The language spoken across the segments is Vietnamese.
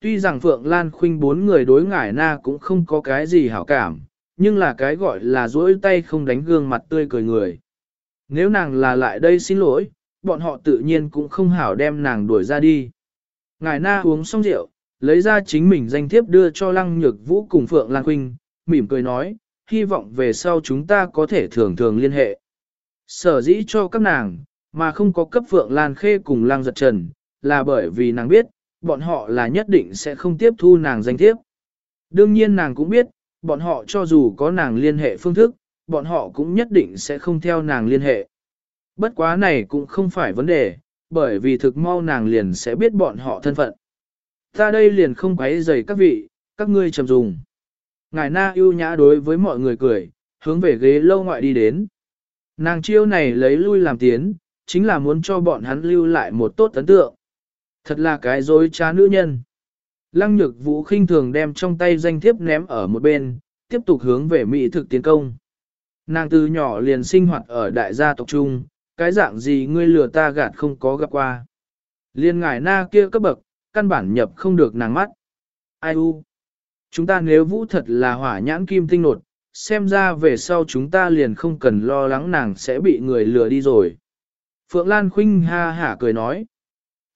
Tuy rằng Phượng Lan Khuynh bốn người đối ngải na cũng không có cái gì hảo cảm, nhưng là cái gọi là dỗi tay không đánh gương mặt tươi cười người. Nếu nàng là lại đây xin lỗi, bọn họ tự nhiên cũng không hảo đem nàng đuổi ra đi. Ngài na uống xong rượu, lấy ra chính mình danh thiếp đưa cho Lăng Nhược Vũ cùng Phượng Lan Khuynh, mỉm cười nói, hy vọng về sau chúng ta có thể thường thường liên hệ. Sở dĩ cho các nàng, mà không có cấp Phượng Lan Khê cùng Lăng Giật Trần, là bởi vì nàng biết, bọn họ là nhất định sẽ không tiếp thu nàng danh thiếp. Đương nhiên nàng cũng biết, bọn họ cho dù có nàng liên hệ phương thức, bọn họ cũng nhất định sẽ không theo nàng liên hệ. Bất quá này cũng không phải vấn đề, bởi vì thực mau nàng liền sẽ biết bọn họ thân phận. Ta đây liền không quấy rầy các vị, các ngươi trầm dùng. Ngài na ưu nhã đối với mọi người cười, hướng về ghế lâu ngoại đi đến. Nàng chiêu này lấy lui làm tiến, chính là muốn cho bọn hắn lưu lại một tốt ấn tượng. Thật là cái dối trá nữ nhân. Lăng nhược vũ khinh thường đem trong tay danh thiếp ném ở một bên, tiếp tục hướng về Mỹ thực tiến công. Nàng từ nhỏ liền sinh hoạt ở đại gia tộc trung, cái dạng gì ngươi lừa ta gạt không có gặp qua. Liên ngải na kia cấp bậc, căn bản nhập không được nàng mắt. Ai u? Chúng ta nếu vũ thật là hỏa nhãn kim tinh nột, xem ra về sau chúng ta liền không cần lo lắng nàng sẽ bị người lừa đi rồi. Phượng Lan Khuynh ha hả cười nói.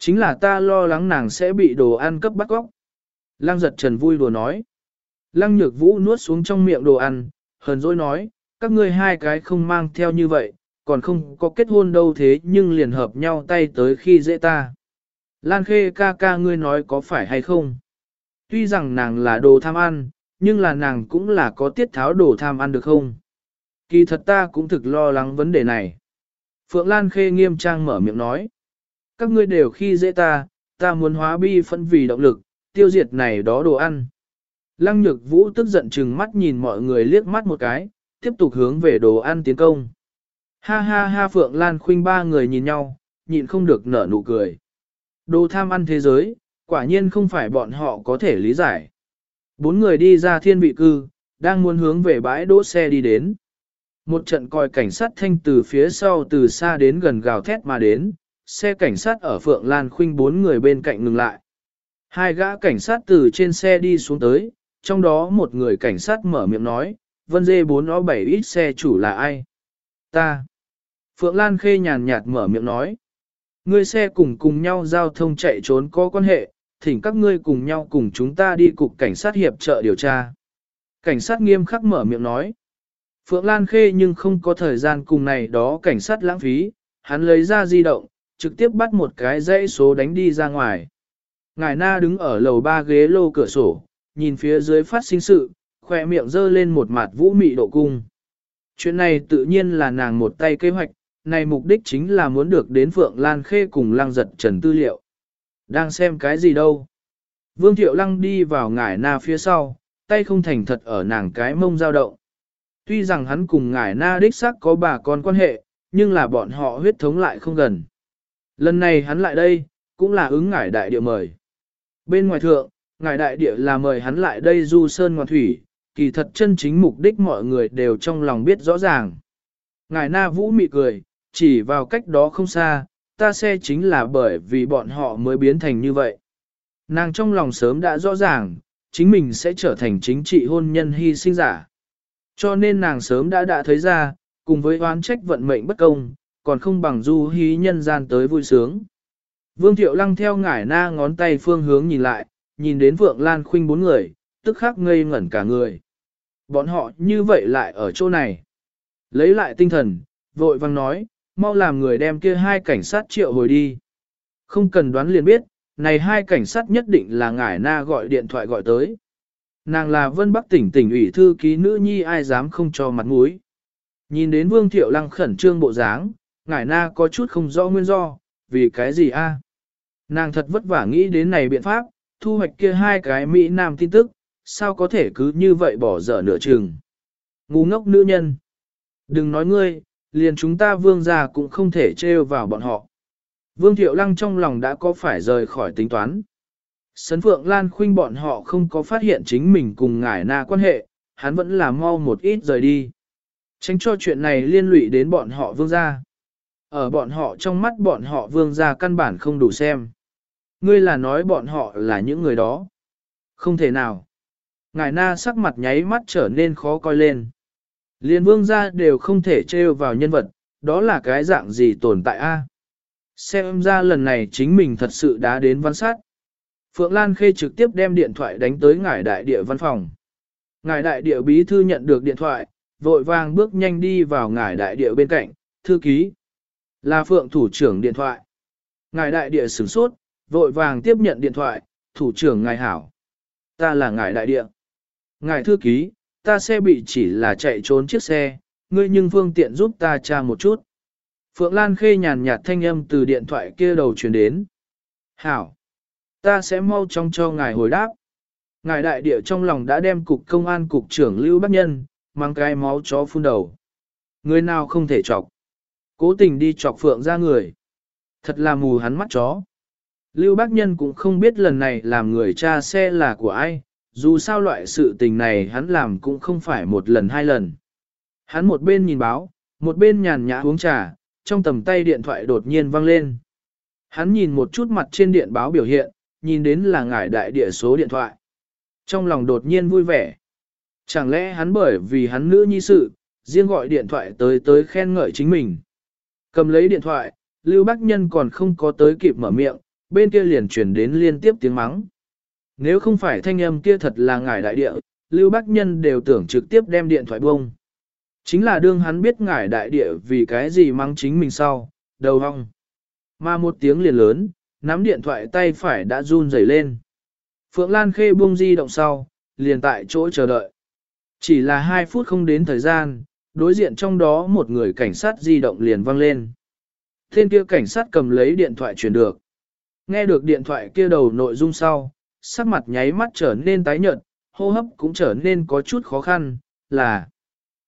Chính là ta lo lắng nàng sẽ bị đồ ăn cấp bắt góc. Lăng giật trần vui đùa nói. Lăng nhược vũ nuốt xuống trong miệng đồ ăn, hờn dỗi nói, các ngươi hai cái không mang theo như vậy, còn không có kết hôn đâu thế nhưng liền hợp nhau tay tới khi dễ ta. Lan khê ca ca ngươi nói có phải hay không? Tuy rằng nàng là đồ tham ăn, nhưng là nàng cũng là có tiết tháo đồ tham ăn được không? Kỳ thật ta cũng thực lo lắng vấn đề này. Phượng Lan khê nghiêm trang mở miệng nói. Các ngươi đều khi dễ ta, ta muốn hóa bi phân vì động lực, tiêu diệt này đó đồ ăn. Lăng nhược vũ tức giận chừng mắt nhìn mọi người liếc mắt một cái, tiếp tục hướng về đồ ăn tiến công. Ha ha ha Phượng Lan Khuynh ba người nhìn nhau, nhịn không được nở nụ cười. Đồ tham ăn thế giới, quả nhiên không phải bọn họ có thể lý giải. Bốn người đi ra thiên vị cư, đang muốn hướng về bãi đỗ xe đi đến. Một trận còi cảnh sát thanh từ phía sau từ xa đến gần gào thét mà đến, xe cảnh sát ở Phượng Lan Khuynh bốn người bên cạnh ngừng lại. Hai gã cảnh sát từ trên xe đi xuống tới, trong đó một người cảnh sát mở miệng nói, Vân Dê 4 ó 7 ít xe chủ là ai? Ta. Phượng Lan Khê nhàn nhạt mở miệng nói. Ngươi xe cùng cùng nhau giao thông chạy trốn có quan hệ, thỉnh các ngươi cùng nhau cùng chúng ta đi cục cảnh sát hiệp trợ điều tra. Cảnh sát nghiêm khắc mở miệng nói. Phượng Lan Khê nhưng không có thời gian cùng này đó cảnh sát lãng phí, hắn lấy ra di động, trực tiếp bắt một cái dãy số đánh đi ra ngoài. Ngài na đứng ở lầu ba ghế lô cửa sổ, nhìn phía dưới phát sinh sự, khỏe miệng dơ lên một mặt vũ mị độ cung. Chuyện này tự nhiên là nàng một tay kế hoạch, này mục đích chính là muốn được đến Phượng Lan Khê cùng lăng giật trần tư liệu. Đang xem cái gì đâu? Vương Thiệu Lăng đi vào ngải na phía sau, tay không thành thật ở nàng cái mông dao động. Tuy rằng hắn cùng ngải na đích xác có bà con quan hệ, nhưng là bọn họ huyết thống lại không gần. Lần này hắn lại đây, cũng là ứng ngải đại địa mời. Bên ngoài thượng, ngải đại địa là mời hắn lại đây du sơn ngoan thủy, kỳ thật chân chính mục đích mọi người đều trong lòng biết rõ ràng. Ngài na vũ mị cười, chỉ vào cách đó không xa, ta xe chính là bởi vì bọn họ mới biến thành như vậy. Nàng trong lòng sớm đã rõ ràng, chính mình sẽ trở thành chính trị hôn nhân hy sinh giả. Cho nên nàng sớm đã đã thấy ra, cùng với oán trách vận mệnh bất công, còn không bằng du hí nhân gian tới vui sướng. Vương Thiệu Lăng theo ngải na ngón tay phương hướng nhìn lại, nhìn đến Vượng Lan Khuynh bốn người, tức khắc ngây ngẩn cả người. Bọn họ như vậy lại ở chỗ này. Lấy lại tinh thần, vội vang nói, mau làm người đem kia hai cảnh sát triệu hồi đi. Không cần đoán liền biết, này hai cảnh sát nhất định là ngải na gọi điện thoại gọi tới. Nàng là Vân Bắc tỉnh tỉnh ủy thư ký nữ nhi ai dám không cho mặt mũi. Nhìn đến Vương Thiệu Lăng khẩn trương bộ dáng, ngải na có chút không rõ nguyên do, vì cái gì a? Nàng thật vất vả nghĩ đến này biện pháp, thu hoạch kia hai cái Mỹ Nam tin tức, sao có thể cứ như vậy bỏ dở nửa chừng. Ngu ngốc nữ nhân. Đừng nói ngươi, liền chúng ta vương gia cũng không thể trêu vào bọn họ. Vương Thiệu Lăng trong lòng đã có phải rời khỏi tính toán. Sấn Phượng Lan khuynh bọn họ không có phát hiện chính mình cùng ngải na quan hệ, hắn vẫn là mau một ít rời đi. Tránh cho chuyện này liên lụy đến bọn họ vương gia. Ở bọn họ trong mắt bọn họ vương gia căn bản không đủ xem. Ngươi là nói bọn họ là những người đó. Không thể nào. Ngài na sắc mặt nháy mắt trở nên khó coi lên. Liên vương gia đều không thể trêu vào nhân vật, đó là cái dạng gì tồn tại a? Xem ra lần này chính mình thật sự đã đến văn sát. Phượng Lan Khê trực tiếp đem điện thoại đánh tới ngài đại địa văn phòng. Ngài đại địa bí thư nhận được điện thoại, vội vàng bước nhanh đi vào ngài đại địa bên cạnh, thư ký. Là Phượng thủ trưởng điện thoại. Ngài đại địa sửng sốt, vội vàng tiếp nhận điện thoại, thủ trưởng ngài hảo. Ta là ngài đại địa. Ngài thư ký, ta xe bị chỉ là chạy trốn chiếc xe, ngươi nhưng phương tiện giúp ta tra một chút. Phượng Lan Khê nhàn nhạt thanh âm từ điện thoại kia đầu truyền đến. Hảo! Ta sẽ mau chóng cho ngài hồi đáp. Ngài đại địa trong lòng đã đem cục công an cục trưởng Lưu Bắc Nhân, mang cái máu chó phun đầu. Người nào không thể chọc. Cố tình đi chọc Phượng ra người. Thật là mù hắn mắt chó. Lưu Bác Nhân cũng không biết lần này làm người cha xe là của ai, dù sao loại sự tình này hắn làm cũng không phải một lần hai lần. Hắn một bên nhìn báo, một bên nhàn nhã uống trà, trong tầm tay điện thoại đột nhiên vang lên. Hắn nhìn một chút mặt trên điện báo biểu hiện, nhìn đến là ngải đại địa số điện thoại. Trong lòng đột nhiên vui vẻ. Chẳng lẽ hắn bởi vì hắn nữ nhi sự, riêng gọi điện thoại tới tới khen ngợi chính mình. Cầm lấy điện thoại, Lưu Bác Nhân còn không có tới kịp mở miệng, bên kia liền chuyển đến liên tiếp tiếng mắng. Nếu không phải thanh âm kia thật là ngải đại địa, Lưu Bác Nhân đều tưởng trực tiếp đem điện thoại bông. Chính là đương hắn biết ngải đại địa vì cái gì mắng chính mình sau, đầu hong. Mà một tiếng liền lớn, nắm điện thoại tay phải đã run rẩy lên. Phượng Lan Khê buông di động sau, liền tại chỗ chờ đợi. Chỉ là hai phút không đến thời gian, đối diện trong đó một người cảnh sát di động liền vang lên. Thiên kia cảnh sát cầm lấy điện thoại truyền được. Nghe được điện thoại kia đầu nội dung sau, sắc mặt nháy mắt trở nên tái nhợt, hô hấp cũng trở nên có chút khó khăn, là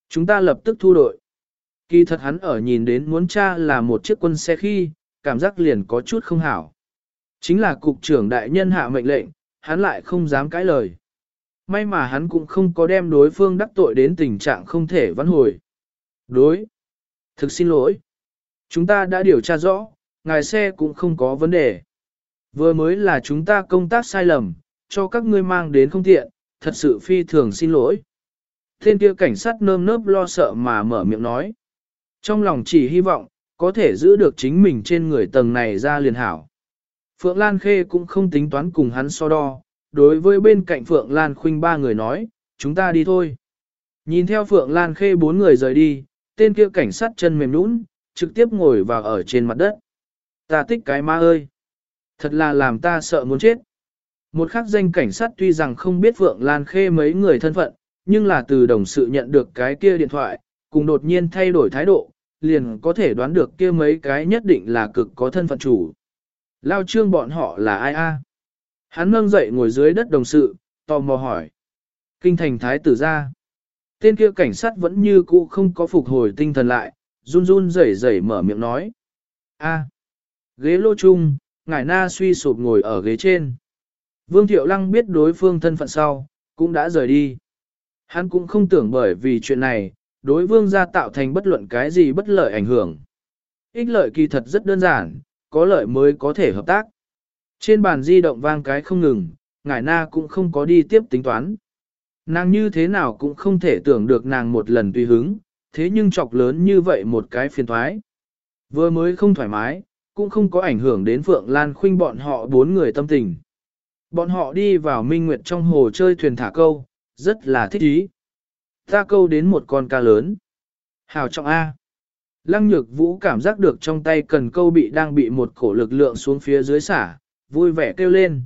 chúng ta lập tức thu đội. Kỳ thật hắn ở nhìn đến muốn cha là một chiếc quân xe khi, cảm giác liền có chút không hảo. Chính là cục trưởng đại nhân hạ mệnh lệnh, hắn lại không dám cãi lời. May mà hắn cũng không có đem đối phương đắc tội đến tình trạng không thể vãn hồi. Đối. Thực xin lỗi. Chúng ta đã điều tra rõ, ngài xe cũng không có vấn đề. Vừa mới là chúng ta công tác sai lầm, cho các ngươi mang đến không tiện, thật sự phi thường xin lỗi. Thiên kia cảnh sát nơm nớp lo sợ mà mở miệng nói. Trong lòng chỉ hy vọng, có thể giữ được chính mình trên người tầng này ra liền hảo. Phượng Lan Khê cũng không tính toán cùng hắn so đo, đối với bên cạnh Phượng Lan Khuynh ba người nói, chúng ta đi thôi. Nhìn theo Phượng Lan Khê bốn người rời đi, tên kia cảnh sát chân mềm nũng, trực tiếp ngồi vào ở trên mặt đất. Ta tích cái ma ơi! Thật là làm ta sợ muốn chết. Một khắc danh cảnh sát tuy rằng không biết Phượng Lan Khê mấy người thân phận, nhưng là từ đồng sự nhận được cái kia điện thoại, cùng đột nhiên thay đổi thái độ, liền có thể đoán được kia mấy cái nhất định là cực có thân phận chủ. Lao trương bọn họ là ai a? Hắn nâng dậy ngồi dưới đất đồng sự, tò mò hỏi. Kinh thành thái tử ra. Tên kia cảnh sát vẫn như cũ không có phục hồi tinh thần lại, run run rẩy rẩy mở miệng nói. A. Ghế lô chung, ngải na suy sụp ngồi ở ghế trên. Vương Thiệu Lăng biết đối phương thân phận sau, cũng đã rời đi. Hắn cũng không tưởng bởi vì chuyện này, đối vương gia tạo thành bất luận cái gì bất lợi ảnh hưởng. Ích lợi kỳ thật rất đơn giản, có lợi mới có thể hợp tác. Trên bàn di động vang cái không ngừng, ngải na cũng không có đi tiếp tính toán. Nàng như thế nào cũng không thể tưởng được nàng một lần tùy hứng, thế nhưng chọc lớn như vậy một cái phiền thoái. Vừa mới không thoải mái, cũng không có ảnh hưởng đến Phượng Lan Khuynh bọn họ bốn người tâm tình. Bọn họ đi vào Minh Nguyệt trong hồ chơi thuyền thả câu, rất là thích ý. Ta câu đến một con ca lớn. Hào trọng A. Lăng nhược vũ cảm giác được trong tay cần câu bị đang bị một cổ lực lượng xuống phía dưới xả, vui vẻ kêu lên.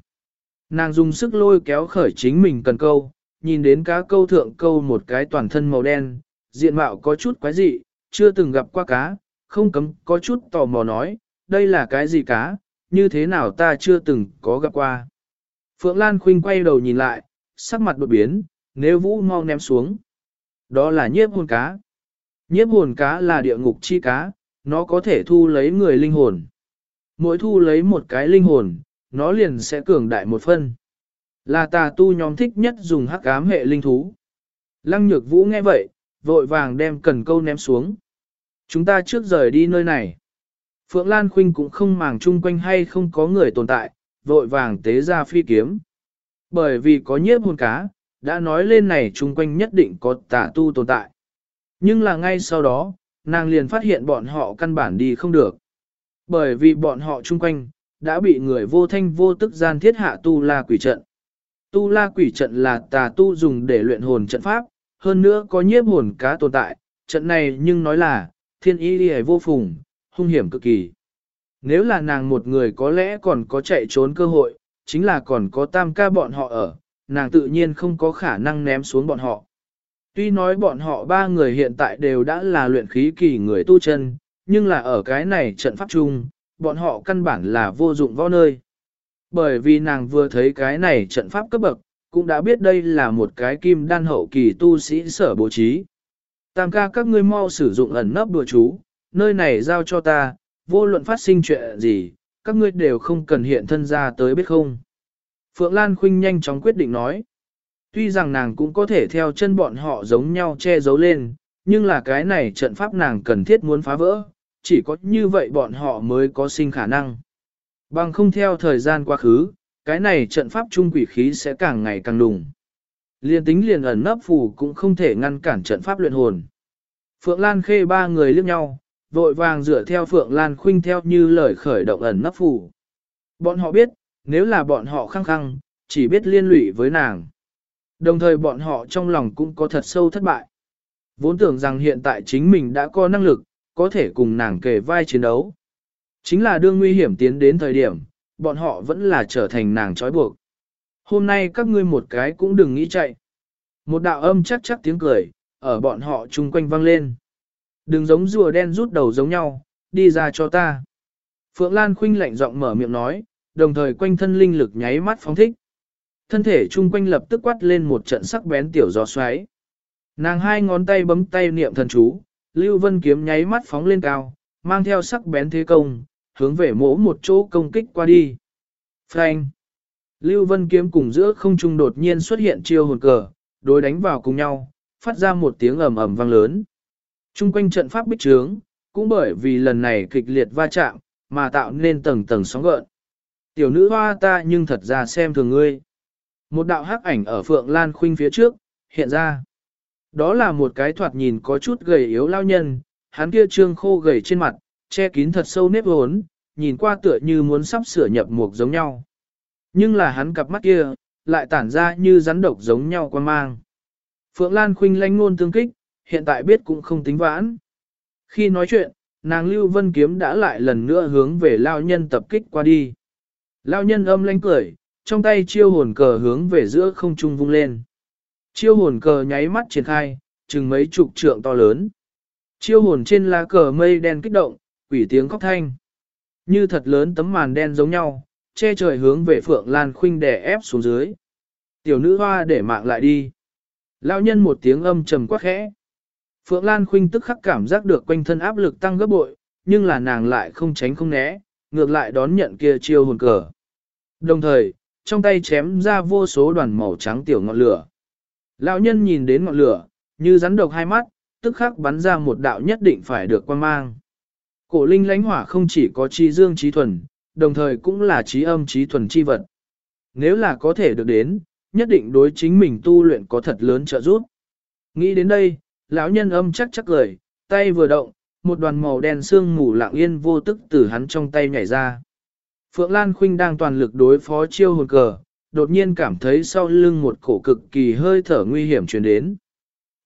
Nàng dùng sức lôi kéo khởi chính mình cần câu, nhìn đến cá câu thượng câu một cái toàn thân màu đen, diện mạo có chút quái dị, chưa từng gặp qua cá, không cấm có chút tò mò nói, đây là cái gì cá, như thế nào ta chưa từng có gặp qua. Phượng Lan Khuynh quay đầu nhìn lại, sắc mặt đột biến, nếu vũ mau ném xuống. Đó là nhiếp hồn cá. Nhiếp hồn cá là địa ngục chi cá, nó có thể thu lấy người linh hồn. Mỗi thu lấy một cái linh hồn, nó liền sẽ cường đại một phân. Là tà tu nhóm thích nhất dùng hắc ám hệ linh thú. Lăng nhược vũ nghe vậy, vội vàng đem cần câu ném xuống. Chúng ta trước rời đi nơi này. Phượng Lan Khuynh cũng không màng chung quanh hay không có người tồn tại, vội vàng tế ra phi kiếm. Bởi vì có nhiếp hồn cá, đã nói lên này chung quanh nhất định có tà tu tồn tại. Nhưng là ngay sau đó, nàng liền phát hiện bọn họ căn bản đi không được. Bởi vì bọn họ chung quanh, đã bị người vô thanh vô tức gian thiết hạ tu la quỷ trận. Tu la quỷ trận là tà tu dùng để luyện hồn trận pháp, hơn nữa có nhiếp hồn cá tồn tại, trận này nhưng nói là, thiên ý đi vô phùng, hung hiểm cực kỳ. Nếu là nàng một người có lẽ còn có chạy trốn cơ hội, chính là còn có tam ca bọn họ ở, nàng tự nhiên không có khả năng ném xuống bọn họ. Tuy nói bọn họ ba người hiện tại đều đã là luyện khí kỳ người tu chân, nhưng là ở cái này trận pháp chung, bọn họ căn bản là vô dụng võ nơi. Bởi vì nàng vừa thấy cái này trận pháp cấp bậc, cũng đã biết đây là một cái kim đan hậu kỳ tu sĩ sở bố trí. Tam ca các ngươi mau sử dụng ẩn nấp đùa chú, nơi này giao cho ta, vô luận phát sinh chuyện gì, các ngươi đều không cần hiện thân ra tới biết không. Phượng Lan Khuynh nhanh chóng quyết định nói. Tuy rằng nàng cũng có thể theo chân bọn họ giống nhau che giấu lên, nhưng là cái này trận pháp nàng cần thiết muốn phá vỡ, chỉ có như vậy bọn họ mới có sinh khả năng. Bằng không theo thời gian quá khứ, cái này trận pháp trung quỷ khí sẽ càng ngày càng đùng. Liên tính liền ẩn nấp phù cũng không thể ngăn cản trận pháp luyện hồn. Phượng Lan khê ba người liếc nhau, vội vàng dựa theo Phượng Lan khuynh theo như lời khởi động ẩn nấp phù. Bọn họ biết, nếu là bọn họ khăng khăng, chỉ biết liên lụy với nàng. Đồng thời bọn họ trong lòng cũng có thật sâu thất bại. Vốn tưởng rằng hiện tại chính mình đã có năng lực, có thể cùng nàng kề vai chiến đấu. Chính là đương nguy hiểm tiến đến thời điểm, bọn họ vẫn là trở thành nàng trói buộc. Hôm nay các ngươi một cái cũng đừng nghĩ chạy. Một đạo âm chắc chắc tiếng cười, ở bọn họ chung quanh vang lên. Đừng giống rùa đen rút đầu giống nhau, đi ra cho ta. Phượng Lan Khuynh lạnh giọng mở miệng nói, đồng thời quanh thân linh lực nháy mắt phóng thích. Thân thể chung quanh lập tức quát lên một trận sắc bén tiểu gió xoáy. Nàng hai ngón tay bấm tay niệm thần chú, Lưu Vân kiếm nháy mắt phóng lên cao, mang theo sắc bén thế công, hướng về mỗ một chỗ công kích qua đi. Frank! Lưu Vân kiếm cùng giữa không trung đột nhiên xuất hiện chiêu hồn cờ, đối đánh vào cùng nhau, phát ra một tiếng ầm ầm vang lớn. Trung quanh trận pháp bích trướng, cũng bởi vì lần này kịch liệt va chạm, mà tạo nên tầng tầng sóng gợn. Tiểu nữ hoa ta nhưng thật ra xem thường ngươi. Một đạo hắc ảnh ở Phượng Lan Khuynh phía trước, hiện ra. Đó là một cái thoạt nhìn có chút gầy yếu lao nhân, hắn kia trương khô gầy trên mặt, che kín thật sâu nếp hốn, nhìn qua tựa như muốn sắp sửa nhập mục giống nhau. Nhưng là hắn cặp mắt kia, lại tản ra như rắn độc giống nhau quan mang. Phượng Lan Khuynh lanh ngôn tương kích, hiện tại biết cũng không tính vãn. Khi nói chuyện, nàng Lưu Vân Kiếm đã lại lần nữa hướng về lao nhân tập kích qua đi. Lao nhân âm lanh cười, trong tay chiêu hồn cờ hướng về giữa không trung vung lên. Chiêu hồn cờ nháy mắt triển khai, chừng mấy chục trượng to lớn. Chiêu hồn trên lá cờ mây đen kích động, quỷ tiếng khóc thanh. Như thật lớn tấm màn đen giống nhau, che trời hướng về Phượng Lan Khuynh đè ép xuống dưới. Tiểu nữ hoa để mạng lại đi. Lão nhân một tiếng âm trầm quá khẽ. Phượng Lan Khuynh tức khắc cảm giác được quanh thân áp lực tăng gấp bội, nhưng là nàng lại không tránh không né, ngược lại đón nhận kia chiêu hồn cờ. Đồng thời, trong tay chém ra vô số đoàn màu trắng tiểu ngọn lửa. Lão nhân nhìn đến ngọn lửa, như rắn độc hai mắt, tức khắc bắn ra một đạo nhất định phải được quan mang. Cổ linh lánh hỏa không chỉ có trí dương trí thuần, đồng thời cũng là trí âm trí thuần chi vật. Nếu là có thể được đến, nhất định đối chính mình tu luyện có thật lớn trợ giúp. Nghĩ đến đây, lão nhân âm chắc chắc lời, tay vừa động, một đoàn màu đen xương mù lặng yên vô tức từ hắn trong tay nhảy ra. Phượng Lan Khuynh đang toàn lực đối phó chiêu hồn cờ, đột nhiên cảm thấy sau lưng một cổ cực kỳ hơi thở nguy hiểm truyền đến.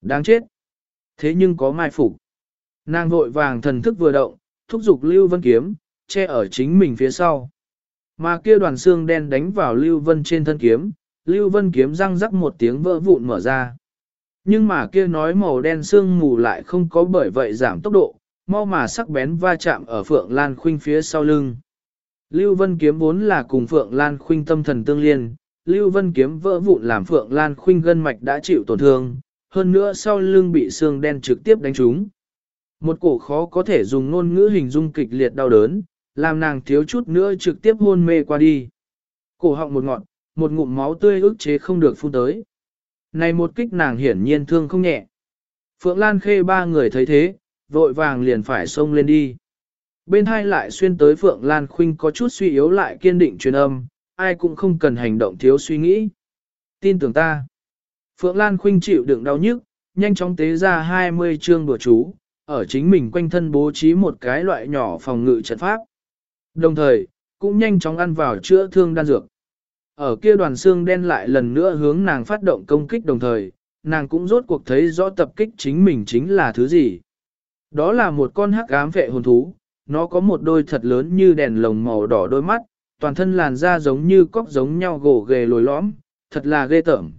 Đáng chết! Thế nhưng có mai phục. Nàng vội vàng thần thức vừa động, thúc giục Lưu Vân kiếm, che ở chính mình phía sau. Mà kia đoàn xương đen đánh vào Lưu Vân trên thân kiếm, Lưu Vân kiếm răng rắc một tiếng vỡ vụn mở ra. Nhưng mà kia nói màu đen xương mù lại không có bởi vậy giảm tốc độ, mau mà sắc bén va chạm ở Phượng Lan Khuynh phía sau lưng. Lưu Vân kiếm vốn là cùng Phượng Lan Khuynh tâm thần tương liên, Lưu Vân kiếm vỡ vụn làm Phượng Lan Khuynh gân mạch đã chịu tổn thương, hơn nữa sau lưng bị xương đen trực tiếp đánh trúng. Một cổ khó có thể dùng ngôn ngữ hình dung kịch liệt đau đớn, làm nàng thiếu chút nữa trực tiếp hôn mê qua đi. Cổ họng một ngọn, một ngụm máu tươi ức chế không được phun tới. Này một kích nàng hiển nhiên thương không nhẹ. Phượng Lan Khê ba người thấy thế, vội vàng liền phải xông lên đi. Bên hai lại xuyên tới Phượng Lan Khuynh có chút suy yếu lại kiên định truyền âm, ai cũng không cần hành động thiếu suy nghĩ. tin tưởng ta. Phượng Lan Khuynh chịu đựng đau nhức, nhanh chóng tế ra 20 chương đùa chú, ở chính mình quanh thân bố trí một cái loại nhỏ phòng ngự trận pháp. Đồng thời, cũng nhanh chóng ăn vào chữa thương đan dược. Ở kia đoàn xương đen lại lần nữa hướng nàng phát động công kích đồng thời, nàng cũng rốt cuộc thấy rõ tập kích chính mình chính là thứ gì. Đó là một con hắc ám vệ hồn thú, nó có một đôi thật lớn như đèn lồng màu đỏ đôi mắt, toàn thân làn da giống như cóc giống nhau gỗ ghề lồi lõm, thật là ghê tởm.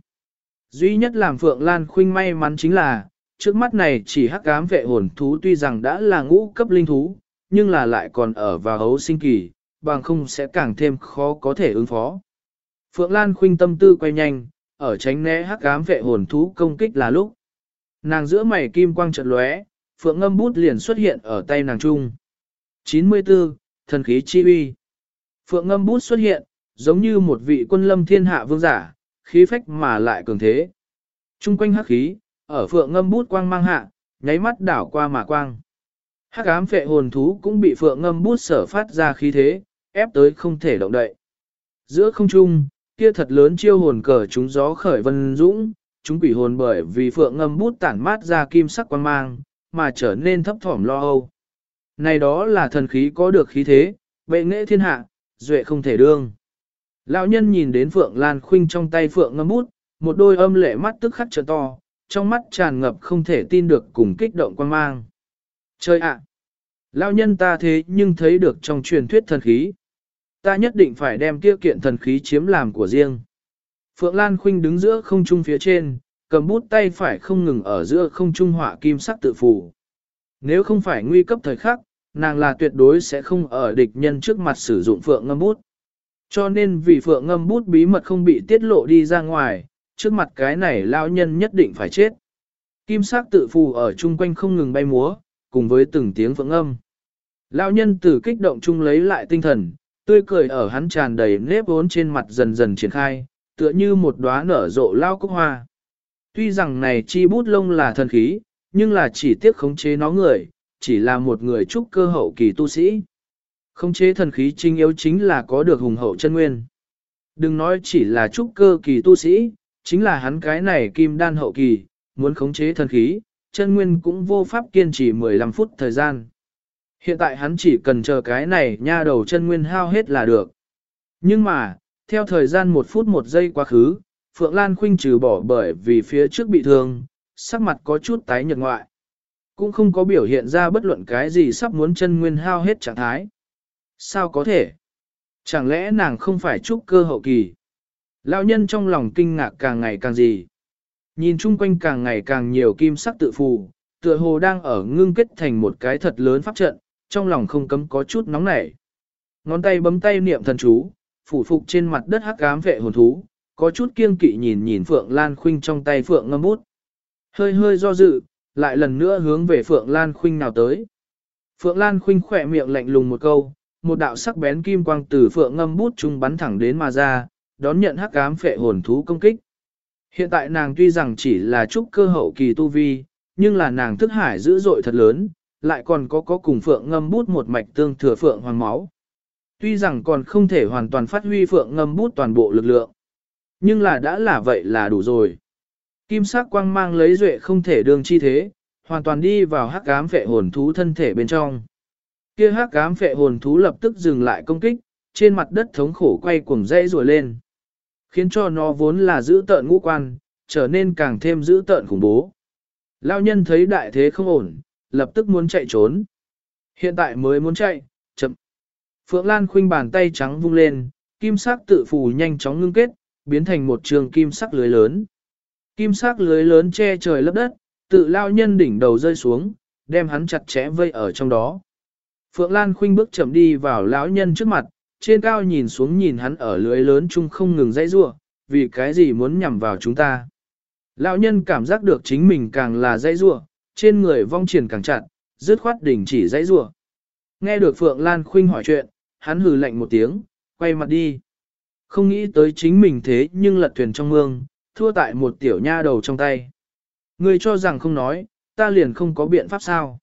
Duy nhất làm Phượng Lan Khuynh may mắn chính là, trước mắt này chỉ hắc ám vệ hồn thú tuy rằng đã là ngũ cấp linh thú, nhưng là lại còn ở vào hấu sinh kỳ, bằng không sẽ càng thêm khó có thể ứng phó. Phượng Lan Khuynh tâm tư quay nhanh, ở tránh né hắc ám vệ hồn thú công kích là lúc. Nàng giữa mày kim quang chợt lóe, Phượng ngâm bút liền xuất hiện ở tay nàng trung. 94. Thần khí chi uy Phượng ngâm bút xuất hiện, giống như một vị quân lâm thiên hạ vương giả, khí phách mà lại cường thế. Trung quanh hắc khí, ở phượng ngâm bút quang mang hạ, nháy mắt đảo qua mà quang. Hắc ám phệ hồn thú cũng bị phượng ngâm bút sở phát ra khí thế, ép tới không thể động đậy. Giữa không trung, kia thật lớn chiêu hồn cờ chúng gió khởi vân dũng, chúng quỷ hồn bởi vì phượng ngâm bút tản mát ra kim sắc quang mang, mà trở nên thấp thỏm lo âu. Này đó là thần khí có được khí thế, bệ nghệ thiên hạ, duệ không thể đương. Lão nhân nhìn đến Phượng Lan Khuynh trong tay Phượng ngâm bút, một đôi âm lệ mắt tức khắc trợn to, trong mắt tràn ngập không thể tin được cùng kích động quan mang. Chơi ạ! Lão nhân ta thế nhưng thấy được trong truyền thuyết thần khí. Ta nhất định phải đem kia kiện thần khí chiếm làm của riêng. Phượng Lan Khuynh đứng giữa không trung phía trên, cầm bút tay phải không ngừng ở giữa không trung họa kim sắc tự phủ. Nếu không phải nguy cấp thời khắc, nàng là tuyệt đối sẽ không ở địch nhân trước mặt sử dụng phượng ngâm bút. Cho nên vì phượng ngâm bút bí mật không bị tiết lộ đi ra ngoài, trước mặt cái này lão nhân nhất định phải chết. Kim sắc tự phù ở chung quanh không ngừng bay múa, cùng với từng tiếng phượng âm. Lão nhân từ kích động chung lấy lại tinh thần, tươi cười ở hắn tràn đầy nếp vốn trên mặt dần dần triển khai, tựa như một đóa nở rộ lao cúc hoa. Tuy rằng này chi bút lông là thần khí, nhưng là chỉ tiếc khống chế nó người, chỉ là một người trúc cơ hậu kỳ tu sĩ. Khống chế thần khí chính yếu chính là có được hùng hậu chân nguyên. Đừng nói chỉ là trúc cơ kỳ tu sĩ, chính là hắn cái này kim đan hậu kỳ, muốn khống chế thần khí, chân nguyên cũng vô pháp kiên trì 15 phút thời gian. Hiện tại hắn chỉ cần chờ cái này nha đầu chân nguyên hao hết là được. Nhưng mà, theo thời gian một phút một giây quá khứ, Phượng Lan Khuynh trừ bỏ bởi vì phía trước bị thương, sắc mặt có chút tái nhợt ngoại. Cũng không có biểu hiện ra bất luận cái gì sắp muốn chân nguyên hao hết trạng thái. Sao có thể? Chẳng lẽ nàng không phải trúc cơ hậu kỳ? Lão nhân trong lòng kinh ngạc càng ngày càng gì. Nhìn chung quanh càng ngày càng nhiều kim sắc tự phù, tựa hồ đang ở ngưng kết thành một cái thật lớn pháp trận, trong lòng không cấm có chút nóng nảy. Ngón tay bấm tay niệm thần chú, phủ phục trên mặt đất hắc ám vệ hồn thú, có chút kiêng kỵ nhìn nhìn Phượng Lan Khuynh trong tay Phượng ngâm bút. Hơi hơi do dự, lại lần nữa hướng về Phượng Lan Khuynh nào tới. Phượng Lan Khuynh khỏe miệng lạnh lùng một câu, một đạo sắc bén kim quang từ Phượng ngâm bút trung bắn thẳng đến mà ra, đón nhận hắc ám phệ hồn thú công kích. Hiện tại nàng tuy rằng chỉ là trúc cơ hậu kỳ tu vi, nhưng là nàng thức hải dữ dội thật lớn, lại còn có có cùng phượng ngâm bút một mạch tương thừa phượng hoàng máu. Tuy rằng còn không thể hoàn toàn phát huy phượng ngâm bút toàn bộ lực lượng, nhưng là đã là vậy là đủ rồi. Kim sắc quang mang lấy duệ không thể đương chi thế, hoàn toàn đi vào hắc ám phệ hồn thú thân thể bên trong. Kia hắc ám phệ hồn thú lập tức dừng lại công kích, trên mặt đất thống khổ quay cuồng dây rùa lên khiến cho nó vốn là giữ tợn ngũ quan, trở nên càng thêm giữ tợn khủng bố. Lao nhân thấy đại thế không ổn, lập tức muốn chạy trốn. Hiện tại mới muốn chạy, chậm. Phượng Lan khuynh bàn tay trắng vung lên, kim sắc tự phù nhanh chóng ngưng kết, biến thành một trường kim sắc lưới lớn. Kim sắc lưới lớn che trời lấp đất, tự lao nhân đỉnh đầu rơi xuống, đem hắn chặt chẽ vây ở trong đó. Phượng Lan khuynh bước chậm đi vào lão nhân trước mặt, trên cao nhìn xuống nhìn hắn ở lưới lớn chung không ngừng dãy rua, vì cái gì muốn nhằm vào chúng ta. Lão nhân cảm giác được chính mình càng là dãy rua, trên người vong triển càng chặt, dứt khoát đỉnh chỉ dãy rua. Nghe được Phượng Lan Khuynh hỏi chuyện, hắn hừ lạnh một tiếng, quay mặt đi. Không nghĩ tới chính mình thế nhưng lật thuyền trong mương, thua tại một tiểu nha đầu trong tay. Người cho rằng không nói, ta liền không có biện pháp sao.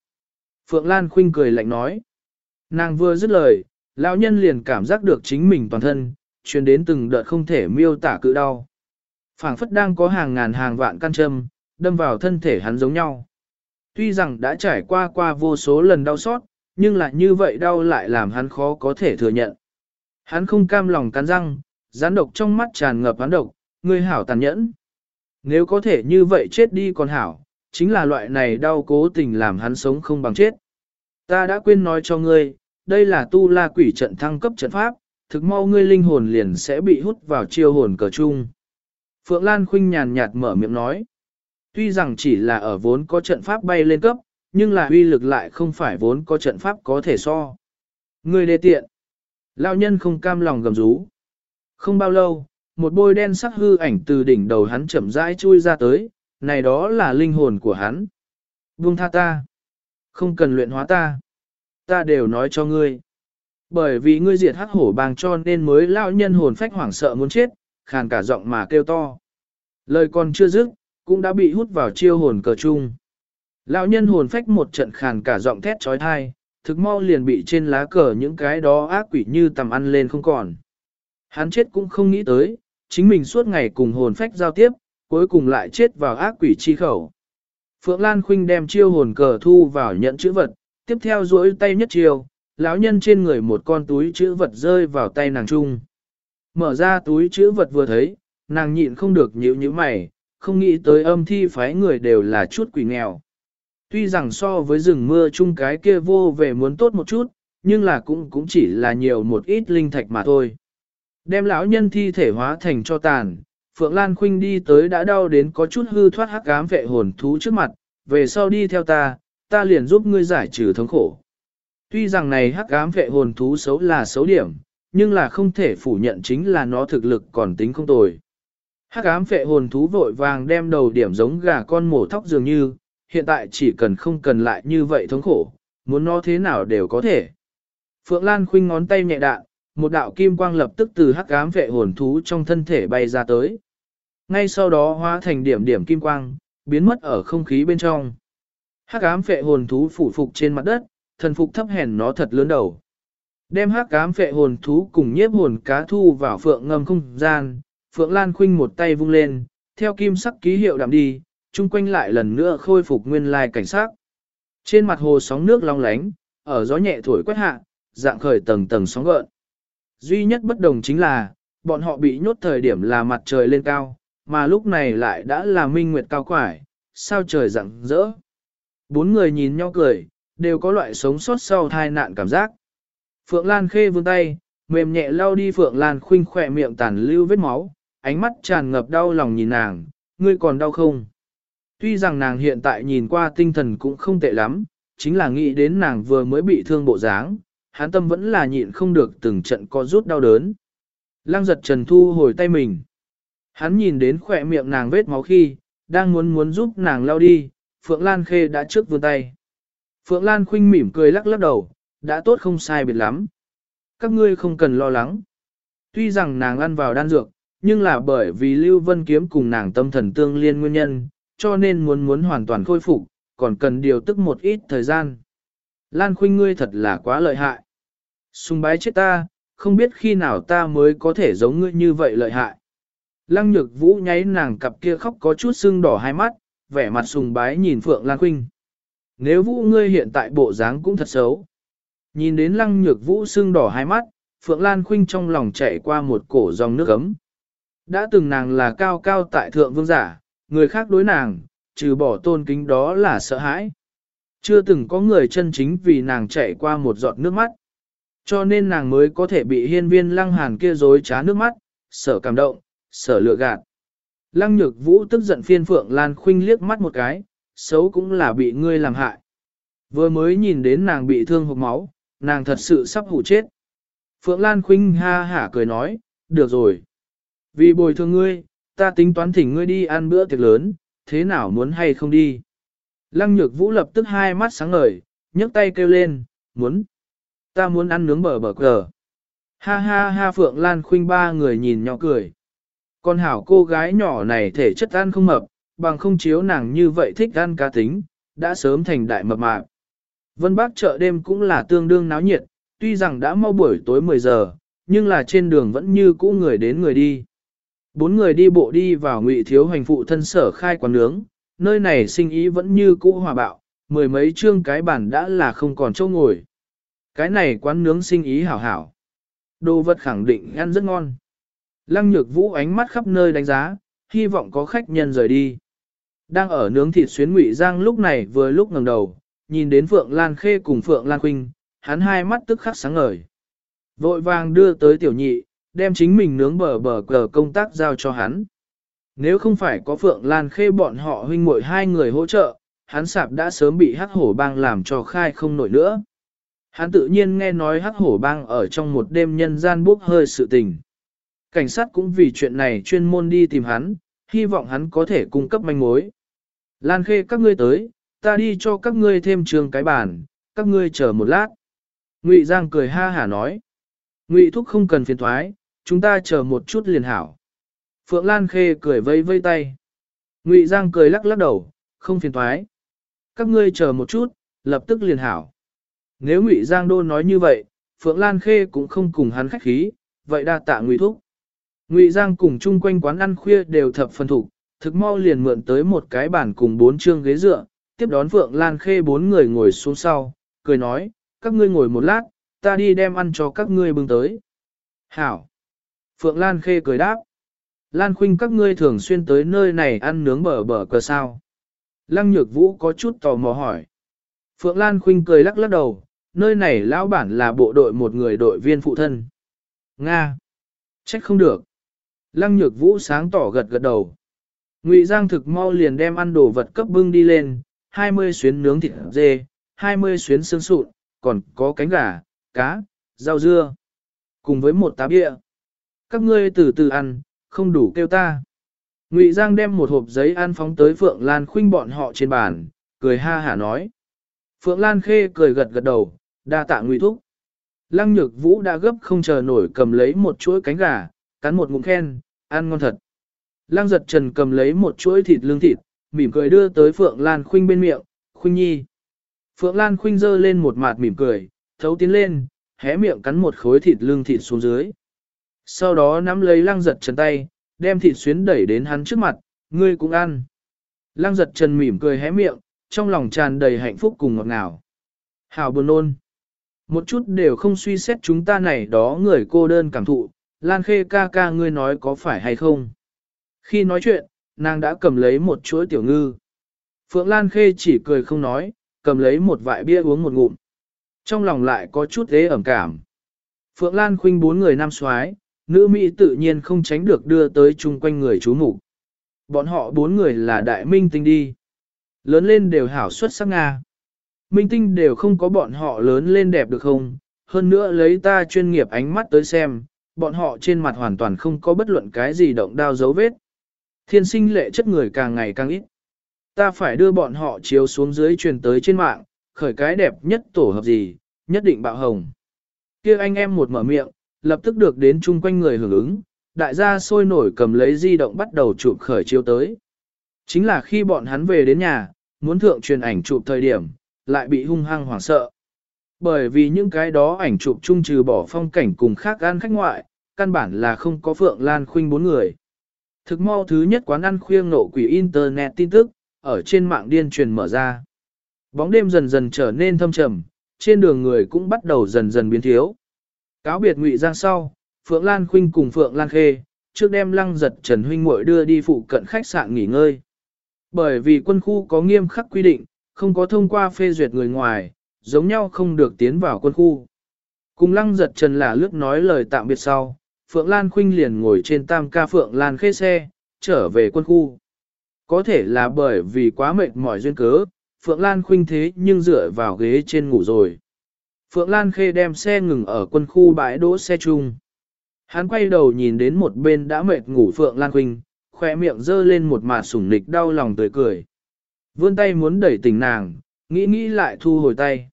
Phượng Lan khinh cười lạnh nói. Nàng vừa dứt lời, lão nhân liền cảm giác được chính mình toàn thân, truyền đến từng đợt không thể miêu tả cự đau. phảng phất đang có hàng ngàn hàng vạn căn châm, đâm vào thân thể hắn giống nhau. Tuy rằng đã trải qua qua vô số lần đau xót, nhưng lại như vậy đau lại làm hắn khó có thể thừa nhận. Hắn không cam lòng cắn răng, gián độc trong mắt tràn ngập hắn độc, Ngươi hảo tàn nhẫn. Nếu có thể như vậy chết đi còn hảo, chính là loại này đau cố tình làm hắn sống không bằng chết. Ta đã quên nói cho ngươi, đây là tu la quỷ trận thăng cấp trận pháp, thực mau ngươi linh hồn liền sẽ bị hút vào chiêu hồn cờ chung. Phượng Lan Khinh nhàn nhạt mở miệng nói. Tuy rằng chỉ là ở vốn có trận pháp bay lên cấp, nhưng là uy lực lại không phải vốn có trận pháp có thể so. Ngươi đề tiện. Lão nhân không cam lòng gầm rú. Không bao lâu, một bôi đen sắc hư ảnh từ đỉnh đầu hắn chậm rãi chui ra tới, này đó là linh hồn của hắn. Buông tha ta. Không cần luyện hóa ta. Ta đều nói cho ngươi. Bởi vì ngươi diệt hắc hổ bàng cho nên mới lao nhân hồn phách hoảng sợ muốn chết, khàn cả giọng mà kêu to. Lời còn chưa dứt, cũng đã bị hút vào chiêu hồn cờ chung. Lão nhân hồn phách một trận khàn cả giọng thét trói thai, thực mau liền bị trên lá cờ những cái đó ác quỷ như tầm ăn lên không còn. Hắn chết cũng không nghĩ tới, chính mình suốt ngày cùng hồn phách giao tiếp, cuối cùng lại chết vào ác quỷ chi khẩu. Phượng Lan Khuynh đem chiêu hồn cờ thu vào nhận chữ vật, tiếp theo duỗi tay nhất chiêu, lão nhân trên người một con túi chữ vật rơi vào tay nàng trung. Mở ra túi chữ vật vừa thấy, nàng nhịn không được nhíu nhíu mày, không nghĩ tới âm thi phái người đều là chút quỷ nghèo. Tuy rằng so với rừng mưa chung cái kia vô về muốn tốt một chút, nhưng là cũng cũng chỉ là nhiều một ít linh thạch mà thôi. Đem lão nhân thi thể hóa thành cho tàn, Phượng Lan Khuynh đi tới đã đau đến có chút hư thoát hắc ám vệ hồn thú trước mặt, về sau đi theo ta, ta liền giúp ngươi giải trừ thống khổ. Tuy rằng này hắc ám vệ hồn thú xấu là xấu điểm, nhưng là không thể phủ nhận chính là nó thực lực còn tính không tồi. Hắc ám vệ hồn thú vội vàng đem đầu điểm giống gà con mổ thóc dường như, hiện tại chỉ cần không cần lại như vậy thống khổ, muốn nó thế nào đều có thể. Phượng Lan khuynh ngón tay nhẹ đạn, một đạo kim quang lập tức từ hắc ám vệ hồn thú trong thân thể bay ra tới. Ngay sau đó hóa thành điểm điểm kim quang, biến mất ở không khí bên trong. Hắc ám vệ hồn thú phủ phục trên mặt đất, thần phục thấp hèn nó thật lớn đầu. Đem hắc ám vệ hồn thú cùng nhiếp hồn cá thu vào phượng ngầm không gian, phượng lan khuynh một tay vung lên, theo kim sắc ký hiệu đạm đi, chung quanh lại lần nữa khôi phục nguyên lai cảnh sát. Trên mặt hồ sóng nước long lánh, ở gió nhẹ thổi quét hạ, dạng khởi tầng tầng sóng gợn. Duy nhất bất đồng chính là, bọn họ bị nhốt thời điểm là mặt trời lên cao, mà lúc này lại đã là minh nguyệt cao quải, sao trời rạng rỡ. Bốn người nhìn nhau cười, đều có loại sống sót sau thai nạn cảm giác. Phượng Lan khê vươn tay, mềm nhẹ lau đi Phượng Lan khuynh khỏe miệng tàn lưu vết máu, ánh mắt tràn ngập đau lòng nhìn nàng, ngươi còn đau không? Tuy rằng nàng hiện tại nhìn qua tinh thần cũng không tệ lắm, chính là nghĩ đến nàng vừa mới bị thương bộ dáng, hắn tâm vẫn là nhịn không được từng trận co rút đau đớn. Lăng giật trần thu hồi tay mình. Hắn nhìn đến khỏe miệng nàng vết máu khi, đang muốn muốn giúp nàng lao đi, Phượng Lan Khê đã trước vươn tay. Phượng Lan khinh mỉm cười lắc lắc đầu, đã tốt không sai biệt lắm. Các ngươi không cần lo lắng. Tuy rằng nàng ăn vào đan dược, nhưng là bởi vì Lưu Vân Kiếm cùng nàng tâm thần tương liên nguyên nhân, cho nên muốn muốn hoàn toàn khôi phục, còn cần điều tức một ít thời gian. Lan Khuynh ngươi thật là quá lợi hại. Sùng bái chết ta, không biết khi nào ta mới có thể giống ngươi như vậy lợi hại. Lăng nhược vũ nháy nàng cặp kia khóc có chút sưng đỏ hai mắt, vẻ mặt sùng bái nhìn Phượng Lan Khuynh. Nếu vũ ngươi hiện tại bộ dáng cũng thật xấu. Nhìn đến lăng nhược vũ sưng đỏ hai mắt, Phượng Lan Khuynh trong lòng chạy qua một cổ dòng nước ấm. Đã từng nàng là cao cao tại thượng vương giả, người khác đối nàng, trừ bỏ tôn kính đó là sợ hãi. Chưa từng có người chân chính vì nàng chạy qua một giọt nước mắt. Cho nên nàng mới có thể bị hiên viên lăng hàn kia dối trá nước mắt, sợ cảm động, sợ lựa gạt. Lăng nhược vũ tức giận phiên phượng lan khuynh liếc mắt một cái, xấu cũng là bị ngươi làm hại. Vừa mới nhìn đến nàng bị thương hộp máu, nàng thật sự sắp hủ chết. Phượng Lan Khuynh ha hả cười nói, được rồi. Vì bồi thường ngươi, ta tính toán thỉnh ngươi đi ăn bữa tiệc lớn, thế nào muốn hay không đi. Lăng nhược vũ lập tức hai mắt sáng ngời, nhấc tay kêu lên, muốn. Ta muốn ăn nướng bờ bờ cờ. Ha ha ha Phượng Lan Khuynh ba người nhìn nhỏ cười. Con hảo cô gái nhỏ này thể chất ăn không mập, bằng không chiếu nàng như vậy thích ăn cá tính, đã sớm thành đại mập mạp. Vân Bắc chợ đêm cũng là tương đương náo nhiệt, tuy rằng đã mau buổi tối 10 giờ, nhưng là trên đường vẫn như cũ người đến người đi. Bốn người đi bộ đi vào ngụy thiếu hành phụ thân sở khai quán nướng, nơi này sinh ý vẫn như cũ hòa bạo, mười mấy chương cái bản đã là không còn chỗ ngồi. Cái này quán nướng sinh ý hảo hảo. Đồ vật khẳng định ăn rất ngon. Lăng nhược vũ ánh mắt khắp nơi đánh giá, hy vọng có khách nhân rời đi. Đang ở nướng thịt xuyến ngụy giang lúc này vừa lúc ngẩng đầu, nhìn đến Phượng Lan Khê cùng Phượng Lan Khuynh, hắn hai mắt tức khắc sáng ngời. Vội vàng đưa tới tiểu nhị, đem chính mình nướng bờ bờ cờ công tác giao cho hắn. Nếu không phải có Phượng Lan Khê bọn họ huynh muội hai người hỗ trợ, hắn sạp đã sớm bị hắc hổ bang làm cho khai không nổi nữa. Hắn tự nhiên nghe nói hắc hổ bang ở trong một đêm nhân gian bốc hơi sự tình. Cảnh sát cũng vì chuyện này chuyên môn đi tìm hắn, hy vọng hắn có thể cung cấp manh mối. Lan Khê các ngươi tới, ta đi cho các ngươi thêm trường cái bàn, các ngươi chờ một lát. Ngụy Giang cười ha hả nói. Ngụy Thúc không cần phiền thoái, chúng ta chờ một chút liền hảo. Phượng Lan Khê cười vây vây tay. Ngụy Giang cười lắc lắc đầu, không phiền thoái. Các ngươi chờ một chút, lập tức liền hảo. Nếu Ngụy Giang Đô nói như vậy, Phượng Lan Khê cũng không cùng hắn khách khí, vậy đa tạ Ngụy Thúc. Ngụy Giang cùng chung quanh quán ăn khuya đều thập phần thủ, thực mau liền mượn tới một cái bàn cùng bốn chương ghế dựa, tiếp đón Phượng Lan Khê bốn người ngồi xuống sau, cười nói, các ngươi ngồi một lát, ta đi đem ăn cho các ngươi bưng tới. Hảo! Phượng Lan Khê cười đáp. Lan Khuynh các ngươi thường xuyên tới nơi này ăn nướng bờ bờ cờ sao. Lăng Nhược Vũ có chút tò mò hỏi. Phượng Lan Khuynh cười lắc lắc đầu, nơi này lão bản là bộ đội một người đội viên phụ thân. Nga! Trách không được. Lăng Nhược Vũ sáng tỏ gật gật đầu. Ngụy Giang thực mau liền đem ăn đồ vật cấp bưng đi lên, 20 xuyến nướng thịt dê, 20 xuyến xương sụn, còn có cánh gà, cá, rau dưa, cùng với một tá bia. Các ngươi từ từ ăn, không đủ kêu ta. Ngụy Giang đem một hộp giấy ăn phóng tới Phượng Lan khuynh bọn họ trên bàn, cười ha hả nói. Phượng Lan khê cười gật gật đầu, đa tạ Ngụy Thúc. Lăng Nhược Vũ đã gấp không chờ nổi cầm lấy một chuỗi cánh gà, cắn một ngụm khen, ăn ngon thật. Lăng giật trần cầm lấy một chuỗi thịt lương thịt, mỉm cười đưa tới Phượng Lan Khuynh bên miệng, Khuynh Nhi. Phượng Lan Khuynh giơ lên một mặt mỉm cười, thấu tiến lên, hé miệng cắn một khối thịt lương thịt xuống dưới. Sau đó nắm lấy lăng giật trần tay, đem thịt xuyến đẩy đến hắn trước mặt, ngươi cũng ăn. Lăng giật trần mỉm cười hé miệng, trong lòng tràn đầy hạnh phúc cùng ngọt ngào. Hào buồn nôn. Một chút đều không suy xét chúng ta này đó người cô đơn cảm thụ, Lan Khê ca ca ngươi nói có phải hay không. Khi nói chuyện, nàng đã cầm lấy một chuỗi tiểu ngư. Phượng Lan Khê chỉ cười không nói, cầm lấy một vại bia uống một ngụm. Trong lòng lại có chút thế ẩm cảm. Phượng Lan khuynh bốn người nam soái, nữ Mỹ tự nhiên không tránh được đưa tới chung quanh người chú mục Bọn họ bốn người là đại minh tinh đi. Lớn lên đều hảo xuất sắc Nga. Minh tinh đều không có bọn họ lớn lên đẹp được không? Hơn nữa lấy ta chuyên nghiệp ánh mắt tới xem, bọn họ trên mặt hoàn toàn không có bất luận cái gì động đao dấu vết. Thiên sinh lệ chất người càng ngày càng ít. Ta phải đưa bọn họ chiếu xuống dưới truyền tới trên mạng, khởi cái đẹp nhất tổ hợp gì, nhất định bạo hồng. kia anh em một mở miệng, lập tức được đến chung quanh người hưởng ứng, đại gia sôi nổi cầm lấy di động bắt đầu chụp khởi chiếu tới. Chính là khi bọn hắn về đến nhà, muốn thượng truyền ảnh chụp thời điểm, lại bị hung hăng hoảng sợ. Bởi vì những cái đó ảnh chụp chung trừ bỏ phong cảnh cùng khác ăn khách ngoại, căn bản là không có Phượng Lan Khuynh bốn người. Thực mau thứ nhất quán ăn khuya nộ quỷ Internet tin tức, ở trên mạng điên truyền mở ra. Bóng đêm dần dần trở nên thâm trầm, trên đường người cũng bắt đầu dần dần biến thiếu. Cáo biệt ngụy giang sau, Phượng Lan Khuynh cùng Phượng Lan Khê, trước đem lăng giật Trần Huynh muội đưa đi phụ cận khách sạn nghỉ ngơi. Bởi vì quân khu có nghiêm khắc quy định, không có thông qua phê duyệt người ngoài, giống nhau không được tiến vào quân khu. Cùng lăng giật Trần là lướt nói lời tạm biệt sau, Phượng Lan Khuynh liền ngồi trên tam ca Phượng Lan Khê xe, trở về quân khu. Có thể là bởi vì quá mệt mỏi duyên cớ, Phượng Lan Khuynh thế nhưng dựa vào ghế trên ngủ rồi. Phượng Lan Khê đem xe ngừng ở quân khu bãi đỗ xe chung. Hắn quay đầu nhìn đến một bên đã mệt ngủ Phượng Lan Khuynh, khỏe miệng dơ lên một mà sủng nịch đau lòng tươi cười. Vươn tay muốn đẩy tỉnh nàng, nghĩ nghĩ lại thu hồi tay.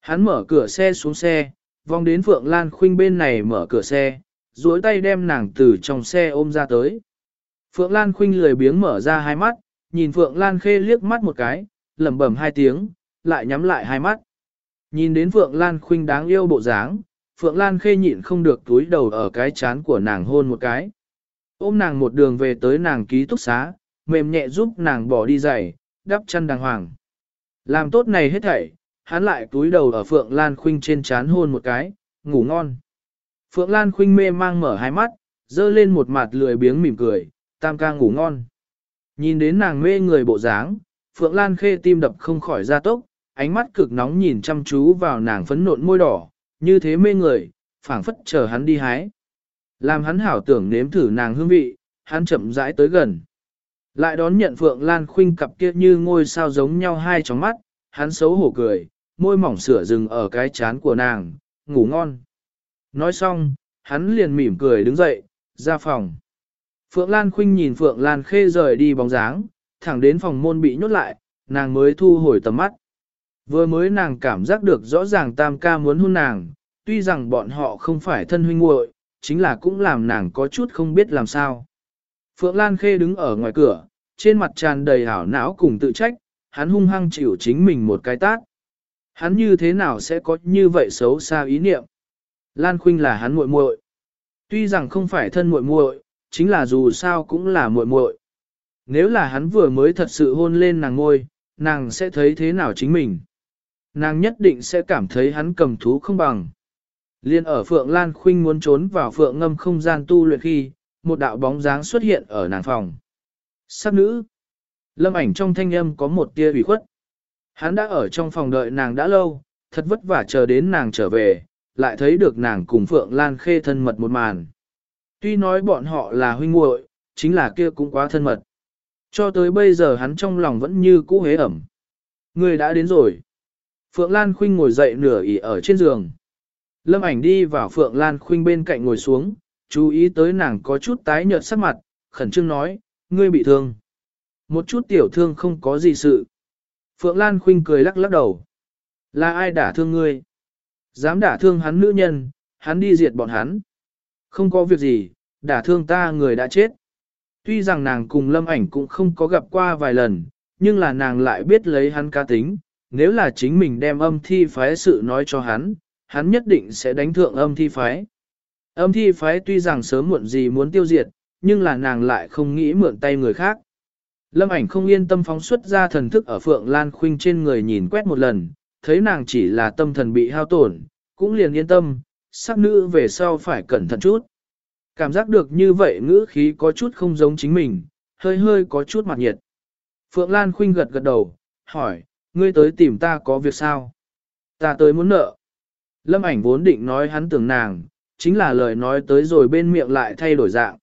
Hắn mở cửa xe xuống xe, vòng đến Phượng Lan Khuynh bên này mở cửa xe, duỗi tay đem nàng từ trong xe ôm ra tới. Phượng Lan Khuynh lười biếng mở ra hai mắt, nhìn Phượng Lan Khê liếc mắt một cái, lẩm bẩm hai tiếng, lại nhắm lại hai mắt. Nhìn đến Phượng Lan Khuynh đáng yêu bộ dáng, Phượng Lan Khê nhịn không được túi đầu ở cái chán của nàng hôn một cái. Ôm nàng một đường về tới nàng ký túc xá, mềm nhẹ giúp nàng bỏ đi giày, đắp chân đàng hoàng. Làm tốt này hết thảy, hắn lại túi đầu ở Phượng Lan Khuynh trên chán hôn một cái, ngủ ngon. Phượng Lan Khuynh mê mang mở hai mắt, dơ lên một mặt lười biếng mỉm cười, tam ca ngủ ngon. Nhìn đến nàng mê người bộ dáng, Phượng Lan khê tim đập không khỏi ra tốc, ánh mắt cực nóng nhìn chăm chú vào nàng phấn nộn môi đỏ, như thế mê người, phảng phất chờ hắn đi hái. Làm hắn hảo tưởng nếm thử nàng hương vị, hắn chậm rãi tới gần. Lại đón nhận Phượng Lan khuynh cặp kia như ngôi sao giống nhau hai tròng mắt, hắn xấu hổ cười, môi mỏng sửa dừng ở cái chán của nàng, ngủ ngon. Nói xong, hắn liền mỉm cười đứng dậy, ra phòng. Phượng Lan khuynh nhìn Phượng Lan khê rời đi bóng dáng, thẳng đến phòng môn bị nhốt lại, nàng mới thu hồi tầm mắt. Vừa mới nàng cảm giác được rõ ràng tam ca muốn hôn nàng, tuy rằng bọn họ không phải thân huynh muội, chính là cũng làm nàng có chút không biết làm sao. Phượng Lan Khê đứng ở ngoài cửa, trên mặt tràn đầy hảo não cùng tự trách, hắn hung hăng chịu chính mình một cái tát. Hắn như thế nào sẽ có như vậy xấu xa ý niệm? Lan Khuynh là hắn muội muội. Tuy rằng không phải thân muội muội, chính là dù sao cũng là muội muội. Nếu là hắn vừa mới thật sự hôn lên nàng ngôi, nàng sẽ thấy thế nào chính mình? Nàng nhất định sẽ cảm thấy hắn cầm thú không bằng. Liên ở Phượng Lan Khuynh muốn trốn vào Phượng ngâm không gian tu luyện khi, một đạo bóng dáng xuất hiện ở nàng phòng. Sắc nữ. Lâm ảnh trong thanh âm có một tia ủy khuất. Hắn đã ở trong phòng đợi nàng đã lâu, thật vất vả chờ đến nàng trở về, lại thấy được nàng cùng Phượng Lan Khê thân mật một màn. Tuy nói bọn họ là huynh muội, chính là kia cũng quá thân mật. Cho tới bây giờ hắn trong lòng vẫn như cũ hế ẩm. Người đã đến rồi. Phượng Lan Khuynh ngồi dậy nửa ỉ ở trên giường. Lâm ảnh đi vào Phượng Lan Khuynh bên cạnh ngồi xuống, chú ý tới nàng có chút tái nhợt sắc mặt, khẩn trương nói, ngươi bị thương. Một chút tiểu thương không có gì sự. Phượng Lan Khuynh cười lắc lắc đầu. Là ai đả thương ngươi? Dám đả thương hắn nữ nhân, hắn đi diệt bọn hắn. Không có việc gì, đả thương ta người đã chết. Tuy rằng nàng cùng lâm ảnh cũng không có gặp qua vài lần, nhưng là nàng lại biết lấy hắn ca tính, nếu là chính mình đem âm thi phái sự nói cho hắn, hắn nhất định sẽ đánh thượng âm thi phái. Âm thi phái tuy rằng sớm muộn gì muốn tiêu diệt, nhưng là nàng lại không nghĩ mượn tay người khác. Lâm ảnh không yên tâm phóng xuất ra thần thức ở Phượng Lan Khuynh trên người nhìn quét một lần, thấy nàng chỉ là tâm thần bị hao tổn, cũng liền yên tâm, sắc nữ về sau phải cẩn thận chút. Cảm giác được như vậy ngữ khí có chút không giống chính mình, hơi hơi có chút mặt nhiệt. Phượng Lan Khuynh gật gật đầu, hỏi, ngươi tới tìm ta có việc sao? Ta tới muốn nợ. Lâm ảnh vốn định nói hắn tưởng nàng, chính là lời nói tới rồi bên miệng lại thay đổi dạng.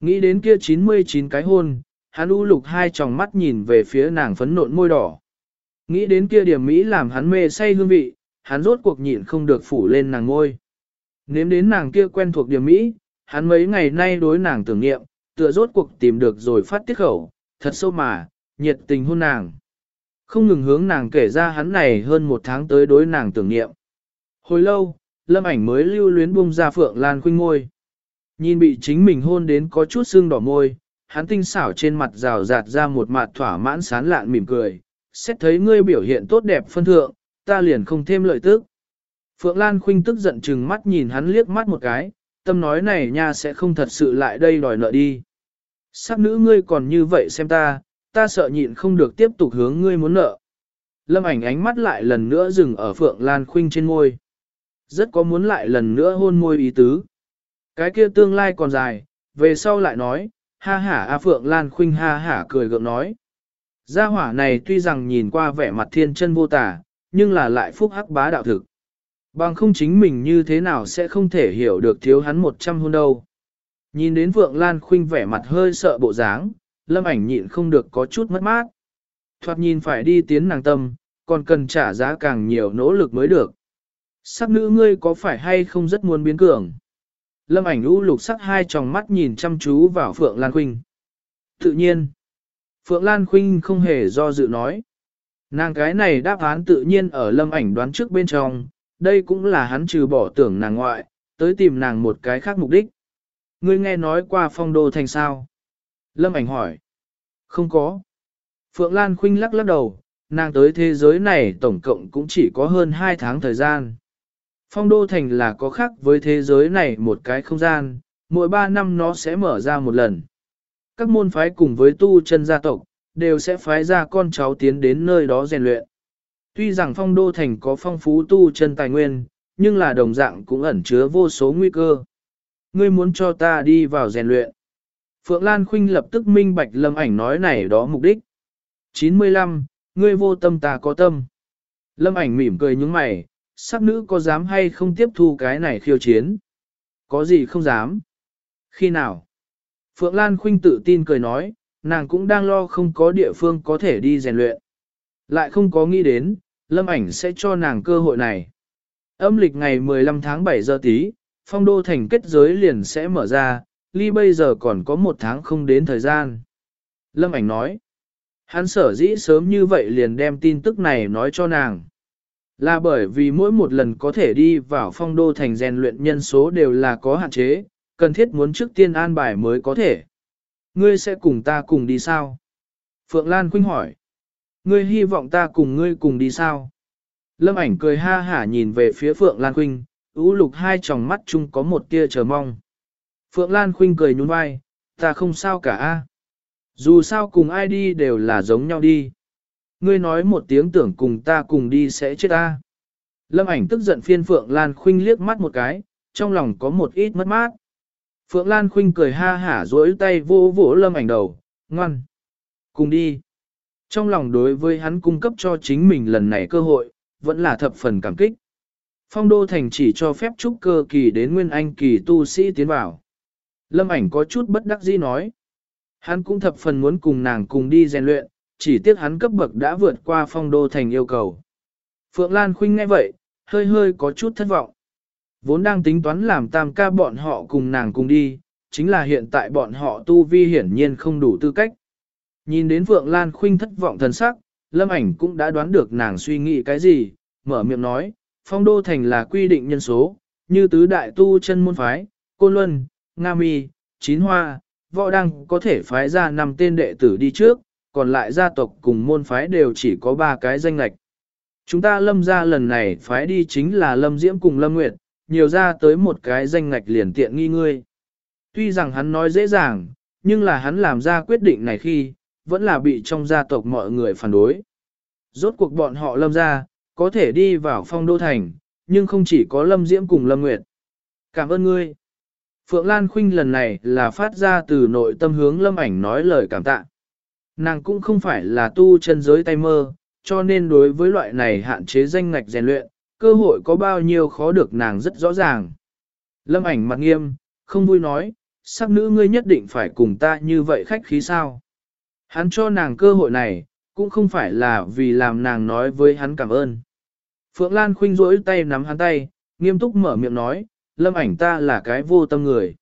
Nghĩ đến kia 99 cái hôn, hắn u lục hai tròng mắt nhìn về phía nàng phấn nộn môi đỏ. Nghĩ đến kia điểm Mỹ làm hắn mê say hương vị, hắn rốt cuộc nhịn không được phủ lên nàng ngôi. Nếm đến nàng kia quen thuộc điểm Mỹ, hắn mấy ngày nay đối nàng tưởng niệm, tựa rốt cuộc tìm được rồi phát tiết khẩu, thật sâu mà, nhiệt tình hôn nàng. Không ngừng hướng nàng kể ra hắn này hơn một tháng tới đối nàng tưởng niệm. Hồi lâu, lâm ảnh mới lưu luyến buông ra phượng lan khuynh ngôi. Nhìn bị chính mình hôn đến có chút sưng đỏ môi, hắn tinh xảo trên mặt rào rạt ra một mặt thỏa mãn sán lạn mỉm cười. Xét thấy ngươi biểu hiện tốt đẹp phân thượng, ta liền không thêm lợi tức. Phượng Lan Khuynh tức giận chừng mắt nhìn hắn liếc mắt một cái, tâm nói này nha sẽ không thật sự lại đây đòi nợ đi. Sắc nữ ngươi còn như vậy xem ta, ta sợ nhịn không được tiếp tục hướng ngươi muốn nợ. Lâm ảnh ánh mắt lại lần nữa dừng ở Phượng Lan Khuynh trên môi. Rất có muốn lại lần nữa hôn môi ý tứ. Cái kia tương lai còn dài, về sau lại nói, ha hả A Phượng Lan Khuynh ha hả cười gượng nói. Gia hỏa này tuy rằng nhìn qua vẻ mặt thiên chân vô tả, nhưng là lại phúc hắc bá đạo thực. Bằng không chính mình như thế nào sẽ không thể hiểu được thiếu hắn một trăm hôn đâu. Nhìn đến Phượng Lan Khuynh vẻ mặt hơi sợ bộ dáng, lâm ảnh nhịn không được có chút mất mát. Thoạt nhìn phải đi tiến nàng tâm, còn cần trả giá càng nhiều nỗ lực mới được. Sắc nữ ngươi có phải hay không rất muốn biến cường? Lâm ảnh u lục sắc hai tròng mắt nhìn chăm chú vào Phượng Lan Khuynh. Tự nhiên, Phượng Lan Khuynh không hề do dự nói. Nàng cái này đáp án tự nhiên ở lâm ảnh đoán trước bên trong, đây cũng là hắn trừ bỏ tưởng nàng ngoại, tới tìm nàng một cái khác mục đích. Ngươi nghe nói qua phong đô thành sao? Lâm ảnh hỏi. Không có. Phượng Lan Khuynh lắc lắc đầu, nàng tới thế giới này tổng cộng cũng chỉ có hơn 2 tháng thời gian. Phong đô thành là có khác với thế giới này một cái không gian, mỗi 3 năm nó sẽ mở ra một lần. Các môn phái cùng với tu chân gia tộc, đều sẽ phái ra con cháu tiến đến nơi đó rèn luyện. Tuy rằng phong đô thành có phong phú tu chân tài nguyên, nhưng là đồng dạng cũng ẩn chứa vô số nguy cơ. Ngươi muốn cho ta đi vào rèn luyện. Phượng Lan Khuynh lập tức minh bạch lâm ảnh nói này đó mục đích. 95. Ngươi vô tâm ta có tâm. Lâm ảnh mỉm cười nhướng mày, sắc nữ có dám hay không tiếp thu cái này khiêu chiến? Có gì không dám? Khi nào? Phượng Lan Khuynh tự tin cười nói, nàng cũng đang lo không có địa phương có thể đi rèn luyện. Lại không có nghĩ đến, lâm ảnh sẽ cho nàng cơ hội này. Âm lịch ngày 15 tháng 7 giờ tí, phong đô thành kết giới liền sẽ mở ra, ly bây giờ còn có một tháng không đến thời gian. Lâm ảnh nói, hắn sở dĩ sớm như vậy liền đem tin tức này nói cho nàng. Là bởi vì mỗi một lần có thể đi vào phong đô thành rèn luyện nhân số đều là có hạn chế, cần thiết muốn trước tiên an bài mới có thể. Ngươi sẽ cùng ta cùng đi sao? Phượng Lan Khuynh hỏi. Ngươi hy vọng ta cùng ngươi cùng đi sao? Lâm ảnh cười ha hả nhìn về phía Phượng Lan Khuynh, ú lục hai tròng mắt chung có một tia chờ mong. Phượng Lan Khuynh cười nhún vai, ta không sao cả a. Dù sao cùng ai đi đều là giống nhau đi. Ngươi nói một tiếng tưởng cùng ta cùng đi sẽ chết ta. Lâm ảnh tức giận phiên Phượng Lan Khuynh liếc mắt một cái, trong lòng có một ít mất mát. Phượng Lan Khuynh cười ha hả dối tay vô vỗ lâm ảnh đầu, ngoan. Cùng đi. Trong lòng đối với hắn cung cấp cho chính mình lần này cơ hội, vẫn là thập phần cảm kích. Phong đô thành chỉ cho phép trúc cơ kỳ đến nguyên anh kỳ tu sĩ tiến vào. Lâm ảnh có chút bất đắc dĩ nói. Hắn cũng thập phần muốn cùng nàng cùng đi rèn luyện, chỉ tiếc hắn cấp bậc đã vượt qua phong đô thành yêu cầu. Phượng Lan Khuynh nghe vậy, hơi hơi có chút thất vọng. Vốn đang tính toán làm tam ca bọn họ cùng nàng cùng đi, chính là hiện tại bọn họ tu vi hiển nhiên không đủ tư cách. Nhìn đến Phượng Lan Khuynh thất vọng thần sắc, Lâm ảnh cũng đã đoán được nàng suy nghĩ cái gì, mở miệng nói, phong đô thành là quy định nhân số, như tứ đại tu chân môn phái, cô Luân, Nga Mi, Chín Hoa, võ đăng có thể phái ra năm tên đệ tử đi trước, còn lại gia tộc cùng môn phái đều chỉ có ba cái danh lạch. Chúng ta lâm ra lần này phái đi chính là lâm diễm cùng lâm nguyệt, nhiều ra tới một cái danh ngạch liền tiện nghi ngươi. Tuy rằng hắn nói dễ dàng, nhưng là hắn làm ra quyết định này khi, vẫn là bị trong gia tộc mọi người phản đối. Rốt cuộc bọn họ lâm ra, có thể đi vào phong đô thành, nhưng không chỉ có lâm diễm cùng lâm nguyệt. Cảm ơn ngươi. Phượng Lan Khuynh lần này là phát ra từ nội tâm hướng lâm ảnh nói lời cảm tạ. Nàng cũng không phải là tu chân giới tay mơ, cho nên đối với loại này hạn chế danh ngạch rèn luyện, cơ hội có bao nhiêu khó được nàng rất rõ ràng. Lâm ảnh mặt nghiêm, không vui nói, sắc nữ ngươi nhất định phải cùng ta như vậy khách khí sao. Hắn cho nàng cơ hội này, cũng không phải là vì làm nàng nói với hắn cảm ơn. Phượng Lan khinh rỗi tay nắm hắn tay, nghiêm túc mở miệng nói, lâm ảnh ta là cái vô tâm người.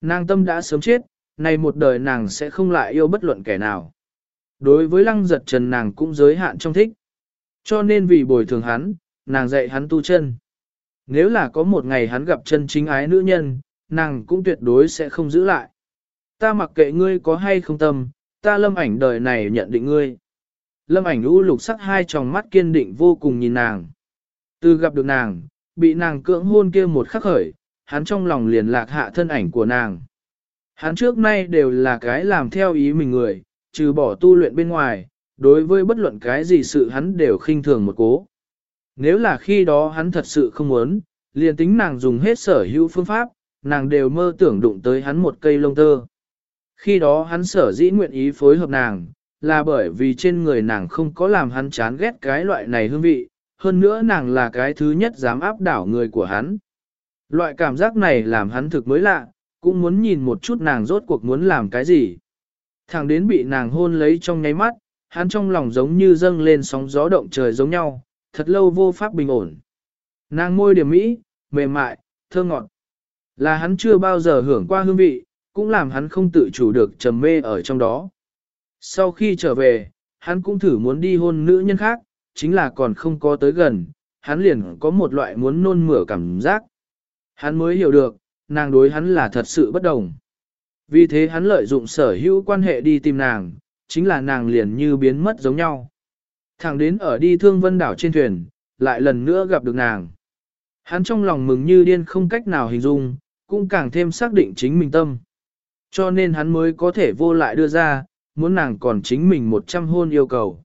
Nàng tâm đã sớm chết, nay một đời nàng sẽ không lại yêu bất luận kẻ nào. Đối với lăng giật trần nàng cũng giới hạn trong thích. Cho nên vì bồi thường hắn, nàng dạy hắn tu chân. Nếu là có một ngày hắn gặp chân chính ái nữ nhân, nàng cũng tuyệt đối sẽ không giữ lại. Ta mặc kệ ngươi có hay không tâm, ta lâm ảnh đời này nhận định ngươi. Lâm ảnh u lục sắc hai tròng mắt kiên định vô cùng nhìn nàng. Từ gặp được nàng, bị nàng cưỡng hôn kia một khắc khởi, hắn trong lòng liền lạc hạ thân ảnh của nàng. Hắn trước nay đều là cái làm theo ý mình người, trừ bỏ tu luyện bên ngoài, đối với bất luận cái gì sự hắn đều khinh thường một cố. Nếu là khi đó hắn thật sự không muốn, liền tính nàng dùng hết sở hữu phương pháp, nàng đều mơ tưởng đụng tới hắn một cây lông tơ. Khi đó hắn sở dĩ nguyện ý phối hợp nàng, là bởi vì trên người nàng không có làm hắn chán ghét cái loại này hương vị, hơn nữa nàng là cái thứ nhất dám áp đảo người của hắn. Loại cảm giác này làm hắn thực mới lạ, cũng muốn nhìn một chút nàng rốt cuộc muốn làm cái gì. Thằng đến bị nàng hôn lấy trong nháy mắt, hắn trong lòng giống như dâng lên sóng gió động trời giống nhau, thật lâu vô pháp bình ổn. Nàng môi điểm mỹ, mềm mại, thơ ngọt. Là hắn chưa bao giờ hưởng qua hương vị, cũng làm hắn không tự chủ được trầm mê ở trong đó. Sau khi trở về, hắn cũng thử muốn đi hôn nữ nhân khác, chính là còn không có tới gần, hắn liền có một loại muốn nôn mửa cảm giác. Hắn mới hiểu được, nàng đối hắn là thật sự bất đồng. Vì thế hắn lợi dụng sở hữu quan hệ đi tìm nàng, chính là nàng liền như biến mất giống nhau. Thẳng đến ở đi thương vân đảo trên thuyền, lại lần nữa gặp được nàng. Hắn trong lòng mừng như điên không cách nào hình dung, cũng càng thêm xác định chính mình tâm. Cho nên hắn mới có thể vô lại đưa ra, muốn nàng còn chính mình một trăm hôn yêu cầu.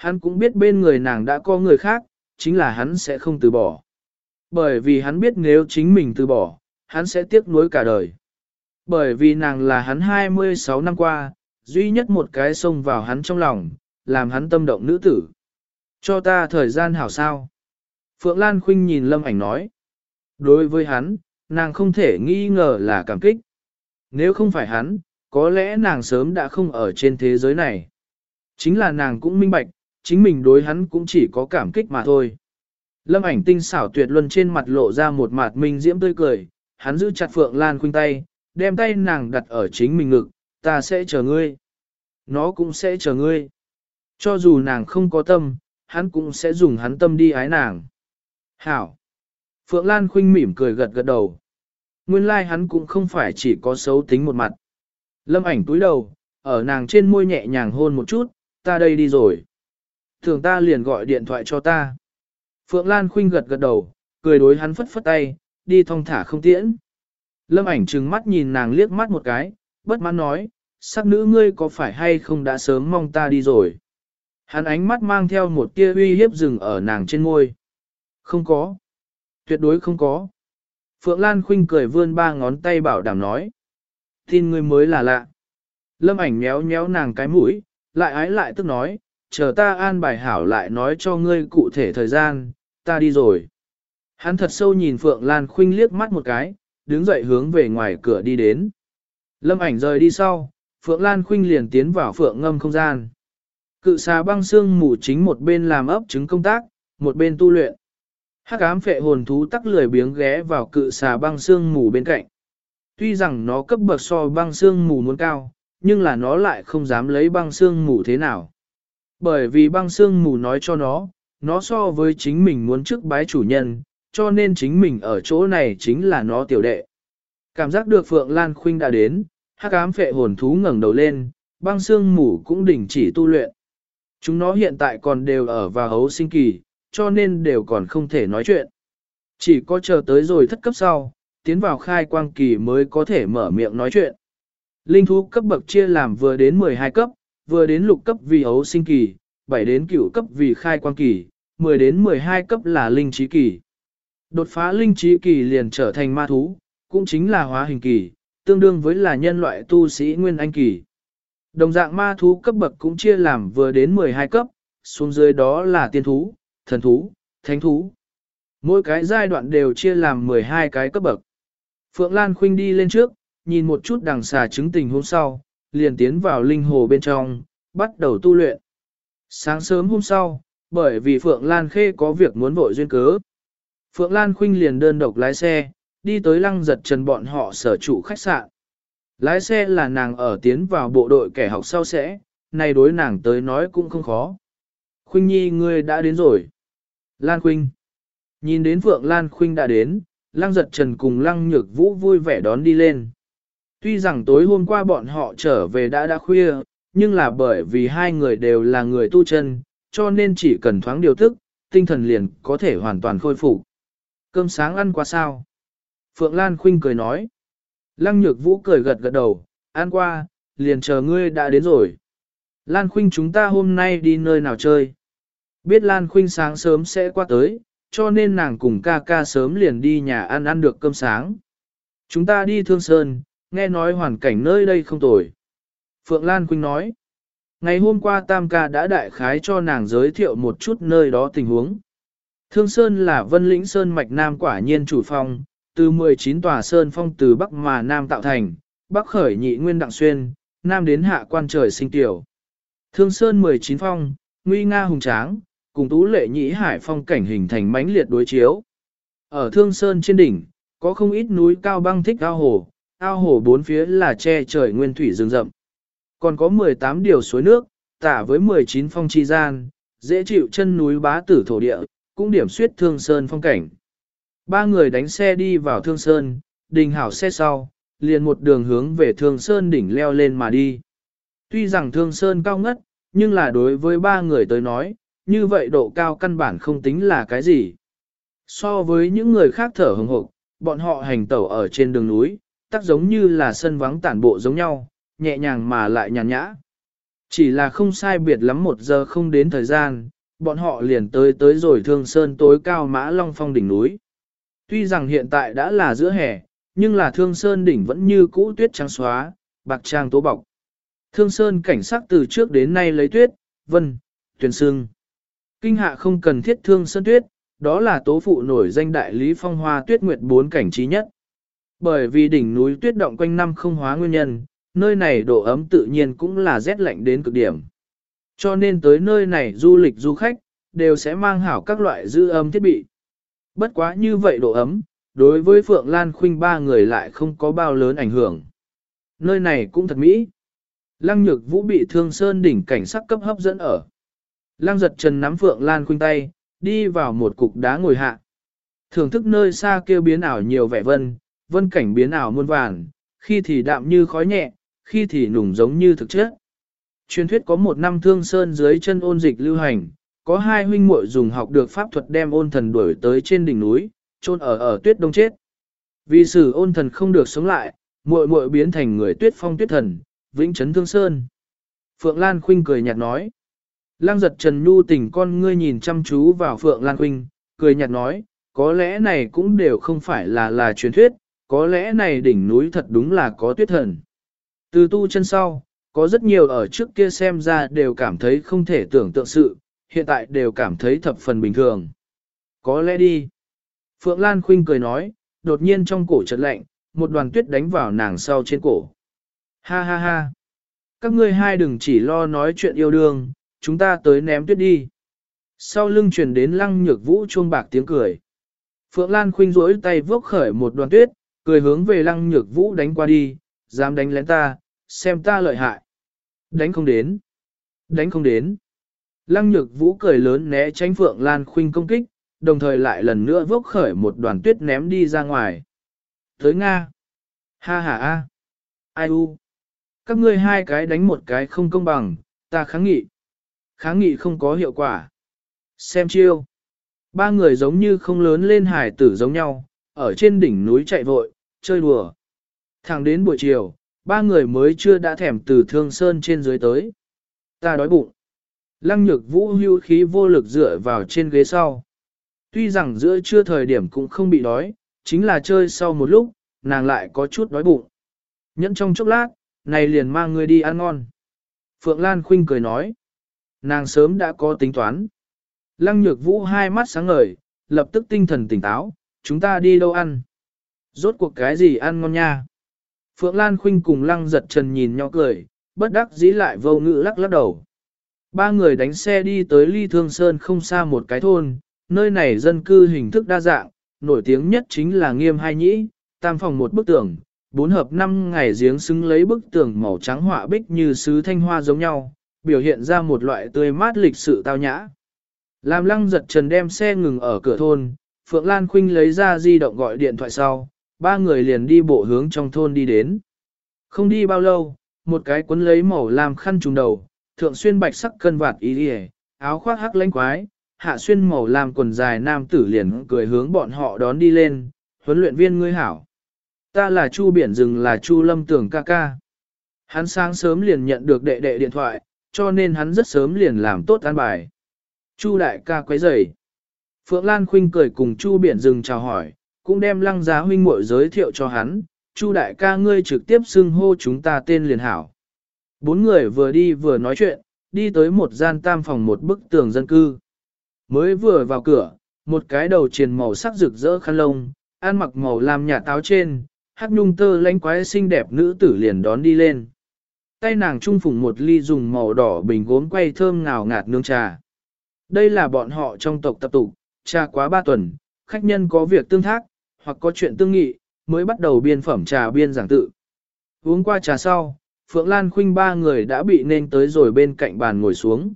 Hắn cũng biết bên người nàng đã có người khác, chính là hắn sẽ không từ bỏ. Bởi vì hắn biết nếu chính mình từ bỏ, hắn sẽ tiếc nuối cả đời. Bởi vì nàng là hắn 26 năm qua, duy nhất một cái xông vào hắn trong lòng, làm hắn tâm động nữ tử. Cho ta thời gian hảo sao. Phượng Lan Khuynh nhìn Lâm ảnh nói. Đối với hắn, nàng không thể nghi ngờ là cảm kích. Nếu không phải hắn, có lẽ nàng sớm đã không ở trên thế giới này. Chính là nàng cũng minh bạch, chính mình đối hắn cũng chỉ có cảm kích mà thôi. Lâm ảnh tinh xảo tuyệt luân trên mặt lộ ra một mặt minh diễm tươi cười, hắn giữ chặt Phượng Lan Khuynh tay, đem tay nàng đặt ở chính mình ngực, ta sẽ chờ ngươi. Nó cũng sẽ chờ ngươi. Cho dù nàng không có tâm, hắn cũng sẽ dùng hắn tâm đi ái nàng. Hảo. Phượng Lan Khuynh mỉm cười gật gật đầu. Nguyên lai like hắn cũng không phải chỉ có xấu tính một mặt. Lâm ảnh túi đầu, ở nàng trên môi nhẹ nhàng hôn một chút, ta đây đi rồi. Thường ta liền gọi điện thoại cho ta. Phượng Lan Khuynh gật gật đầu, cười đối hắn phất phất tay, đi thong thả không tiễn. Lâm ảnh trừng mắt nhìn nàng liếc mắt một cái, bất mãn nói, sắc nữ ngươi có phải hay không đã sớm mong ta đi rồi. Hắn ánh mắt mang theo một tia uy hiếp rừng ở nàng trên môi. Không có. Tuyệt đối không có. Phượng Lan Khuynh cười vươn ba ngón tay bảo đảm nói. Tin ngươi mới là lạ. Lâm ảnh méo méo nàng cái mũi, lại ái lại tức nói, chờ ta an bài hảo lại nói cho ngươi cụ thể thời gian, ta đi rồi. Hắn thật sâu nhìn Phượng Lan Khuynh liếc mắt một cái, đứng dậy hướng về ngoài cửa đi đến. Lâm ảnh rời đi sau, Phượng Lan Khuynh liền tiến vào Phượng ngâm không gian. Cự xà băng xương mù chính một bên làm ấp trứng công tác, một bên tu luyện. Hắc ám phệ hồn thú tắc lười biếng ghé vào cự xà băng xương mù bên cạnh. Tuy rằng nó cấp bậc so băng xương mù muốn cao, nhưng là nó lại không dám lấy băng xương mù thế nào. Bởi vì băng xương mù nói cho nó, nó so với chính mình muốn trước bái chủ nhân, cho nên chính mình ở chỗ này chính là nó tiểu đệ. Cảm giác được Phượng Lan Khuynh đã đến, hắc ám phệ hồn thú ngẩng đầu lên, băng xương mù cũng đình chỉ tu luyện. Chúng nó hiện tại còn đều ở vào hấu sinh kỳ, cho nên đều còn không thể nói chuyện. Chỉ có chờ tới rồi thất cấp sau, tiến vào khai quang kỳ mới có thể mở miệng nói chuyện. Linh thú cấp bậc chia làm vừa đến 12 cấp, vừa đến lục cấp vì ấu sinh kỳ, 7 đến cửu cấp vì khai quang kỳ, 10 đến 12 cấp là linh trí kỳ. Đột phá linh trí kỳ liền trở thành ma thú, cũng chính là hóa hình kỳ, tương đương với là nhân loại tu sĩ nguyên anh kỳ. Đồng dạng ma thú cấp bậc cũng chia làm vừa đến 12 cấp, xuống dưới đó là tiên thú, thần thú, thánh thú. Mỗi cái giai đoạn đều chia làm 12 cái cấp bậc. Phượng Lan Khuynh đi lên trước, nhìn một chút đằng xà chứng tình hôm sau, liền tiến vào linh hồ bên trong, bắt đầu tu luyện. Sáng sớm hôm sau, bởi vì Phượng Lan Khê có việc muốn vội duyên cớ. Phượng Lan Khuynh liền đơn độc lái xe, đi tới lăng giật trần bọn họ sở trụ khách sạn. Lái xe là nàng ở tiến vào bộ đội kẻ học sau sẽ, này đối nàng tới nói cũng không khó. Khuynh Nhi ngươi đã đến rồi. Lan Khuynh. Nhìn đến Phượng Lan Khuynh đã đến, Lăng Giật Trần cùng Lăng Nhược Vũ vui vẻ đón đi lên. Tuy rằng tối hôm qua bọn họ trở về đã đã khuya, nhưng là bởi vì hai người đều là người tu chân, cho nên chỉ cần thoáng điều thức, tinh thần liền có thể hoàn toàn khôi phục. Cơm sáng ăn qua sao? Phượng Lan Khuynh cười nói. Lăng Nhược Vũ cười gật gật đầu, ăn qua, liền chờ ngươi đã đến rồi. Lan Khuynh chúng ta hôm nay đi nơi nào chơi? Biết Lan Khuynh sáng sớm sẽ qua tới, cho nên nàng cùng ca ca sớm liền đi nhà ăn ăn được cơm sáng. Chúng ta đi Thương Sơn, nghe nói hoàn cảnh nơi đây không tồi. Phượng Lan Quynh nói, ngày hôm qua Tam ca đã đại khái cho nàng giới thiệu một chút nơi đó tình huống. Thương Sơn là vân lĩnh Sơn mạch Nam quả nhiên chủ phong, từ 19 tòa Sơn phong từ Bắc mà Nam tạo thành, Bắc khởi nhị nguyên đặng xuyên, Nam đến hạ quan trời sinh tiểu. Thương Sơn 19 phong, nguy nga hùng tráng, cùng tú lệ nhĩ hải phong cảnh hình thành mãnh liệt đối chiếu. Ở Thương Sơn trên đỉnh, có không ít núi cao băng thích cao hồ, ao hồ bốn phía là che trời nguyên thủy rừng rậm. Còn có 18 điều suối nước, tả với 19 phong chi gian, dễ chịu chân núi bá tử thổ địa, cũng điểm suyết Thương Sơn phong cảnh. Ba người đánh xe đi vào Thương Sơn, đình hảo xe sau, liền một đường hướng về Thương Sơn đỉnh leo lên mà đi. Tuy rằng Thương Sơn cao ngất, nhưng là đối với ba người tới nói, như vậy độ cao căn bản không tính là cái gì. So với những người khác thở hồng hộc, bọn họ hành tẩu ở trên đường núi, tác giống như là sân vắng tản bộ giống nhau, nhẹ nhàng mà lại nhàn nhã. Chỉ là không sai biệt lắm một giờ không đến thời gian, bọn họ liền tới tới rồi thương sơn tối cao mã long phong đỉnh núi. Tuy rằng hiện tại đã là giữa hè, nhưng là thương sơn đỉnh vẫn như cũ tuyết trắng xóa, bạc trang tố bọc. Thương sơn cảnh sắc từ trước đến nay lấy tuyết, vân, tuyển sương. Kinh hạ không cần thiết thương sơn tuyết, đó là tố phụ nổi danh đại lý phong hoa tuyết nguyệt bốn cảnh trí nhất. Bởi vì đỉnh núi tuyết động quanh năm không hóa nguyên nhân, nơi này độ ấm tự nhiên cũng là rét lạnh đến cực điểm. Cho nên tới nơi này du lịch du khách, đều sẽ mang hảo các loại giữ ấm thiết bị. Bất quá như vậy độ ấm, đối với Phượng Lan Khuynh ba người lại không có bao lớn ảnh hưởng. Nơi này cũng thật mỹ. Lăng nhược vũ bị thương sơn đỉnh cảnh sắc cấp hấp dẫn ở. Lăng giật trần nắm Phượng Lan Khuynh tay, đi vào một cục đá ngồi hạ. Thưởng thức nơi xa kêu biến ảo nhiều vẻ vân, vân cảnh biến ảo muôn vàn, khi thì đạm như khói nhẹ, khi thì nùng giống như thực chất. Truyền thuyết có một năm thương sơn dưới chân ôn dịch lưu hành, có hai huynh muội dùng học được pháp thuật đem ôn thần đuổi tới trên đỉnh núi, chôn ở ở tuyết đông chết. Vì sử ôn thần không được sống lại, muội muội biến thành người tuyết phong tuyết thần, vĩnh chấn thương sơn. Phượng Lan Khuynh cười nhạt nói. Lăng giật Trần Nhu tình con ngươi nhìn chăm chú vào Phượng Lan Khuynh, cười nhạt nói, có lẽ này cũng đều không phải là là truyền thuyết, có lẽ này đỉnh núi thật đúng là có tuyết thần. Từ tu chân sau, có rất nhiều ở trước kia xem ra đều cảm thấy không thể tưởng tượng sự, hiện tại đều cảm thấy thập phần bình thường. Có lẽ đi. Phượng Lan Khuynh cười nói, đột nhiên trong cổ chợt lạnh, một đoàn tuyết đánh vào nàng sau trên cổ. Ha ha ha. Các ngươi hai đừng chỉ lo nói chuyện yêu đương, chúng ta tới ném tuyết đi. Sau lưng truyền đến lăng nhược vũ chuông bạc tiếng cười. Phượng Lan Khuynh rỗi tay vốc khởi một đoàn tuyết, cười hướng về lăng nhược vũ đánh qua đi, dám đánh lén ta, xem ta lợi hại. Đánh không đến. Đánh không đến. Lăng nhược vũ cười lớn né tránh Phượng Lan Khuynh công kích, đồng thời lại lần nữa vốc khởi một đoàn tuyết ném đi ra ngoài. Tới Nga. Ha ha ha, Ai u. Các ngươi hai cái đánh một cái không công bằng, ta kháng nghị. Kháng nghị không có hiệu quả. Xem chiêu. Ba người giống như không lớn lên hải tử giống nhau, ở trên đỉnh núi chạy vội, chơi đùa. Thẳng đến buổi chiều, ba người mới chưa đã thèm từ thương sơn trên dưới tới. Ta đói bụng. Lăng nhược vũ hưu khí vô lực dựa vào trên ghế sau. Tuy rằng giữa trưa thời điểm cũng không bị đói, chính là chơi sau một lúc, nàng lại có chút đói bụng. Nhẫn trong chốc lát, này liền mang người đi ăn ngon. Phượng Lan Khuynh cười nói. Nàng sớm đã có tính toán. Lăng nhược vũ hai mắt sáng ngời, lập tức tinh thần tỉnh táo, chúng ta đi đâu ăn? Rốt cuộc cái gì ăn ngon nha? Phượng Lan Khuynh cùng lăng giật trần nhìn nhau cười, bất đắc dĩ lại vô ngữ lắc lắc đầu. Ba người đánh xe đi tới Ly Thương Sơn không xa một cái thôn, nơi này dân cư hình thức đa dạng, nổi tiếng nhất chính là nghiêm hai nhĩ, tam phòng một bức tường, bốn hợp năm ngày giếng xứng lấy bức tường màu trắng họa bích như sứ thanh hoa giống nhau, biểu hiện ra một loại tươi mát lịch sự tao nhã. Làm lăng giật trần đem xe ngừng ở cửa thôn, Phượng Lan Khuynh lấy ra di động gọi điện thoại sau, ba người liền đi bộ hướng trong thôn đi đến. Không đi bao lâu, một cái cuốn lấy màu làm khăn trùng đầu, thượng xuyên bạch sắc cân vạt y lìa, áo khoác hắc lãnh quái, hạ xuyên màu làm quần dài nam tử liền cười hướng bọn họ đón đi lên, huấn luyện viên ngươi hảo. Ta là Chu Biển Rừng là Chu Lâm Tưởng ca ca. Hắn sáng sớm liền nhận được đệ đệ điện thoại, cho nên hắn rất sớm liền làm tốt an bài. Chu đại ca quấy rầy. Phượng Lan Khuynh cười cùng Chu Biển dừng chào hỏi, cũng đem lăng giá huynh muội giới thiệu cho hắn, Chu đại ca ngươi trực tiếp xưng hô chúng ta tên liền hảo. Bốn người vừa đi vừa nói chuyện, đi tới một gian tam phòng một bức tường dân cư. Mới vừa vào cửa, một cái đầu triền màu sắc rực rỡ khăn lông, ăn mặc màu làm nhà táo trên, hát nhung tơ lánh quái xinh đẹp nữ tử liền đón đi lên. Tay nàng trung phùng một ly dùng màu đỏ bình gốm quay thơm ngào ngạt nương trà. Đây là bọn họ trong tộc tập tục, trà quá ba tuần, khách nhân có việc tương thác, hoặc có chuyện tương nghị, mới bắt đầu biên phẩm trà biên giảng tự. Uống qua trà sau, Phượng Lan Khuynh ba người đã bị nên tới rồi bên cạnh bàn ngồi xuống.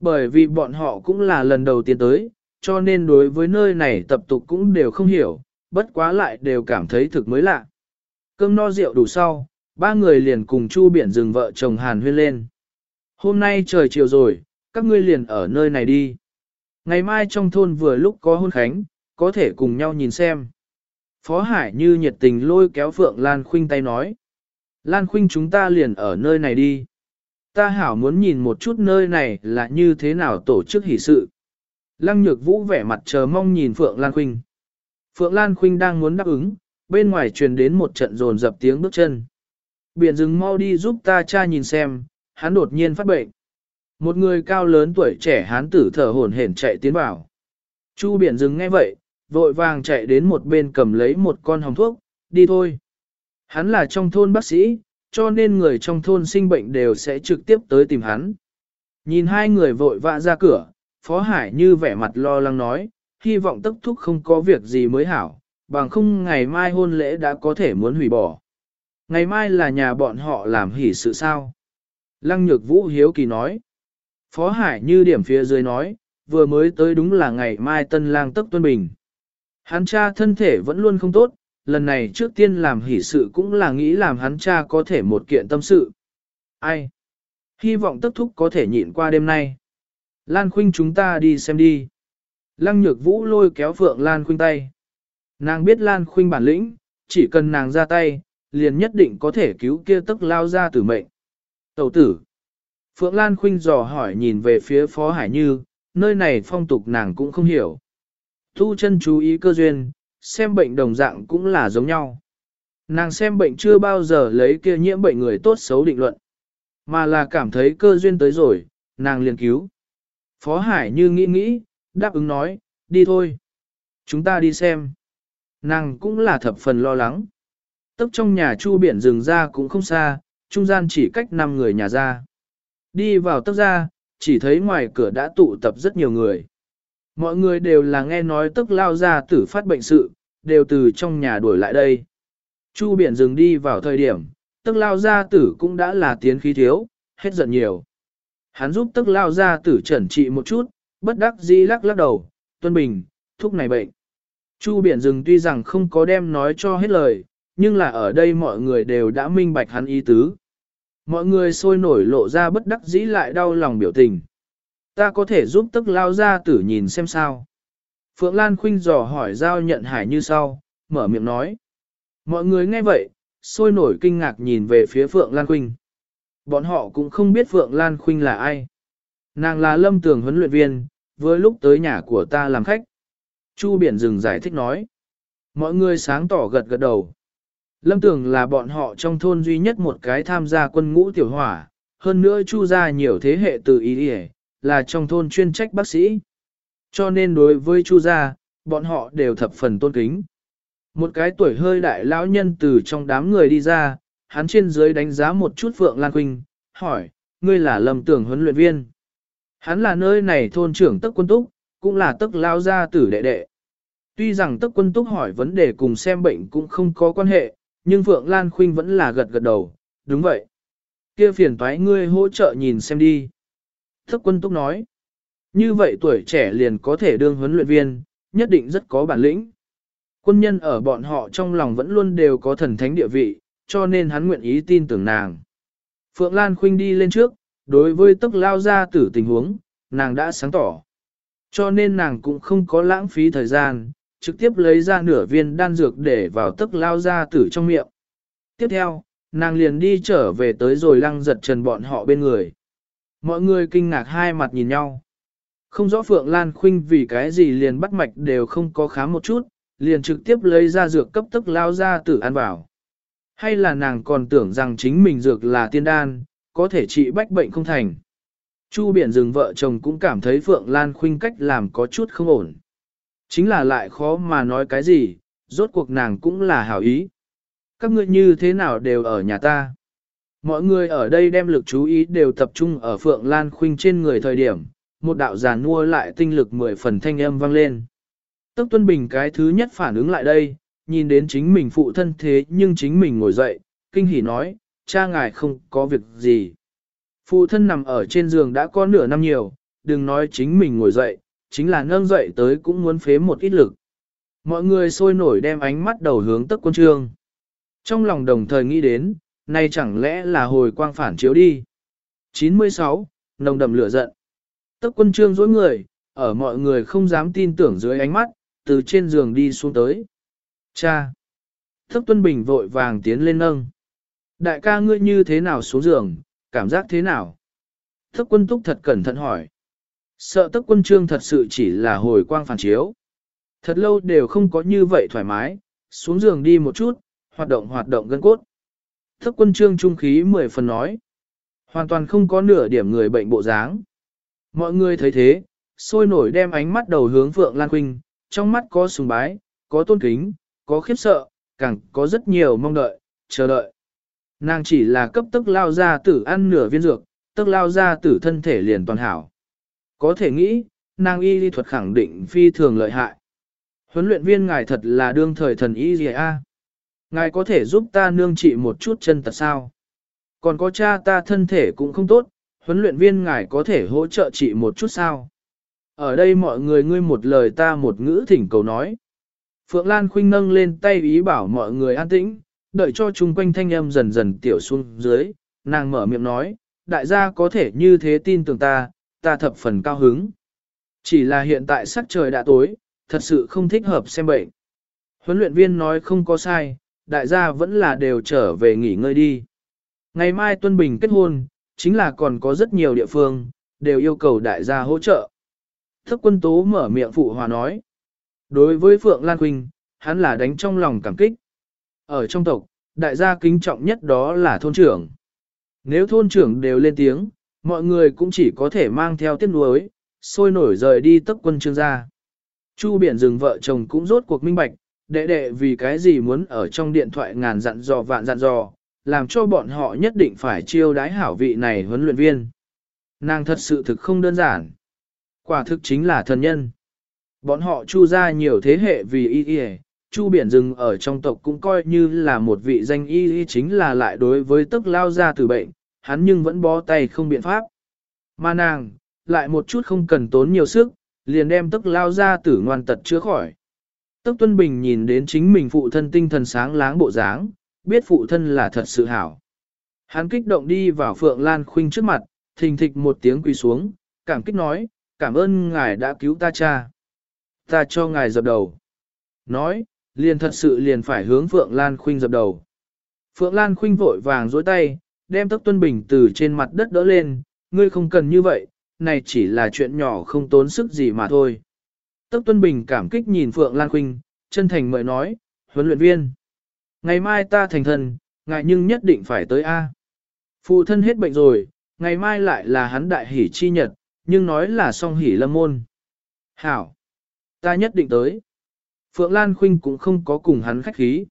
Bởi vì bọn họ cũng là lần đầu tiên tới, cho nên đối với nơi này tập tục cũng đều không hiểu, bất quá lại đều cảm thấy thực mới lạ. Cơm no rượu đủ sau, ba người liền cùng Chu Biển dừng vợ chồng Hàn huyên lên. Hôm nay trời chiều rồi, các ngươi liền ở nơi này đi. Ngày mai trong thôn vừa lúc có hôn khánh, có thể cùng nhau nhìn xem. Phó Hải như nhiệt tình lôi kéo Phượng Lan Khuynh tay nói. Lan Khuynh chúng ta liền ở nơi này đi. Ta hảo muốn nhìn một chút nơi này là như thế nào tổ chức hỷ sự. Lăng nhược vũ vẻ mặt chờ mong nhìn Phượng Lan Khuynh. Phượng Lan Khuynh đang muốn đáp ứng, bên ngoài truyền đến một trận rồn dập tiếng bước chân. Biển rừng mau đi giúp ta cha nhìn xem, hắn đột nhiên phát bệnh. Một người cao lớn tuổi trẻ hán tử thở hổn hển chạy tiến vào. Chu biển dừng nghe vậy, vội vàng chạy đến một bên cầm lấy một con hồng thuốc, đi thôi. Hắn là trong thôn bác sĩ, cho nên người trong thôn sinh bệnh đều sẽ trực tiếp tới tìm hắn. Nhìn hai người vội vã ra cửa, Phó Hải như vẻ mặt lo lắng nói, hy vọng tức thúc không có việc gì mới hảo, bằng không ngày mai hôn lễ đã có thể muốn hủy bỏ. Ngày mai là nhà bọn họ làm hỷ sự sao? Lăng nhược vũ hiếu kỳ nói. Phó Hải như điểm phía dưới nói, vừa mới tới đúng là ngày mai tân lang tức tuân bình. Hắn cha thân thể vẫn luôn không tốt, lần này trước tiên làm hỷ sự cũng là nghĩ làm hắn cha có thể một kiện tâm sự. Ai? Hy vọng tức thúc có thể nhịn qua đêm nay. Lan Khuynh chúng ta đi xem đi. Lăng nhược vũ lôi kéo Phượng Lan Khuynh tay. Nàng biết Lan Khuynh bản lĩnh, chỉ cần nàng ra tay, liền nhất định có thể cứu kia tức lao ra tử mệnh. Tẩu tử. Phượng Lan Khuynh dò hỏi nhìn về phía Phó Hải Như, nơi này phong tục nàng cũng không hiểu. Thu chân chú ý cơ duyên, xem bệnh đồng dạng cũng là giống nhau. Nàng xem bệnh chưa bao giờ lấy kia nhiễm bệnh người tốt xấu định luận, mà là cảm thấy cơ duyên tới rồi, nàng liền cứu. Phó Hải như nghĩ nghĩ, đáp ứng nói, đi thôi. Chúng ta đi xem. Nàng cũng là thập phần lo lắng. Tấp trong nhà chu biển rừng ra cũng không xa, trung gian chỉ cách 5 người nhà ra. Đi vào tấp ra, chỉ thấy ngoài cửa đã tụ tập rất nhiều người. Mọi người đều là nghe nói tức lao ra tử phát bệnh sự, đều từ trong nhà đuổi lại đây. Chu biển dừng đi vào thời điểm, tức lao ra tử cũng đã là tiến khí thiếu, hết giận nhiều. Hắn giúp tức lao ra tử chẩn trị một chút, bất đắc dĩ lắc lắc đầu, tuân bình, thuốc này bệnh. Chu biển rừng tuy rằng không có đem nói cho hết lời, nhưng là ở đây mọi người đều đã minh bạch hắn ý tứ. Mọi người sôi nổi lộ ra bất đắc dĩ lại đau lòng biểu tình. Ta có thể giúp tức lao ra tử nhìn xem sao. Phượng Lan Khuynh dò hỏi giao nhận hải như sau, mở miệng nói. Mọi người nghe vậy, sôi nổi kinh ngạc nhìn về phía Phượng Lan Khuynh. Bọn họ cũng không biết Phượng Lan Khuynh là ai. Nàng là lâm tường huấn luyện viên, với lúc tới nhà của ta làm khách. Chu Biển dừng giải thích nói. Mọi người sáng tỏ gật gật đầu. Lâm Tường là bọn họ trong thôn duy nhất một cái tham gia quân ngũ tiểu hỏa, hơn nữa chu ra nhiều thế hệ từ ý địa, là trong thôn chuyên trách bác sĩ. Cho nên đối với chu gia, bọn họ đều thập phần tôn kính. Một cái tuổi hơi đại lão nhân từ trong đám người đi ra, hắn trên dưới đánh giá một chút Phượng Lan quỳnh, hỏi, ngươi là Lâm Tưởng huấn luyện viên. Hắn là nơi này thôn trưởng tức quân túc, cũng là tức lao gia tử đệ đệ. Tuy rằng tức quân túc hỏi vấn đề cùng xem bệnh cũng không có quan hệ, nhưng Phượng Lan Khuynh vẫn là gật gật đầu, đúng vậy. Kia phiền toái ngươi hỗ trợ nhìn xem đi. Thức quân túc nói, như vậy tuổi trẻ liền có thể đương huấn luyện viên, nhất định rất có bản lĩnh. Quân nhân ở bọn họ trong lòng vẫn luôn đều có thần thánh địa vị, cho nên hắn nguyện ý tin tưởng nàng. Phượng Lan Khuynh đi lên trước, đối với tức lao ra tử tình huống, nàng đã sáng tỏ. Cho nên nàng cũng không có lãng phí thời gian, trực tiếp lấy ra nửa viên đan dược để vào tức lao ra tử trong miệng. Tiếp theo, nàng liền đi trở về tới rồi lăng giật trần bọn họ bên người. Mọi người kinh ngạc hai mặt nhìn nhau. Không rõ Phượng Lan Khuynh vì cái gì liền bắt mạch đều không có khám một chút, liền trực tiếp lấy ra dược cấp tức lao ra tử ăn vào. Hay là nàng còn tưởng rằng chính mình dược là tiên đan, có thể trị bách bệnh không thành. Chu biển rừng vợ chồng cũng cảm thấy Phượng Lan Khuynh cách làm có chút không ổn. Chính là lại khó mà nói cái gì, rốt cuộc nàng cũng là hảo ý. Các ngươi như thế nào đều ở nhà ta. Mọi người ở đây đem lực chú ý đều tập trung ở Phượng Lan Khuynh trên người thời điểm, một đạo giàn mua lại tinh lực mười phần thanh âm vang lên. Tốc Tuân Bình cái thứ nhất phản ứng lại đây, nhìn đến chính mình phụ thân thế nhưng chính mình ngồi dậy, kinh hỉ nói, cha ngài không có việc gì. Phụ thân nằm ở trên giường đã có nửa năm nhiều, đừng nói chính mình ngồi dậy, chính là nâng dậy tới cũng muốn phế một ít lực. Mọi người sôi nổi đem ánh mắt đầu hướng tức quân trương. Trong lòng đồng thời nghĩ đến, nay chẳng lẽ là hồi quang phản chiếu đi. 96. Nồng đậm lửa giận. Tức quân trương dối người, ở mọi người không dám tin tưởng dưới ánh mắt, từ trên giường đi xuống tới. Cha! Thức Tuân Bình vội vàng tiến lên nâng. Đại ca ngươi như thế nào xuống giường, cảm giác thế nào? Thức quân túc thật cẩn thận hỏi. Sợ tức quân trương thật sự chỉ là hồi quang phản chiếu. Thật lâu đều không có như vậy thoải mái, xuống giường đi một chút, hoạt động hoạt động gân cốt. Thức quân trương trung khí mười phần nói. Hoàn toàn không có nửa điểm người bệnh bộ dáng. Mọi người thấy thế, sôi nổi đem ánh mắt đầu hướng Phượng Lan Quynh, trong mắt có sùng bái, có tôn kính, có khiếp sợ, càng có rất nhiều mong đợi, chờ đợi. Nàng chỉ là cấp tức lao ra tử ăn nửa viên dược, tức lao ra tử thân thể liền toàn hảo. Có thể nghĩ, nàng y lý thuật khẳng định phi thường lợi hại. Huấn luyện viên ngài thật là đương thời thần y gì a? Ngài có thể giúp ta nương trị một chút chân tật sao? Còn có cha ta thân thể cũng không tốt, huấn luyện viên ngài có thể hỗ trợ trị một chút sao? Ở đây mọi người ngươi một lời ta một ngữ thỉnh cầu nói. Phượng Lan Khuynh nâng lên tay ý bảo mọi người an tĩnh, đợi cho chung quanh thanh âm dần dần tiểu xuống dưới, nàng mở miệng nói, đại gia có thể như thế tin tưởng ta, ta thập phần cao hứng. Chỉ là hiện tại sắc trời đã tối, thật sự không thích hợp xem bệnh. Huấn luyện viên nói không có sai, đại gia vẫn là đều trở về nghỉ ngơi đi. Ngày mai Tuân Bình kết hôn, chính là còn có rất nhiều địa phương, đều yêu cầu đại gia hỗ trợ. Thức quân tố mở miệng phụ hòa nói. Đối với Phượng Lan Quỳnh, hắn là đánh trong lòng cảm kích. Ở trong tộc, đại gia kính trọng nhất đó là thôn trưởng. Nếu thôn trưởng đều lên tiếng, mọi người cũng chỉ có thể mang theo tiết nuối, sôi nổi rời đi tức quân trương gia. Chu biển rừng vợ chồng cũng rốt cuộc minh bạch, đệ đệ vì cái gì muốn ở trong điện thoại ngàn dặn dò vạn dặn dò, làm cho bọn họ nhất định phải chiêu đái hảo vị này huấn luyện viên. Nàng thật sự thực không đơn giản. Quả thực chính là thần nhân. Bọn họ chu ra nhiều thế hệ vì y y, chu biển rừng ở trong tộc cũng coi như là một vị danh y y chính là lại đối với tức lao ra từ bệnh, hắn nhưng vẫn bó tay không biện pháp. Mà nàng, lại một chút không cần tốn nhiều sức, liền đem tức lao ra tử ngoan tật chữa khỏi. Tức Tuân Bình nhìn đến chính mình phụ thân tinh thần sáng láng bộ dáng, biết phụ thân là thật sự hảo. Hắn kích động đi vào Phượng Lan Khuynh trước mặt, thình thịch một tiếng quỳ xuống, cảm kích nói, cảm ơn ngài đã cứu ta cha. Ta cho ngài dập đầu. Nói, liền thật sự liền phải hướng Phượng Lan Khuynh dập đầu. Phượng Lan Khuynh vội vàng dối tay, đem Tức Tuân Bình từ trên mặt đất đỡ lên, ngươi không cần như vậy, này chỉ là chuyện nhỏ không tốn sức gì mà thôi. Tức Tuân Bình cảm kích nhìn Phượng Lan Khuynh, chân thành mời nói, huấn luyện viên. Ngày mai ta thành thần, ngại nhưng nhất định phải tới A. Phụ thân hết bệnh rồi, ngày mai lại là hắn đại hỷ chi nhật, nhưng nói là song hỷ lâm môn. Hảo! Ta nhất định tới. Phượng Lan Khuynh cũng không có cùng hắn khách khí.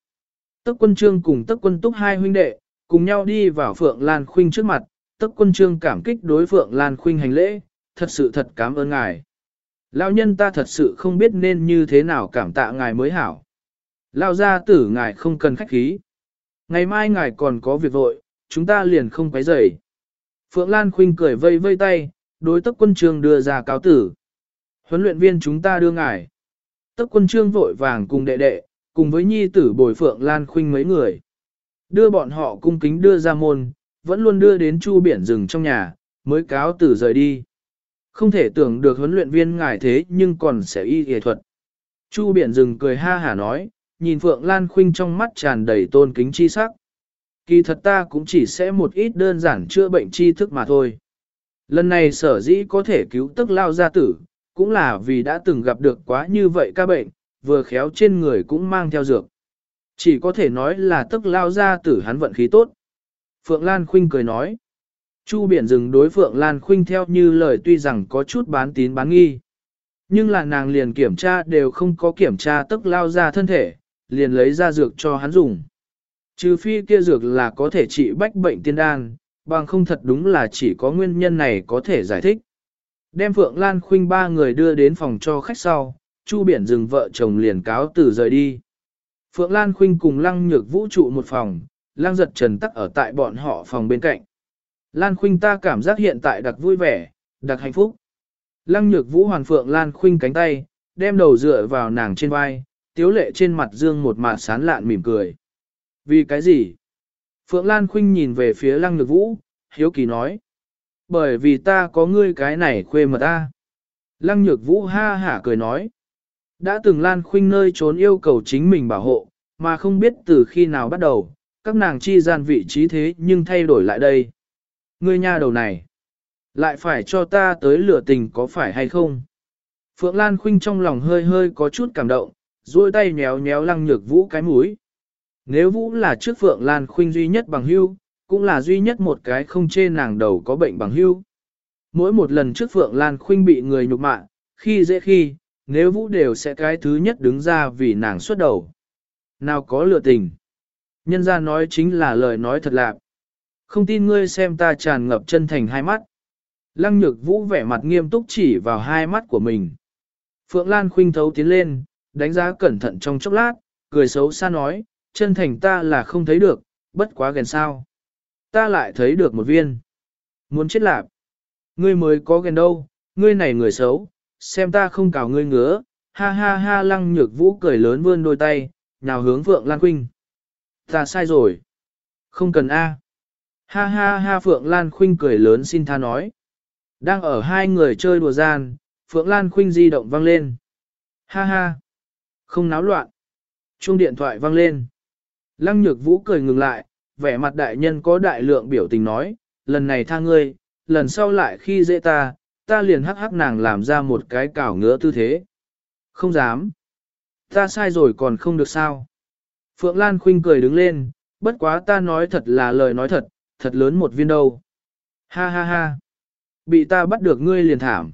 Tức quân trương cùng tức quân túc hai huynh đệ, cùng nhau đi vào Phượng Lan Khuynh trước mặt, tức quân trương cảm kích đối Phượng Lan Khuynh hành lễ, thật sự thật cảm ơn ngài. Lão nhân ta thật sự không biết nên như thế nào cảm tạ ngài mới hảo. Lão gia tử ngài không cần khách khí. Ngày mai ngài còn có việc vội, chúng ta liền không quấy rầy. Phượng Lan Khuynh cười vây vây tay, đối tức quân trương đưa ra cáo tử. Huấn luyện viên chúng ta đưa ngài. Tức quân trương vội vàng cùng đệ đệ, cùng với nhi tử bồi Phượng Lan Khuynh mấy người. Đưa bọn họ cung kính đưa ra môn, vẫn luôn đưa đến chu biển rừng trong nhà, mới cáo tử rời đi. Không thể tưởng được huấn luyện viên ngài thế nhưng còn sẽ y nghệ thuật. Chu biển rừng cười ha hả nói, nhìn Phượng Lan Khuynh trong mắt tràn đầy tôn kính chi sắc. Kỳ thật ta cũng chỉ sẽ một ít đơn giản chữa bệnh tri thức mà thôi. Lần này sở dĩ có thể cứu tức lao gia tử, cũng là vì đã từng gặp được quá như vậy ca bệnh, vừa khéo trên người cũng mang theo dược. Chỉ có thể nói là tức lao ra tử hắn vận khí tốt. Phượng Lan Khuynh cười nói. Chu biển rừng đối Phượng Lan Khuynh theo như lời tuy rằng có chút bán tín bán nghi. Nhưng là nàng liền kiểm tra đều không có kiểm tra tức lao ra thân thể, liền lấy ra dược cho hắn dùng. Trừ phi kia dược là có thể trị bách bệnh tiên đan, bằng không thật đúng là chỉ có nguyên nhân này có thể giải thích. Đem Phượng Lan Khuynh ba người đưa đến phòng cho khách sau, Chu Biển dừng vợ chồng liền cáo từ rời đi. Phượng Lan Khuynh cùng Lăng Nhược Vũ trụ một phòng, Lăng Giật Trần tắc ở tại bọn họ phòng bên cạnh. Lan Khuynh ta cảm giác hiện tại đặc vui vẻ, đặc hạnh phúc. Lăng Nhược Vũ hoàn Phượng Lan Khuynh cánh tay, đem đầu dựa vào nàng trên vai, tiếu lệ trên mặt dương một mặt sán lạn mỉm cười. Vì cái gì? Phượng Lan Khuynh nhìn về phía Lăng Nhược Vũ, hiếu kỳ nói. Bởi vì ta có ngươi cái này khuê mật ta. Lăng Nhược Vũ ha hả cười nói. Đã từng Lan Khuynh nơi trốn yêu cầu chính mình bảo hộ, mà không biết từ khi nào bắt đầu, các nàng chi gian vị trí thế nhưng thay đổi lại đây. Ngươi nha đầu này, lại phải cho ta tới lửa tình có phải hay không? Phượng Lan Khuynh trong lòng hơi hơi có chút cảm động, duỗi tay nhéo nhéo lăng nhược vũ cái mũi. Nếu vũ là trước Phượng Lan Khuynh duy nhất bằng hưu, cũng là duy nhất một cái không chê nàng đầu có bệnh bằng hưu. Mỗi một lần trước Phượng Lan Khuynh bị người nhục mạ, khi dễ khi, nếu vũ đều sẽ cái thứ nhất đứng ra vì nàng xuất đầu. Nào có lựa tình. Nhân ra nói chính là lời nói thật lạc. Không tin ngươi xem ta tràn ngập chân thành hai mắt. Lăng nhược vũ vẻ mặt nghiêm túc chỉ vào hai mắt của mình. Phượng Lan khuynh thấu tiến lên, đánh giá cẩn thận trong chốc lát, cười xấu xa nói, chân thành ta là không thấy được, bất quá gần sao. Ta lại thấy được một viên. Muốn chết lạp. Ngươi mới có ghen đâu, ngươi này người xấu, xem ta không cào ngươi ngứa. Ha ha ha lăng nhược vũ cười lớn vươn đôi tay, nào hướng Phượng Lan Khuynh. Ta sai rồi. Không cần A. Ha ha ha Phượng Lan Khuynh cười lớn xin tha nói. Đang ở hai người chơi đùa gian, Phượng Lan Khuynh di động vang lên. Ha ha. Không náo loạn. Chuông điện thoại vang lên. Lăng nhược vũ cười ngừng lại, vẻ mặt đại nhân có đại lượng biểu tình nói, lần này tha ngươi, lần sau lại khi dễ ta, ta liền hắc hắc nàng làm ra một cái cảo ngứa tư thế. Không dám. Ta sai rồi còn không được sao. Phượng Lan Khinh cười đứng lên, bất quá ta nói thật là lời nói thật, thật lớn một viên đâu. Ha ha ha. Bị ta bắt được ngươi liền thảm.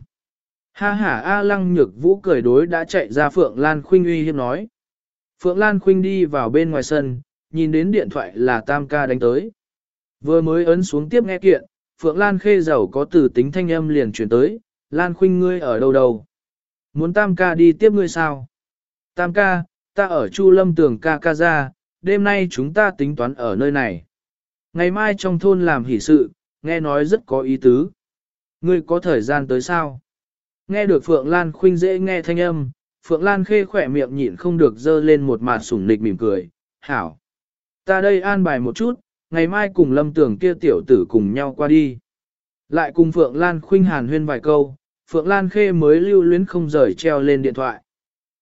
Ha ha A lăng nhược vũ cười đối đã chạy ra Phượng Lan Khinh uy hiếp nói. Phượng Lan Khinh đi vào bên ngoài sân, nhìn đến điện thoại là Tam ca đánh tới. Vừa mới ấn xuống tiếp nghe kiện, Phượng Lan khê giàu có từ tính thanh âm liền chuyển tới, Lan Khuynh ngươi ở đâu đâu? Muốn Tam ca đi tiếp ngươi sao? Tam ca, ta ở Chu Lâm Tường ca ca ra, đêm nay chúng ta tính toán ở nơi này. Ngày mai trong thôn làm hỷ sự, nghe nói rất có ý tứ. Ngươi có thời gian tới sao? Nghe được Phượng Lan khuynh dễ nghe thanh âm, Phượng Lan khê khỏe miệng nhịn không được dơ lên một mặt sủng nịch mỉm cười. Hảo! Ta đây an bài một chút, ngày mai cùng lâm tưởng kia tiểu tử cùng nhau qua đi. Lại cùng Phượng Lan khuynh hàn huyên vài câu, Phượng Lan khê mới lưu luyến không rời treo lên điện thoại.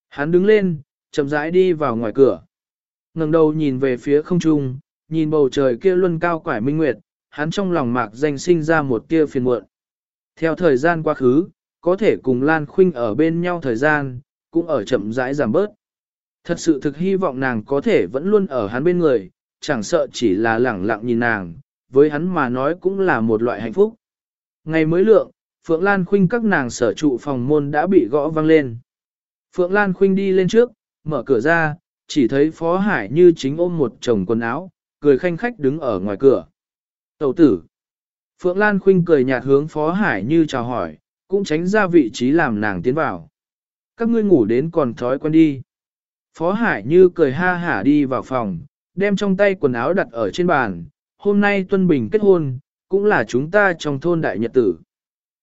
Hắn đứng lên, chậm rãi đi vào ngoài cửa. ngẩng đầu nhìn về phía không trung, nhìn bầu trời kia luân cao quải minh nguyệt, hắn trong lòng mạc danh sinh ra một tia phiền muộn. Theo thời gian quá khứ, có thể cùng Lan Khuynh ở bên nhau thời gian, cũng ở chậm rãi giảm bớt. Thật sự thực hy vọng nàng có thể vẫn luôn ở hắn bên người, chẳng sợ chỉ là lẳng lặng nhìn nàng, với hắn mà nói cũng là một loại hạnh phúc. Ngày mới lượng, Phượng Lan Khuynh các nàng sở trụ phòng môn đã bị gõ vang lên. Phượng Lan Khuynh đi lên trước, mở cửa ra, chỉ thấy Phó Hải như chính ôm một chồng quần áo, cười khanh khách đứng ở ngoài cửa. Tẩu tử. Phượng Lan Khuynh cười nhạt hướng Phó Hải như chào hỏi, cũng tránh ra vị trí làm nàng tiến vào. Các ngươi ngủ đến còn thói quen đi. Phó Hải như cười ha hả đi vào phòng, đem trong tay quần áo đặt ở trên bàn. Hôm nay Tuân Bình kết hôn, cũng là chúng ta trong thôn đại nhật tử.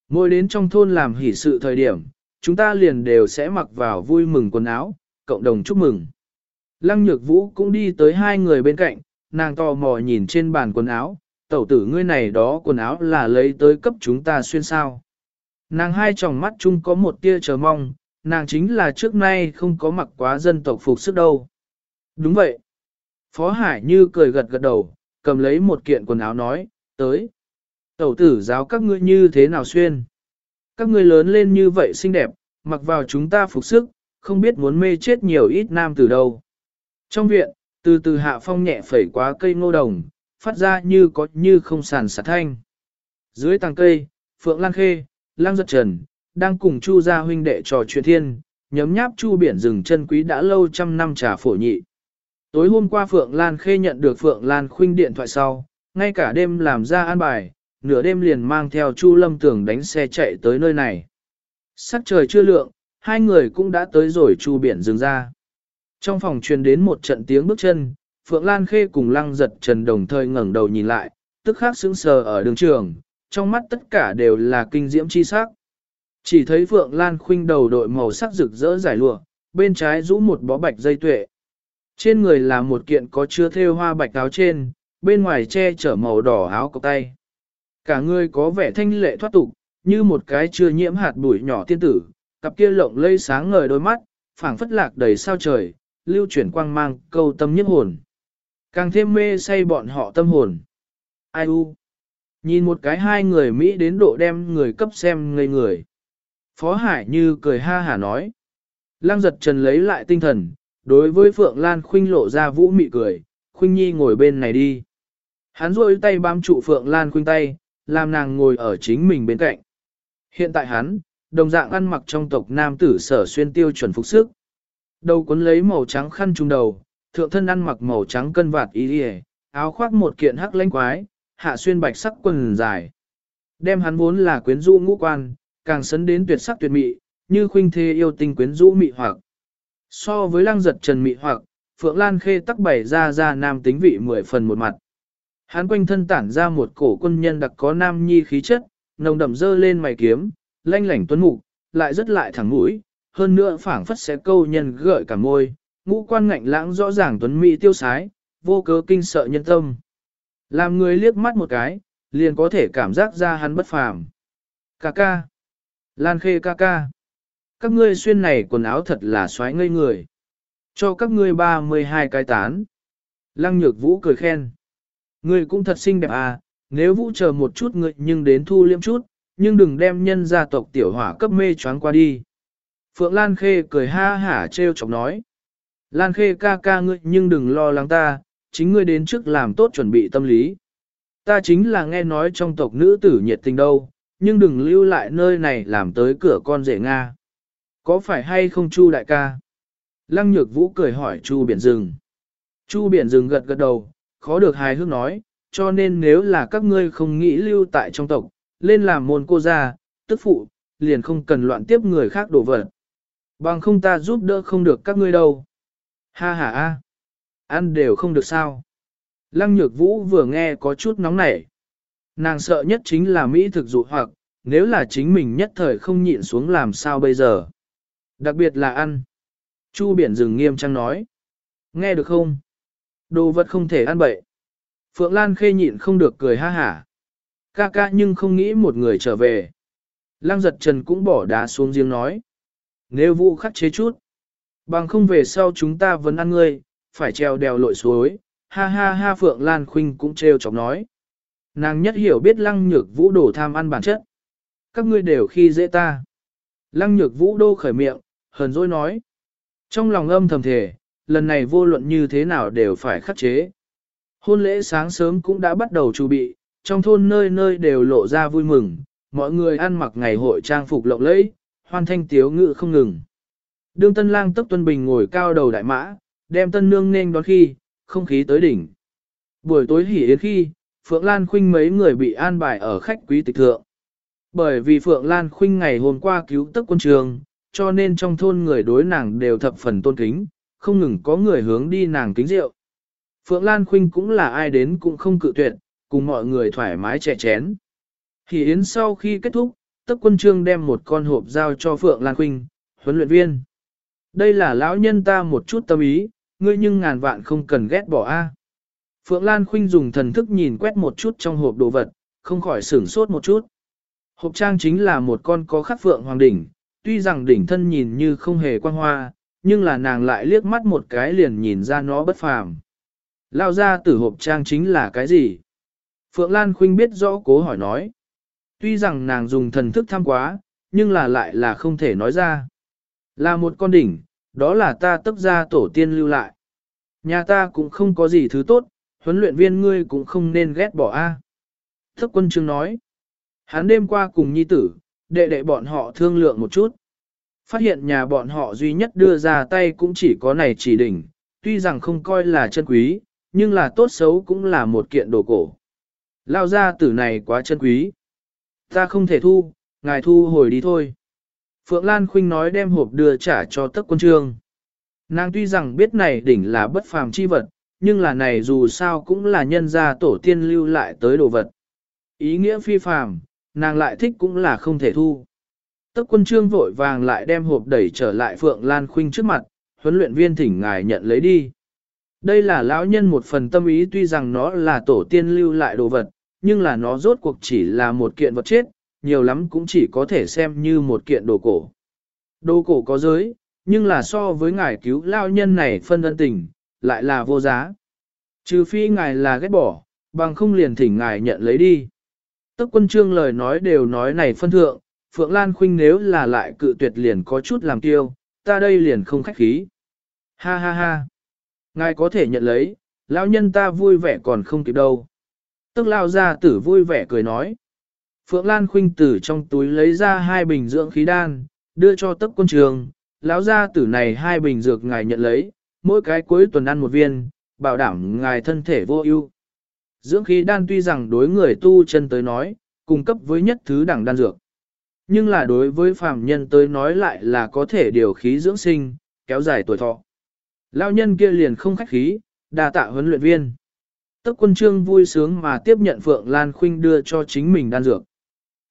Mỗi đến trong thôn làm hỷ sự thời điểm, chúng ta liền đều sẽ mặc vào vui mừng quần áo, cộng đồng chúc mừng. Lăng nhược vũ cũng đi tới hai người bên cạnh, nàng tò mò nhìn trên bàn quần áo, tẩu tử ngươi này đó quần áo là lấy tới cấp chúng ta xuyên sao. Nàng hai tròng mắt chung có một tia chờ mong, nàng chính là trước nay không có mặc quá dân tộc phục sức đâu. Đúng vậy. Phó Hải như cười gật gật đầu, cầm lấy một kiện quần áo nói, tới. Tẩu tử giáo các ngươi như thế nào xuyên. Các ngươi lớn lên như vậy xinh đẹp, mặc vào chúng ta phục sức, không biết muốn mê chết nhiều ít nam từ đâu. Trong viện, từ từ hạ phong nhẹ phẩy qua cây ngô đồng, phát ra như có như không sàn sạt thanh. Dưới tàng cây, Phượng Lan Khê, Lang Giật Trần, đang cùng Chu gia huynh đệ trò chuyện thiên, nhấm nháp Chu biển rừng chân quý đã lâu trăm năm trà phổ nhị. Tối hôm qua Phượng Lan Khê nhận được Phượng Lan Khuynh điện thoại sau, ngay cả đêm làm ra an bài, nửa đêm liền mang theo Chu Lâm Tưởng đánh xe chạy tới nơi này. Sắc trời chưa lượng, hai người cũng đã tới rồi Chu biển dừng ra. Trong phòng truyền đến một trận tiếng bước chân, Phượng Lan Khê cùng Lăng Giật Trần đồng thời ngẩng đầu nhìn lại, tức khắc sững sờ ở đường trường, trong mắt tất cả đều là kinh diễm chi sắc. Chỉ thấy Phượng Lan khuynh đầu đội màu sắc rực rỡ giải lụa, bên trái rũ một bó bạch dây tuệ. Trên người là một kiện có chứa thêu hoa bạch áo trên, bên ngoài che chở màu đỏ áo cộc tay. Cả người có vẻ thanh lệ thoát tục, như một cái chưa nhiễm hạt bụi nhỏ tiên tử, cặp kia lộng lây sáng ngời đôi mắt, phảng phất lạc đầy sao trời, lưu chuyển quang mang câu tâm nhất hồn. Càng thêm mê say bọn họ tâm hồn. Ai u? Nhìn một cái hai người Mỹ đến độ đem người cấp xem ngây người. Phó Hải như cười ha hả nói. Lăng giật trần lấy lại tinh thần, đối với Phượng Lan Khuynh lộ ra vũ mị cười, Khuynh Nhi ngồi bên này đi. Hắn rôi tay bám trụ Phượng Lan Khuynh tay, làm nàng ngồi ở chính mình bên cạnh. Hiện tại hắn, đồng dạng ăn mặc trong tộc nam tử sở xuyên tiêu chuẩn phục sức. Đầu cuốn lấy màu trắng khăn trùng đầu, thượng thân ăn mặc màu trắng cân vạt y đi áo khoác một kiện hắc lanh quái, hạ xuyên bạch sắc quần dài. Đem hắn vốn là quyến rũ ngũ quan, càng sấn đến tuyệt sắc tuyệt mị, như khuynh thê yêu tình quyến rũ mị hoặc. So với lăng giật trần mị hoặc, Phượng Lan Khê tắc bảy ra ra nam tính vị mười phần một mặt. Hắn quanh thân tản ra một cổ quân nhân đặc có nam nhi khí chất, nồng đậm dơ lên mày kiếm, lanh lảnh tuấn mục, lại rất lại thẳng mũi, hơn nữa phảng phất sẽ câu nhân gợi cả môi, ngũ quan ngạnh lãng rõ ràng tuấn mỹ tiêu sái, vô cớ kinh sợ nhân tâm. Làm người liếc mắt một cái, liền có thể cảm giác ra hắn bất phàm. Ca ca. Lan khê ca ca. Các ngươi xuyên này quần áo thật là xoáy ngây người. Cho các ngươi 32 cái tán. Lăng nhược vũ cười khen. Ngươi cũng thật xinh đẹp à, nếu vũ chờ một chút ngươi nhưng đến thu liêm chút, nhưng đừng đem nhân gia tộc tiểu hỏa cấp mê choáng qua đi. Phượng Lan Khê cười ha hả trêu chọc nói. Lan Khê ca ca ngươi nhưng đừng lo lắng ta, chính ngươi đến trước làm tốt chuẩn bị tâm lý. Ta chính là nghe nói trong tộc nữ tử nhiệt tình đâu, nhưng đừng lưu lại nơi này làm tới cửa con rể Nga. Có phải hay không Chu đại ca? Lăng nhược vũ cười hỏi Chu biển rừng. Chu biển rừng gật gật đầu, khó được hài hước nói, cho nên nếu là các ngươi không nghĩ lưu tại trong tộc, lên làm môn cô gia, tức phụ, liền không cần loạn tiếp người khác đổ vật. Bằng không ta giúp đỡ không được các ngươi đâu. Ha ha a, ăn đều không được sao. Lăng nhược vũ vừa nghe có chút nóng nảy. Nàng sợ nhất chính là Mỹ thực dụ hoặc, nếu là chính mình nhất thời không nhịn xuống làm sao bây giờ. Đặc biệt là ăn. Chu biển rừng nghiêm trang nói. Nghe được không? Đồ vật không thể ăn bậy. Phượng Lan khê nhịn không được cười ha hả. Ca ca nhưng không nghĩ một người trở về. Lăng giật trần cũng bỏ đá xuống riêng nói. Nếu vụ khắc chế chút. Bằng không về sau chúng ta vẫn ăn ngươi, phải treo đèo lội suối. Ha ha ha Phượng Lan Khuynh cũng trêu chọc nói. Nàng nhất hiểu biết lăng nhược vũ đổ tham ăn bản chất. Các ngươi đều khi dễ ta. Lăng nhược vũ đô khởi miệng, hờn dỗi nói. Trong lòng âm thầm thề, lần này vô luận như thế nào đều phải khắc chế. Hôn lễ sáng sớm cũng đã bắt đầu chuẩn bị, trong thôn nơi nơi đều lộ ra vui mừng, mọi người ăn mặc ngày hội trang phục lộng lẫy, hoan thanh tiếu ngự không ngừng. Đương tân lang tốc tuân bình ngồi cao đầu đại mã, đem tân nương nên đón khi, không khí tới đỉnh. Buổi tối hỉ yến khi, Phượng Lan Khuynh mấy người bị an bài ở khách quý tịch thượng. Bởi vì Phượng Lan Khuynh ngày hôm qua cứu tức quân trường, cho nên trong thôn người đối nàng đều thập phần tôn kính, không ngừng có người hướng đi nàng kính rượu. Phượng Lan Khuynh cũng là ai đến cũng không cự tuyệt, cùng mọi người thoải mái trẻ chén. Thì Yến sau khi kết thúc, tức Quân Trương đem một con hộp giao cho Phượng Lan Khuynh, huấn luyện viên. Đây là lão nhân ta một chút tâm ý, ngươi nhưng ngàn vạn không cần ghét bỏ a. Phượng Lan Khuynh dùng thần thức nhìn quét một chút trong hộp đồ vật, không khỏi sửng sốt một chút. Hộp trang chính là một con có khắc phượng hoàng đỉnh, tuy rằng đỉnh thân nhìn như không hề quan hoa, nhưng là nàng lại liếc mắt một cái liền nhìn ra nó bất phàm. Lao ra tử hộp trang chính là cái gì? Phượng Lan Khuynh biết rõ cố hỏi nói. Tuy rằng nàng dùng thần thức tham quá, nhưng là lại là không thể nói ra. Là một con đỉnh, đó là ta tấp ra tổ tiên lưu lại. Nhà ta cũng không có gì thứ tốt, huấn luyện viên ngươi cũng không nên ghét bỏ a. À. Thức quân trương nói. Hắn đêm qua cùng nhi tử, đệ đệ bọn họ thương lượng một chút. Phát hiện nhà bọn họ duy nhất đưa ra tay cũng chỉ có này chỉ đỉnh, tuy rằng không coi là chân quý, nhưng là tốt xấu cũng là một kiện đồ cổ. Lao ra tử này quá chân quý. Ta không thể thu, ngài thu hồi đi thôi. Phượng Lan Khuynh nói đem hộp đưa trả cho tất quân trương. Nàng tuy rằng biết này đỉnh là bất phàm chi vật, nhưng là này dù sao cũng là nhân gia tổ tiên lưu lại tới đồ vật. Ý nghĩa phi phàm, nàng lại thích cũng là không thể thu. Tức quân trương vội vàng lại đem hộp đẩy trở lại Phượng Lan Khuynh trước mặt, huấn luyện viên thỉnh ngài nhận lấy đi. Đây là lão nhân một phần tâm ý tuy rằng nó là tổ tiên lưu lại đồ vật, nhưng là nó rốt cuộc chỉ là một kiện vật chết, nhiều lắm cũng chỉ có thể xem như một kiện đồ cổ. Đồ cổ có giới, nhưng là so với ngài cứu lao nhân này phân ân tình, lại là vô giá. Trừ phi ngài là ghét bỏ, bằng không liền thỉnh ngài nhận lấy đi. Tức quân trương lời nói đều nói này phân thượng, Phượng Lan Khuynh nếu là lại cự tuyệt liền có chút làm tiêu, ta đây liền không khách khí. Ha ha ha. Ngài có thể nhận lấy, lão nhân ta vui vẻ còn không kịp đâu. Tức lao ra tử vui vẻ cười nói. Phượng Lan Khuynh tử trong túi lấy ra hai bình dưỡng khí đan, đưa cho tức quân trường. Lão gia tử này hai bình dược ngài nhận lấy, mỗi cái cuối tuần ăn một viên, bảo đảm ngài thân thể vô ưu. Dưỡng khí đan tuy rằng đối người tu chân tới nói, cung cấp với nhất thứ đẳng đan dược. Nhưng là đối với phàm nhân tới nói lại là có thể điều khí dưỡng sinh, kéo dài tuổi thọ. Lao nhân kia liền không khách khí, đa tạ huấn luyện viên. Tức quân trương vui sướng mà tiếp nhận Phượng Lan Khuynh đưa cho chính mình đan dược.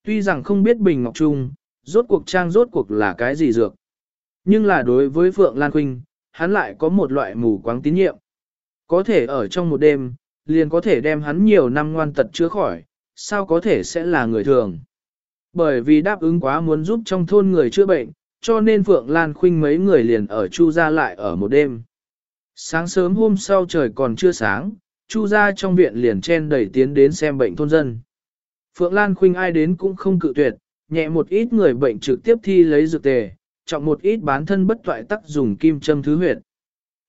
Tuy rằng không biết Bình Ngọc Trung, rốt cuộc trang rốt cuộc là cái gì dược. Nhưng là đối với Phượng Lan Khuynh, hắn lại có một loại mù quáng tín nhiệm. Có thể ở trong một đêm, liền có thể đem hắn nhiều năm ngoan tật chữa khỏi, sao có thể sẽ là người thường. Bởi vì đáp ứng quá muốn giúp trong thôn người chữa bệnh, cho nên Phượng Lan Khuynh mấy người liền ở Chu gia lại ở một đêm. Sáng sớm hôm sau trời còn chưa sáng, Chu gia trong viện liền chen đẩy tiến đến xem bệnh thôn dân. Phượng Lan Khuynh ai đến cũng không cự tuyệt, nhẹ một ít người bệnh trực tiếp thi lấy dược tề, trọng một ít bán thân bất toại tắc dùng kim châm thứ huyệt.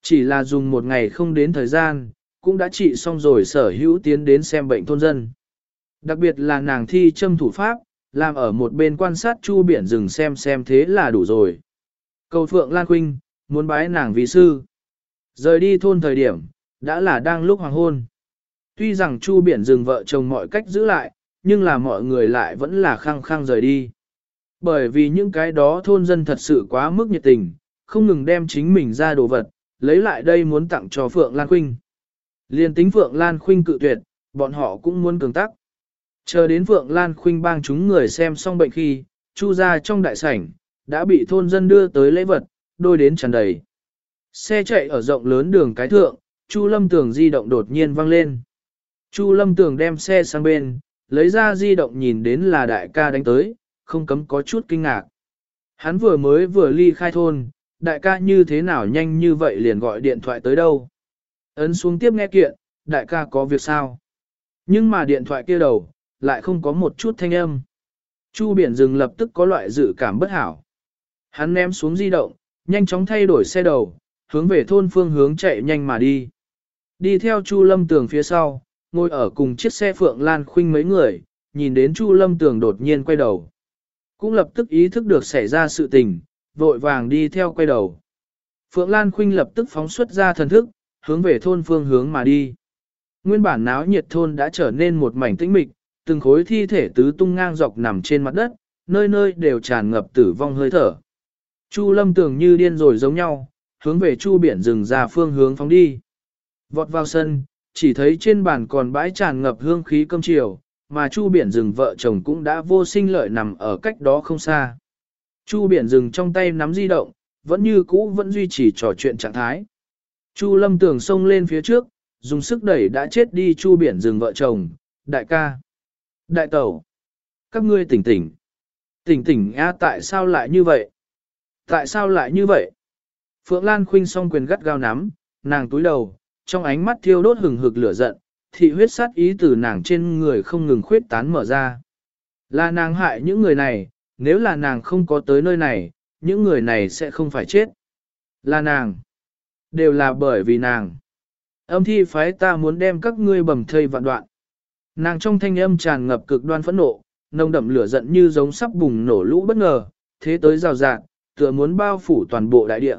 Chỉ là dùng một ngày không đến thời gian, cũng đã trị xong rồi sở hữu tiến đến xem bệnh thôn dân. Đặc biệt là nàng thi châm thủ pháp, làm ở một bên quan sát chu biển rừng xem xem thế là đủ rồi. Cầu Phượng Lan Quynh, muốn bái nàng vì sư. Rời đi thôn thời điểm, đã là đang lúc hoàng hôn. Tuy rằng chu biển rừng vợ chồng mọi cách giữ lại, nhưng là mọi người lại vẫn là khăng khăng rời đi. Bởi vì những cái đó thôn dân thật sự quá mức nhiệt tình, không ngừng đem chính mình ra đồ vật, lấy lại đây muốn tặng cho Phượng Lan Quynh. Liên tính Phượng Lan Khuynh cự tuyệt, bọn họ cũng muốn cường tắc. Chờ đến Phượng Lan Khuynh bang chúng người xem xong bệnh khi, chu ra trong đại sảnh, đã bị thôn dân đưa tới lễ vật, đôi đến tràn đầy. Xe chạy ở rộng lớn đường cái thượng, Chu Lâm Tường di động đột nhiên vang lên. Chu Lâm Tường đem xe sang bên, lấy ra di động nhìn đến là đại ca đánh tới, không cấm có chút kinh ngạc. Hắn vừa mới vừa ly khai thôn, đại ca như thế nào nhanh như vậy liền gọi điện thoại tới đâu. Ấn xuống tiếp nghe kiện, đại ca có việc sao? Nhưng mà điện thoại kia đầu, lại không có một chút thanh âm. Chu biển rừng lập tức có loại dự cảm bất hảo. Hắn ném xuống di động, nhanh chóng thay đổi xe đầu, hướng về thôn phương hướng chạy nhanh mà đi. Đi theo Chu Lâm Tường phía sau, ngồi ở cùng chiếc xe Phượng Lan Khuynh mấy người, nhìn đến Chu Lâm Tường đột nhiên quay đầu. Cũng lập tức ý thức được xảy ra sự tình, vội vàng đi theo quay đầu. Phượng Lan Khuynh lập tức phóng xuất ra thần thức, hướng về thôn phương hướng mà đi. Nguyên bản náo nhiệt thôn đã trở nên một mảnh tĩnh mịch, từng khối thi thể tứ tung ngang dọc nằm trên mặt đất, nơi nơi đều tràn ngập tử vong hơi thở. Chu Lâm tưởng như điên rồi giống nhau, hướng về Chu biển rừng ra phương hướng phóng đi. Vọt vào sân, chỉ thấy trên bàn còn bãi tràn ngập hương khí cơm chiều, mà Chu biển rừng vợ chồng cũng đã vô sinh lợi nằm ở cách đó không xa. Chu biển rừng trong tay nắm di động, vẫn như cũ vẫn duy trì trò chuyện trạng thái. Chu lâm tưởng xông lên phía trước, dùng sức đẩy đã chết đi chu biển rừng vợ chồng, đại ca. Đại tẩu, các ngươi tỉnh tỉnh. Tỉnh tỉnh a tại sao lại như vậy? Tại sao lại như vậy? Phượng Lan khuynh song quyền gắt gao nắm, nàng túi đầu, trong ánh mắt thiêu đốt hừng hực lửa giận, thị huyết sát ý từ nàng trên người không ngừng khuyết tán mở ra. Là nàng hại những người này, nếu là nàng không có tới nơi này, những người này sẽ không phải chết. Là nàng. Đều là bởi vì nàng. Âm thi phái ta muốn đem các ngươi bầm thây vạn đoạn. Nàng trong thanh âm tràn ngập cực đoan phẫn nộ, nồng đậm lửa giận như giống sắp bùng nổ lũ bất ngờ, thế tới rào rạt, tựa muốn bao phủ toàn bộ đại địa.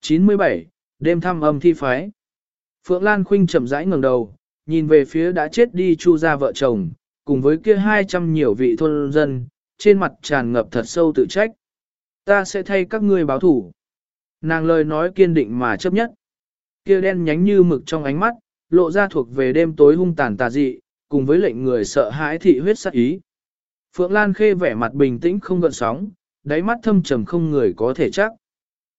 97. Đêm thăm âm thi phái. Phượng Lan Khuynh chậm rãi ngẩng đầu, nhìn về phía đã chết đi Chu gia vợ chồng, cùng với kia 200 nhiều vị thôn dân, trên mặt tràn ngập thật sâu tự trách. Ta sẽ thay các ngươi báo thủ. Nàng lời nói kiên định mà chấp nhất. Kia đen nhánh như mực trong ánh mắt, lộ ra thuộc về đêm tối hung tàn tà dị, cùng với lệnh người sợ hãi thị huyết sát ý. Phượng Lan Khê vẻ mặt bình tĩnh không gợn sóng, đáy mắt thâm trầm không người có thể chắc.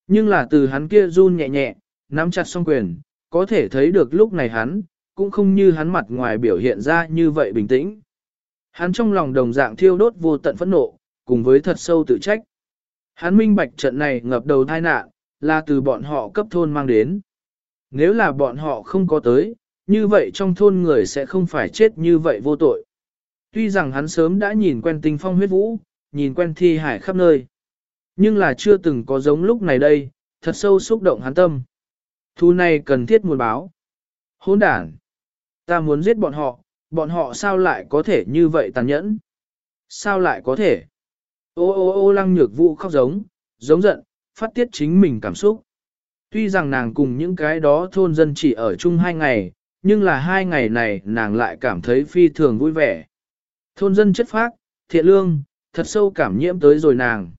Nhưng là từ hắn kia run nhẹ nhẹ, nắm chặt song quyền, có thể thấy được lúc này hắn, cũng không như hắn mặt ngoài biểu hiện ra như vậy bình tĩnh. Hắn trong lòng đồng dạng thiêu đốt vô tận phẫn nộ, cùng với thật sâu tự trách. Hắn minh bạch trận này ngập đầu tai nạn, là từ bọn họ cấp thôn mang đến. Nếu là bọn họ không có tới, như vậy trong thôn người sẽ không phải chết như vậy vô tội. Tuy rằng hắn sớm đã nhìn quen tinh phong huyết vũ, nhìn quen thi hải khắp nơi. Nhưng là chưa từng có giống lúc này đây, thật sâu xúc động hắn tâm. Thu này cần thiết muốn báo. Hỗn đản. Ta muốn giết bọn họ, bọn họ sao lại có thể như vậy tàn nhẫn? Sao lại có thể? Ô ô ô lăng nhược vũ khóc giống, giống giận, phát tiết chính mình cảm xúc. Tuy rằng nàng cùng những cái đó thôn dân chỉ ở chung hai ngày, nhưng là hai ngày này nàng lại cảm thấy phi thường vui vẻ. Thôn dân chất phác, thiện lương, thật sâu cảm nhiễm tới rồi nàng.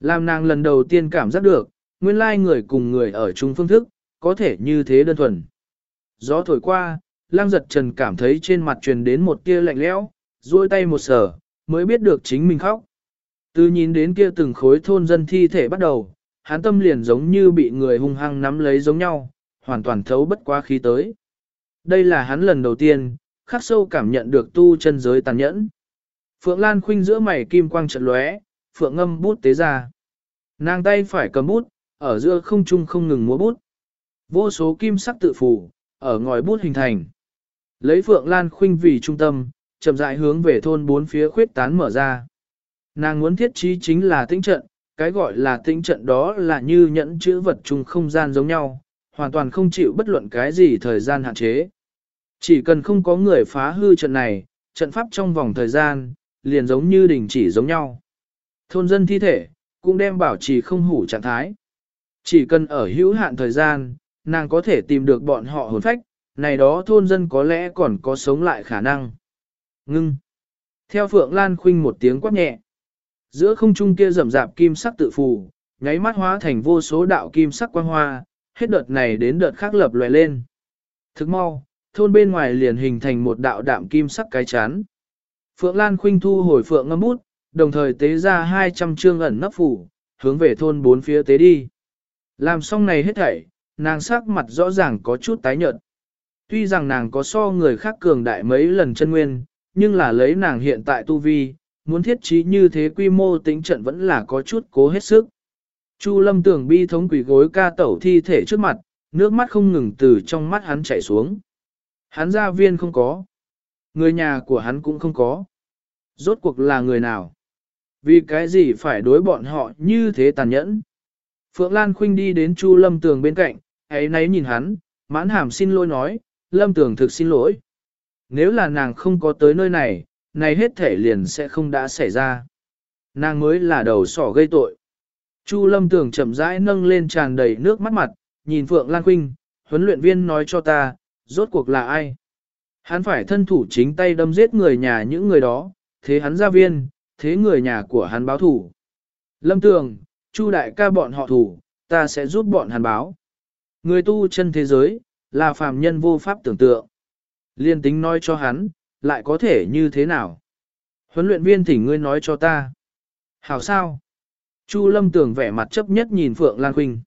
Làm nàng lần đầu tiên cảm giác được, nguyên lai người cùng người ở chung phương thức, có thể như thế đơn thuần. Gió thổi qua, lang giật trần cảm thấy trên mặt truyền đến một tia lạnh lẽo, duỗi tay một sở, mới biết được chính mình khóc. Từ nhìn đến kia từng khối thôn dân thi thể bắt đầu, hắn tâm liền giống như bị người hung hăng nắm lấy giống nhau, hoàn toàn thấu bất quá khí tới. Đây là hắn lần đầu tiên, khắc sâu cảm nhận được tu chân giới tàn nhẫn. Phượng Lan khuynh giữa mày kim quang trận lóe, Phượng ngâm bút tế ra. Nàng tay phải cầm bút, ở giữa không trung không ngừng múa bút. Vô số kim sắc tự phủ, ở ngòi bút hình thành. Lấy Phượng Lan khuynh vì trung tâm, chậm rãi hướng về thôn bốn phía khuyết tán mở ra. Nàng muốn thiết trí chính là tĩnh trận, cái gọi là tĩnh trận đó là như nhẫn chữ vật chung không gian giống nhau, hoàn toàn không chịu bất luận cái gì thời gian hạn chế. Chỉ cần không có người phá hư trận này, trận pháp trong vòng thời gian, liền giống như đình chỉ giống nhau. Thôn dân thi thể, cũng đem bảo trì không hủ trạng thái. Chỉ cần ở hữu hạn thời gian, nàng có thể tìm được bọn họ hồn phách, này đó thôn dân có lẽ còn có sống lại khả năng. Ngưng. Theo Phượng Lan Khuynh một tiếng quát nhẹ. Giữa không trung kia rầm rạp kim sắc tự phù, nháy mắt hóa thành vô số đạo kim sắc quang hoa, hết đợt này đến đợt khác lập lòe lên. Thức mau, thôn bên ngoài liền hình thành một đạo đạm kim sắc cái chán. Phượng Lan Khuynh thu hồi Phượng ngâm bút, đồng thời tế ra 200 chương ẩn nấp phủ, hướng về thôn bốn phía tế đi. Làm xong này hết thảy, nàng sắc mặt rõ ràng có chút tái nhợt. Tuy rằng nàng có so người khác cường đại mấy lần chân nguyên, nhưng là lấy nàng hiện tại tu vi, muốn thiết trí như thế quy mô tính trận vẫn là có chút cố hết sức. Chu lâm tưởng bi thống quỷ gối ca tẩu thi thể trước mặt, nước mắt không ngừng từ trong mắt hắn chảy xuống. Hắn gia viên không có. Người nhà của hắn cũng không có. Rốt cuộc là người nào? Vì cái gì phải đối bọn họ như thế tàn nhẫn? Phượng Lan Khuynh đi đến Chu Lâm Tường bên cạnh, ấy nấy nhìn hắn, mãn hàm xin lỗi nói, Lâm Tường thực xin lỗi. Nếu là nàng không có tới nơi này, này hết thể liền sẽ không đã xảy ra. Nàng mới là đầu sỏ gây tội. Chu Lâm Tường chậm rãi nâng lên tràn đầy nước mắt mặt, nhìn Phượng Lan Quynh, huấn luyện viên nói cho ta, rốt cuộc là ai? Hắn phải thân thủ chính tay đâm giết người nhà những người đó, thế hắn ra viên, thế người nhà của hắn báo thủ. Lâm Tường, Chu đại ca bọn họ thủ, ta sẽ giúp bọn hắn báo. Người tu chân thế giới, là phàm nhân vô pháp tưởng tượng. Liên tính nói cho hắn, lại có thể như thế nào? Huấn luyện viên thỉnh ngươi nói cho ta. Hảo sao? Chu Lâm Tường vẻ mặt chấp nhất nhìn Phượng Lan Khuynh.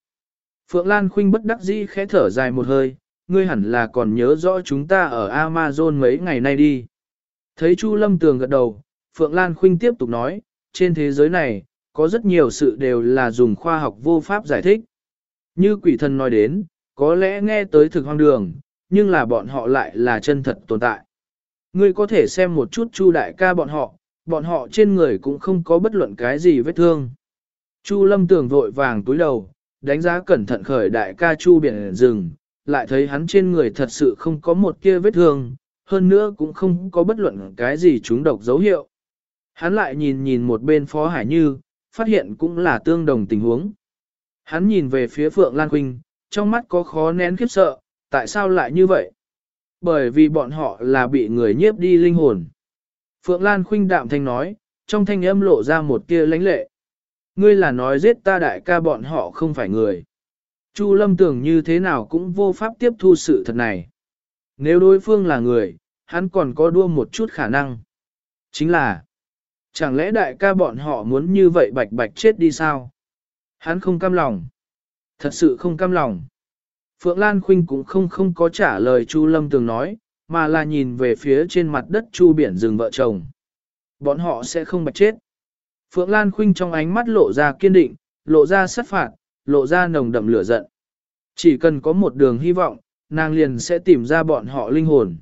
Phượng Lan Khuynh bất đắc dĩ khẽ thở dài một hơi, ngươi hẳn là còn nhớ rõ chúng ta ở Amazon mấy ngày nay đi. Thấy Chu Lâm Tường gật đầu, Phượng Lan Khuynh tiếp tục nói, trên thế giới này, có rất nhiều sự đều là dùng khoa học vô pháp giải thích. Như quỷ thần nói đến, có lẽ nghe tới thực hoang đường, nhưng là bọn họ lại là chân thật tồn tại. Ngươi có thể xem một chút Chu đại ca bọn họ, bọn họ trên người cũng không có bất luận cái gì vết thương. Chu lâm tưởng vội vàng túi đầu, đánh giá cẩn thận khởi đại ca Chu biển rừng, lại thấy hắn trên người thật sự không có một kia vết thương, hơn nữa cũng không có bất luận cái gì chúng độc dấu hiệu. Hắn lại nhìn nhìn một bên Phó Hải Như, phát hiện cũng là tương đồng tình huống. Hắn nhìn về phía Phượng Lan Quynh, trong mắt có khó nén khiếp sợ, tại sao lại như vậy? Bởi vì bọn họ là bị người nhiếp đi linh hồn. Phượng Lan Khuynh đạm thanh nói, trong thanh âm lộ ra một tia lãnh lệ. Ngươi là nói giết ta đại ca bọn họ không phải người. Chu Lâm tưởng như thế nào cũng vô pháp tiếp thu sự thật này. Nếu đối phương là người, hắn còn có đua một chút khả năng. Chính là, chẳng lẽ đại ca bọn họ muốn như vậy bạch bạch chết đi sao? Hắn không cam lòng. Thật sự không cam lòng. Phượng Lan Khuynh cũng không không có trả lời Chu Lâm Tường nói, mà là nhìn về phía trên mặt đất Chu biển rừng vợ chồng. Bọn họ sẽ không bạch chết. Phượng Lan Khuynh trong ánh mắt lộ ra kiên định, lộ ra sát phạt, lộ ra nồng đậm lửa giận. Chỉ cần có một đường hy vọng, nàng liền sẽ tìm ra bọn họ linh hồn.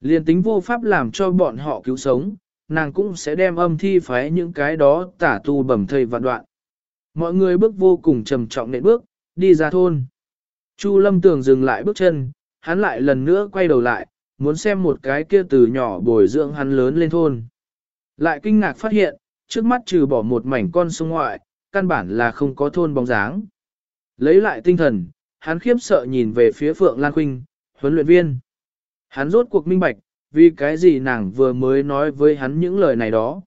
Liền tính vô pháp làm cho bọn họ cứu sống, nàng cũng sẽ đem âm thi phái những cái đó tả tu bẩm thầy vạn đoạn. Mọi người bước vô cùng trầm trọng nện bước, đi ra thôn. Chu Lâm Tường dừng lại bước chân, hắn lại lần nữa quay đầu lại, muốn xem một cái kia từ nhỏ bồi dưỡng hắn lớn lên thôn. Lại kinh ngạc phát hiện, trước mắt trừ bỏ một mảnh con sông ngoại, căn bản là không có thôn bóng dáng. Lấy lại tinh thần, hắn khiếp sợ nhìn về phía Phượng Lan Khuynh, huấn luyện viên. Hắn rốt cuộc minh bạch, vì cái gì nàng vừa mới nói với hắn những lời này đó.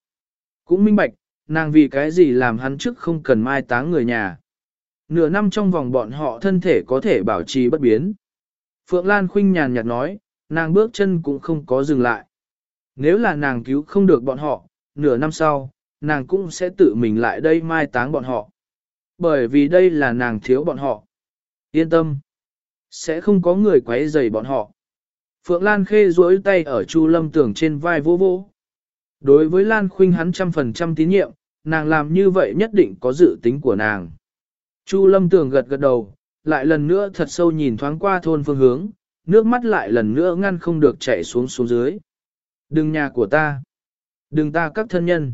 Cũng minh bạch, nàng vì cái gì làm hắn trước không cần mai táng người nhà. Nửa năm trong vòng bọn họ thân thể có thể bảo trì bất biến. Phượng Lan Khinh nhàn nhạt nói, nàng bước chân cũng không có dừng lại. Nếu là nàng cứu không được bọn họ, nửa năm sau, nàng cũng sẽ tự mình lại đây mai táng bọn họ. Bởi vì đây là nàng thiếu bọn họ. Yên tâm. Sẽ không có người quấy rầy bọn họ. Phượng Lan Khê duỗi tay ở Chu Lâm Tưởng trên vai vô vô. Đối với Lan Khuynh hắn trăm phần trăm tín nhiệm, nàng làm như vậy nhất định có dự tính của nàng. Chu Lâm tường gật gật đầu, lại lần nữa thật sâu nhìn thoáng qua thôn phương hướng, nước mắt lại lần nữa ngăn không được chảy xuống xuống dưới. Đừng nhà của ta. Đừng ta các thân nhân.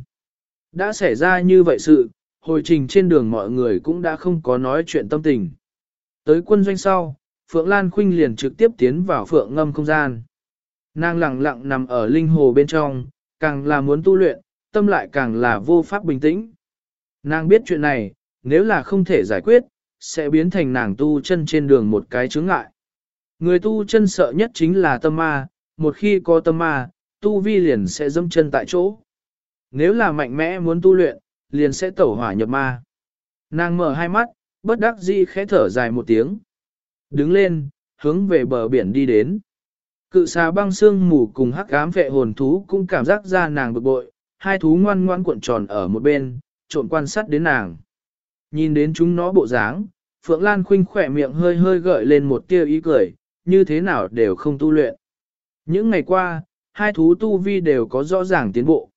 Đã xảy ra như vậy sự, hồi trình trên đường mọi người cũng đã không có nói chuyện tâm tình. Tới quân doanh sau, Phượng Lan Khuynh liền trực tiếp tiến vào Phượng ngâm không gian. Nàng lặng lặng nằm ở linh hồ bên trong, càng là muốn tu luyện, tâm lại càng là vô pháp bình tĩnh. Nàng biết chuyện này, nếu là không thể giải quyết, sẽ biến thành nàng tu chân trên đường một cái chướng ngại. Người tu chân sợ nhất chính là tâm ma, một khi có tâm ma, tu vi liền sẽ dâm chân tại chỗ. Nếu là mạnh mẽ muốn tu luyện, liền sẽ tẩu hỏa nhập ma. Nàng mở hai mắt, bất đắc dĩ khẽ thở dài một tiếng. Đứng lên, hướng về bờ biển đi đến. Cự xà băng xương mù cùng hắc ám vệ hồn thú cũng cảm giác ra nàng bực bội, hai thú ngoan ngoan cuộn tròn ở một bên, trộn quan sát đến nàng. Nhìn đến chúng nó bộ dáng, Phượng Lan Khuynh khỏe miệng hơi hơi gợi lên một tia ý cười, như thế nào đều không tu luyện. Những ngày qua, hai thú tu vi đều có rõ ràng tiến bộ.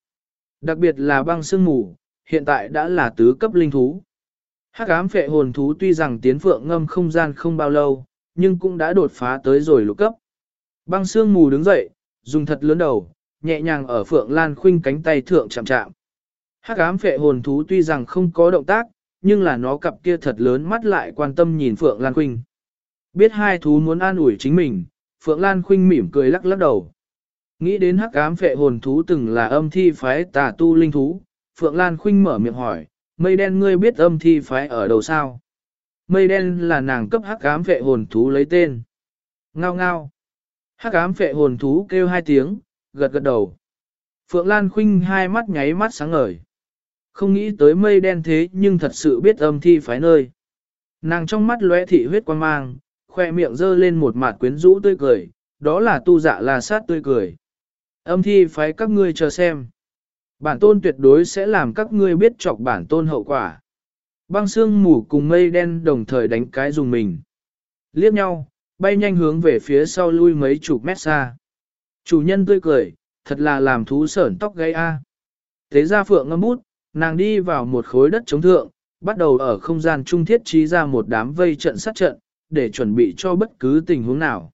Đặc biệt là băng xương mù, hiện tại đã là tứ cấp linh thú. Hắc ám phệ hồn thú tuy rằng tiến phượng ngâm không gian không bao lâu, nhưng cũng đã đột phá tới rồi lục cấp. Băng xương mù đứng dậy, dùng thật lớn đầu, nhẹ nhàng ở phượng lan khuynh cánh tay thượng chạm chạm. Hắc ám phệ hồn thú tuy rằng không có động tác, nhưng là nó cặp kia thật lớn mắt lại quan tâm nhìn phượng lan khuynh. Biết hai thú muốn an ủi chính mình, phượng lan khuynh mỉm cười lắc lắc đầu. Nghĩ đến hắc ám phệ hồn thú từng là âm thi phái tà tu linh thú, phượng lan khuynh mở miệng hỏi, mây đen ngươi biết âm thi phái ở đâu sao? Mây đen là nàng cấp hắc ám phệ hồn thú lấy tên. Ngao ngao. Hắc ám phệ hồn thú kêu hai tiếng, gật gật đầu. Phượng Lan Khuynh hai mắt nháy mắt sáng ngời. Không nghĩ tới mây đen thế nhưng thật sự biết âm thi phái nơi. Nàng trong mắt lóe thị huyết quan mang, khoe miệng dơ lên một mặt quyến rũ tươi cười, đó là tu dạ là sát tươi cười. Âm thi phái các ngươi chờ xem. Bản tôn tuyệt đối sẽ làm các ngươi biết chọc bản tôn hậu quả. Băng xương mù cùng mây đen đồng thời đánh cái dùng mình. Liếc nhau, bay nhanh hướng về phía sau lui mấy chục mét xa. Chủ nhân tươi cười, thật là làm thú sởn tóc gây a. Thế ra phượng ngâm bút, nàng đi vào một khối đất chống thượng, bắt đầu ở không gian trung thiết trí ra một đám vây trận sát trận, để chuẩn bị cho bất cứ tình huống nào.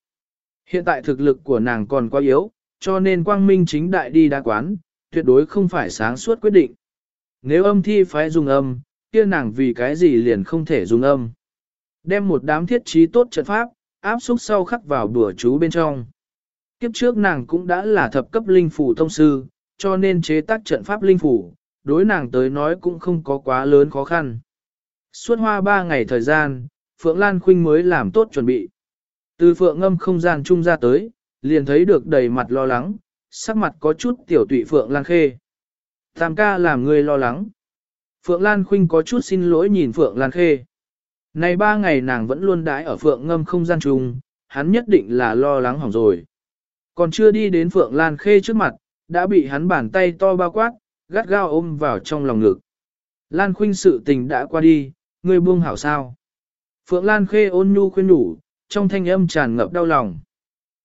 Hiện tại thực lực của nàng còn quá yếu, cho nên quang minh chính đại đi đa quán, tuyệt đối không phải sáng suốt quyết định. Nếu âm thi phái dùng âm, kia nàng vì cái gì liền không thể dùng âm. Đem một đám thiết trí tốt trận pháp, áp xúc sau khắc vào đùa chú bên trong. Kiếp trước nàng cũng đã là thập cấp linh phủ thông sư, cho nên chế tác trận pháp linh phủ, đối nàng tới nói cũng không có quá lớn khó khăn. Suốt hoa ba ngày thời gian, Phượng Lan Khuynh mới làm tốt chuẩn bị. Từ Phượng ngâm không gian trung ra tới, liền thấy được đầy mặt lo lắng, sắc mặt có chút tiểu tụy Phượng Lan Khê. Tam ca làm người lo lắng. Phượng Lan Khuynh có chút xin lỗi nhìn Phượng Lan Khê. Này ba ngày nàng vẫn luôn đãi ở Phượng ngâm không gian trung, hắn nhất định là lo lắng hỏng rồi. Còn chưa đi đến Phượng Lan Khê trước mặt, đã bị hắn bàn tay to bao quát, gắt gao ôm vào trong lòng ngực. Lan Khuynh sự tình đã qua đi, ngươi buông hảo sao. Phượng Lan Khê ôn nhu khuyên nhủ, trong thanh âm tràn ngập đau lòng.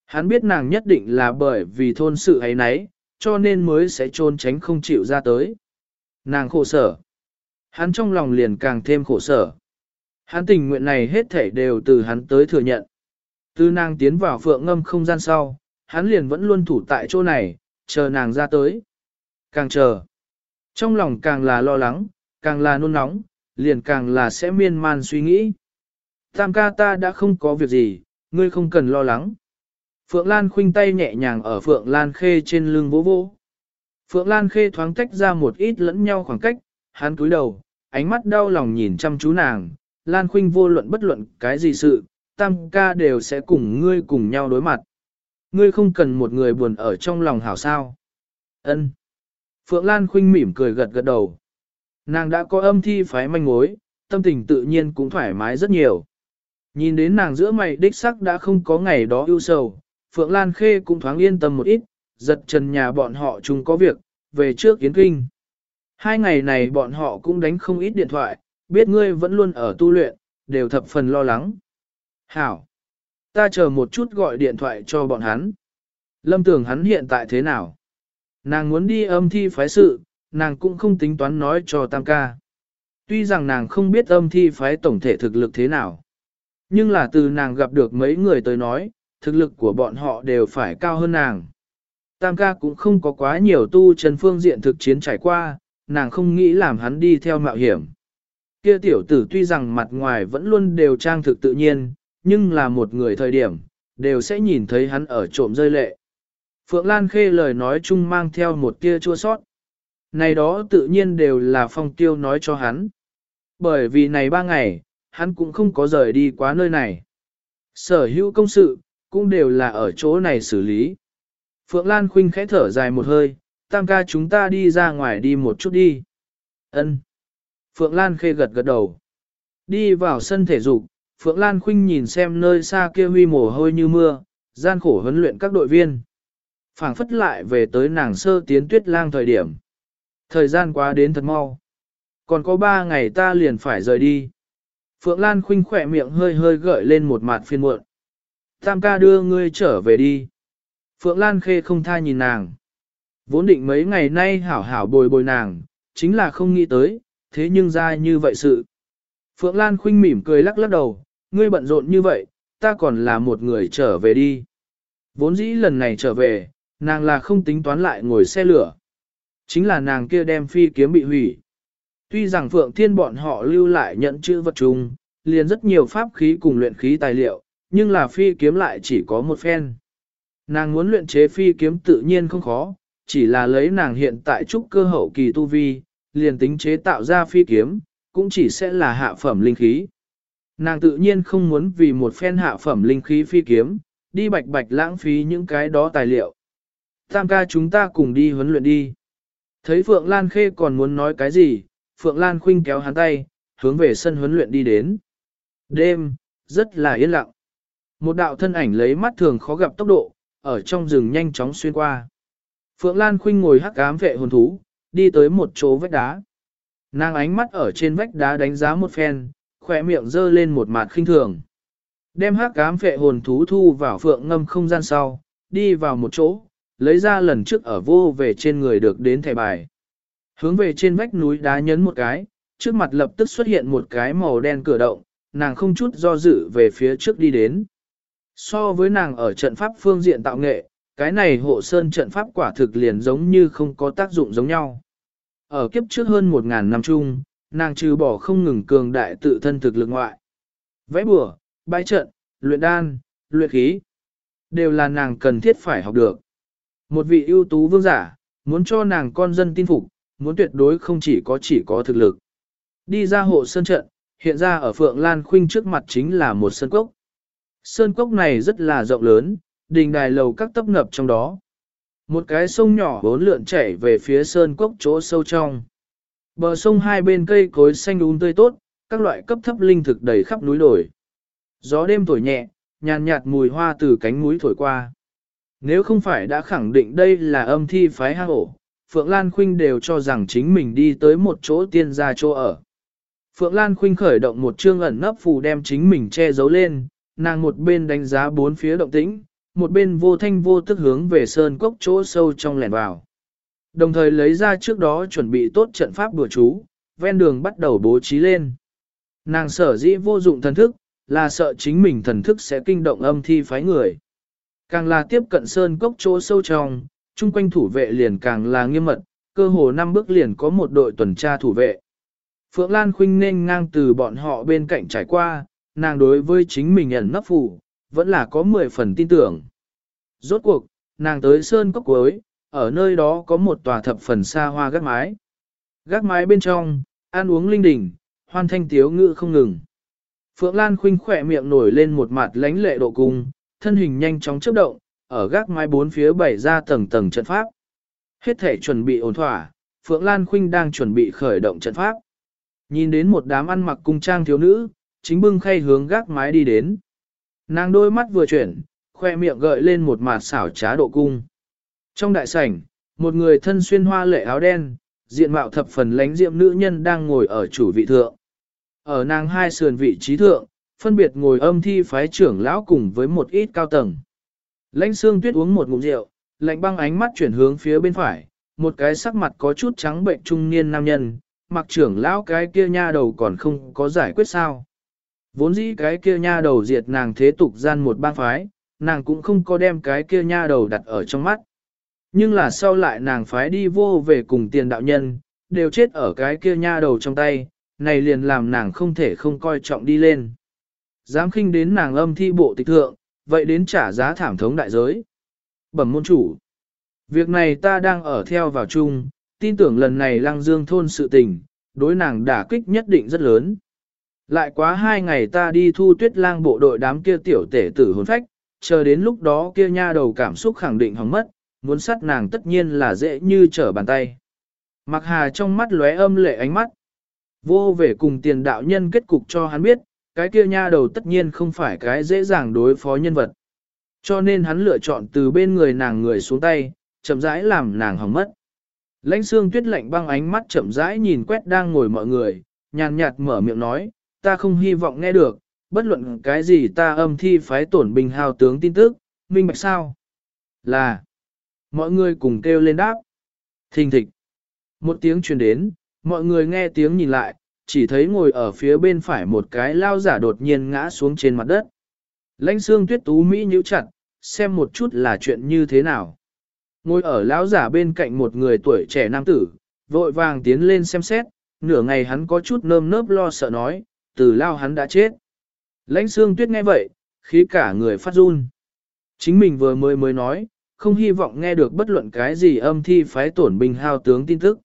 Hắn biết nàng nhất định là bởi vì thôn sự ấy nấy, cho nên mới sẽ trôn tránh không chịu ra tới. Nàng khổ sở. Hắn trong lòng liền càng thêm khổ sở. Hắn tình nguyện này hết thảy đều từ hắn tới thừa nhận. Từ nàng tiến vào phượng ngâm không gian sau, hắn liền vẫn luôn thủ tại chỗ này, chờ nàng ra tới. Càng chờ. Trong lòng càng là lo lắng, càng là nôn nóng, liền càng là sẽ miên man suy nghĩ. Tam ca ta đã không có việc gì, ngươi không cần lo lắng. Phượng Lan khuynh tay nhẹ nhàng ở Phượng Lan khê trên lưng vỗ vỗ. Phượng Lan khê thoáng tách ra một ít lẫn nhau khoảng cách, hắn cúi đầu, ánh mắt đau lòng nhìn chăm chú nàng. Lan khuynh vô luận bất luận cái gì sự, tam ca đều sẽ cùng ngươi cùng nhau đối mặt. Ngươi không cần một người buồn ở trong lòng hảo sao. Ân. Phượng Lan khinh mỉm cười gật gật đầu. Nàng đã có âm thi phái manh mối, tâm tình tự nhiên cũng thoải mái rất nhiều. Nhìn đến nàng giữa mày đích sắc đã không có ngày đó ưu sầu, Phượng Lan Khê cũng thoáng yên tâm một ít, giật trần nhà bọn họ chung có việc, về trước kiến kinh. Hai ngày này bọn họ cũng đánh không ít điện thoại, biết ngươi vẫn luôn ở tu luyện, đều thập phần lo lắng. Hảo! Ta chờ một chút gọi điện thoại cho bọn hắn. Lâm tưởng hắn hiện tại thế nào? Nàng muốn đi âm thi phái sự, nàng cũng không tính toán nói cho Tam ca. Tuy rằng nàng không biết âm thi phái tổng thể thực lực thế nào. Nhưng là từ nàng gặp được mấy người tới nói, thực lực của bọn họ đều phải cao hơn nàng. Tam ca cũng không có quá nhiều tu chân phương diện thực chiến trải qua, nàng không nghĩ làm hắn đi theo mạo hiểm. Kia tiểu tử tuy rằng mặt ngoài vẫn luôn đều trang thực tự nhiên, nhưng là một người thời điểm, đều sẽ nhìn thấy hắn ở trộm rơi lệ. Phượng Lan Khê lời nói chung mang theo một tia chua sót. Này đó tự nhiên đều là phong tiêu nói cho hắn. Bởi vì này ba ngày, hắn cũng không có rời đi quá nơi này. Sở hữu công sự, cũng đều là ở chỗ này xử lý. Phượng Lan Khuynh khẽ thở dài một hơi, tam ca chúng ta đi ra ngoài đi một chút đi. Ân. Phượng Lan khê gật gật đầu. Đi vào sân thể dục, Phượng Lan Khuynh nhìn xem nơi xa kia huy mồ hôi như mưa, gian khổ huấn luyện các đội viên phảng phất lại về tới nàng sơ tiến tuyết lang thời điểm. Thời gian quá đến thật mau. Còn có ba ngày ta liền phải rời đi. Phượng Lan khinh khỏe miệng hơi hơi gợi lên một mặt phiên muộn. Tam ca đưa ngươi trở về đi. Phượng Lan Khê không tha nhìn nàng. Vốn định mấy ngày nay hảo hảo bồi bồi nàng, chính là không nghĩ tới, thế nhưng ra như vậy sự. Phượng Lan khinh mỉm cười lắc lắc đầu, ngươi bận rộn như vậy, ta còn là một người trở về đi. Vốn dĩ lần này trở về, nàng là không tính toán lại ngồi xe lửa. Chính là nàng kia đem phi kiếm bị hủy. Tuy rằng Phượng Thiên bọn họ lưu lại nhận chữ vật chung, liền rất nhiều pháp khí cùng luyện khí tài liệu, nhưng là phi kiếm lại chỉ có một phen. Nàng muốn luyện chế phi kiếm tự nhiên không khó, chỉ là lấy nàng hiện tại trúc cơ hậu kỳ tu vi, liền tính chế tạo ra phi kiếm, cũng chỉ sẽ là hạ phẩm linh khí. Nàng tự nhiên không muốn vì một phen hạ phẩm linh khí phi kiếm, đi bạch bạch lãng phí những cái đó tài liệu. Tam ca chúng ta cùng đi huấn luyện đi. Thấy Phượng Lan Khê còn muốn nói cái gì, Phượng Lan Khuynh kéo hắn tay, hướng về sân huấn luyện đi đến. Đêm, rất là yên lặng. Một đạo thân ảnh lấy mắt thường khó gặp tốc độ, ở trong rừng nhanh chóng xuyên qua. Phượng Lan Khuynh ngồi hắc ám vệ hồn thú, đi tới một chỗ vách đá. Nàng ánh mắt ở trên vách đá đánh giá một phen, khỏe miệng dơ lên một mặt khinh thường. Đem hắc ám vệ hồn thú thu vào phượng ngâm không gian sau, đi vào một chỗ, lấy ra lần trước ở vô về trên người được đến thẻ bài. Hướng về trên vách núi đá nhấn một cái, trước mặt lập tức xuất hiện một cái màu đen cửa động, nàng không chút do dự về phía trước đi đến. So với nàng ở trận pháp phương diện tạo nghệ, cái này hộ sơn trận pháp quả thực liền giống như không có tác dụng giống nhau. Ở kiếp trước hơn một ngàn năm chung, nàng trừ bỏ không ngừng cường đại tự thân thực lực ngoại. Vẽ bùa, bãi trận, luyện đan, luyện khí, đều là nàng cần thiết phải học được. Một vị ưu tú vương giả, muốn cho nàng con dân tin phục, muốn tuyệt đối không chỉ có chỉ có thực lực. Đi ra hộ sơn trận, hiện ra ở Phượng Lan Khuynh trước mặt chính là một sơn cốc. Sơn cốc này rất là rộng lớn, đình đài lầu các tấp ngập trong đó. Một cái sông nhỏ bốn lượn chảy về phía sơn cốc chỗ sâu trong. Bờ sông hai bên cây cối xanh um tươi tốt, các loại cấp thấp linh thực đầy khắp núi đồi. Gió đêm thổi nhẹ, nhàn nhạt mùi hoa từ cánh núi thổi qua. Nếu không phải đã khẳng định đây là âm thi phái hang ổ, Phượng Lan Khuynh đều cho rằng chính mình đi tới một chỗ tiên gia chỗ ở. Phượng Lan Khuynh khởi động một chương ẩn nấp phù đem chính mình che giấu lên, nàng một bên đánh giá bốn phía động tĩnh, một bên vô thanh vô tức hướng về sơn cốc chỗ sâu trong lẻn vào. Đồng thời lấy ra trước đó chuẩn bị tốt trận pháp bùa chú, ven đường bắt đầu bố trí lên. Nàng sở dĩ vô dụng thần thức, là sợ chính mình thần thức sẽ kinh động âm thi phái người. Càng là tiếp cận sơn cốc chỗ sâu trong, chung quanh thủ vệ liền càng là nghiêm mật, cơ hồ năm bước liền có một đội tuần tra thủ vệ. Phượng Lan Khuynh nên ngang từ bọn họ bên cạnh trải qua, nàng đối với chính mình ẩn nấp phủ, vẫn là có 10 phần tin tưởng. Rốt cuộc, nàng tới sơn cốc cuối, ở nơi đó có một tòa thập phần xa hoa gác mái. Gác mái bên trong, ăn uống linh đình, hoan thanh tiếu ngự không ngừng. Phượng Lan Khuynh khỏe miệng nổi lên một mặt lánh lệ độ cung, thân hình nhanh chóng chớp động, ở gác mái bốn phía bày ra tầng tầng trận pháp. Hết thể chuẩn bị ổn thỏa, Phượng Lan Khuynh đang chuẩn bị khởi động trận pháp. Nhìn đến một đám ăn mặc cung trang thiếu nữ, chính bưng khay hướng gác mái đi đến. Nàng đôi mắt vừa chuyển, khoe miệng gợi lên một mặt xảo trá độ cung. Trong đại sảnh, một người thân xuyên hoa lệ áo đen, diện mạo thập phần lánh diệm nữ nhân đang ngồi ở chủ vị thượng. Ở nàng hai sườn vị trí thượng, phân biệt ngồi âm thi phái trưởng lão cùng với một ít cao tầng. Lãnh xương tuyết uống một ngụm rượu, lạnh băng ánh mắt chuyển hướng phía bên phải, một cái sắc mặt có chút trắng bệnh trung niên nam nhân, mặc trưởng lão cái kia nha đầu còn không có giải quyết sao. Vốn dĩ cái kia nha đầu diệt nàng thế tục gian một bang phái, nàng cũng không có đem cái kia nha đầu đặt ở trong mắt. Nhưng là sau lại nàng phái đi vô về cùng tiền đạo nhân, đều chết ở cái kia nha đầu trong tay, này liền làm nàng không thể không coi trọng đi lên. Dám khinh đến nàng âm thi bộ tịch thượng, vậy đến trả giá thảm thống đại giới. Bẩm môn chủ. Việc này ta đang ở theo vào chung, tin tưởng lần này lăng dương thôn sự tình, đối nàng đả kích nhất định rất lớn. Lại quá hai ngày ta đi thu tuyết lang bộ đội đám kia tiểu tể tử hồn phách, chờ đến lúc đó kia nha đầu cảm xúc khẳng định hỏng mất, muốn sát nàng tất nhiên là dễ như trở bàn tay. Mặc hà trong mắt lóe âm lệ ánh mắt. Vô về cùng tiền đạo nhân kết cục cho hắn biết, cái kia nha đầu tất nhiên không phải cái dễ dàng đối phó nhân vật. Cho nên hắn lựa chọn từ bên người nàng người xuống tay, chậm rãi làm nàng hỏng mất. Lãnh xương tuyết lạnh băng ánh mắt chậm rãi nhìn quét đang ngồi mọi người, nhàn nhạt mở miệng nói, ta không hy vọng nghe được, bất luận cái gì ta âm thi phái tổn bình hào tướng tin tức, minh bạch sao? Là, mọi người cùng kêu lên đáp. Thình thịch. Một tiếng truyền đến, mọi người nghe tiếng nhìn lại, chỉ thấy ngồi ở phía bên phải một cái lao giả đột nhiên ngã xuống trên mặt đất. Lãnh xương tuyết tú Mỹ nhíu chặt, xem một chút là chuyện như thế nào. Ngồi ở lão giả bên cạnh một người tuổi trẻ nam tử, vội vàng tiến lên xem xét, nửa ngày hắn có chút nơm nớp lo sợ nói, từ lao hắn đã chết. Lãnh xương tuyết nghe vậy, khí cả người phát run. Chính mình vừa mới mới nói, không hy vọng nghe được bất luận cái gì âm thi phái tổn bình hao tướng tin tức.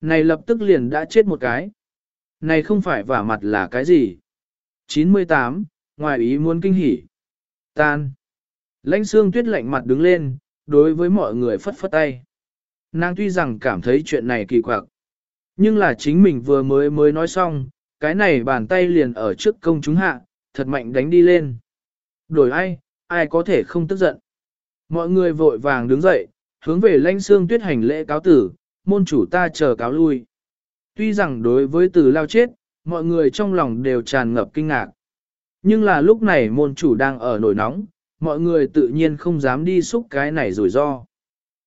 Này lập tức liền đã chết một cái. Này không phải vả mặt là cái gì. 98, ngoài ý muốn kinh hỉ. Tan. Lãnh xương tuyết lạnh mặt đứng lên, đối với mọi người phất phất tay. Nàng tuy rằng cảm thấy chuyện này kỳ quặc, nhưng là chính mình vừa mới mới nói xong, cái này bàn tay liền ở trước công chúng hạ, thật mạnh đánh đi lên. Đổi ai, ai có thể không tức giận. Mọi người vội vàng đứng dậy, hướng về lãnh xương tuyết hành lễ cáo tử, môn chủ ta chờ cáo lui. Tuy rằng đối với từ lao chết, mọi người trong lòng đều tràn ngập kinh ngạc. Nhưng là lúc này môn chủ đang ở nổi nóng, mọi người tự nhiên không dám đi xúc cái này rủi ro.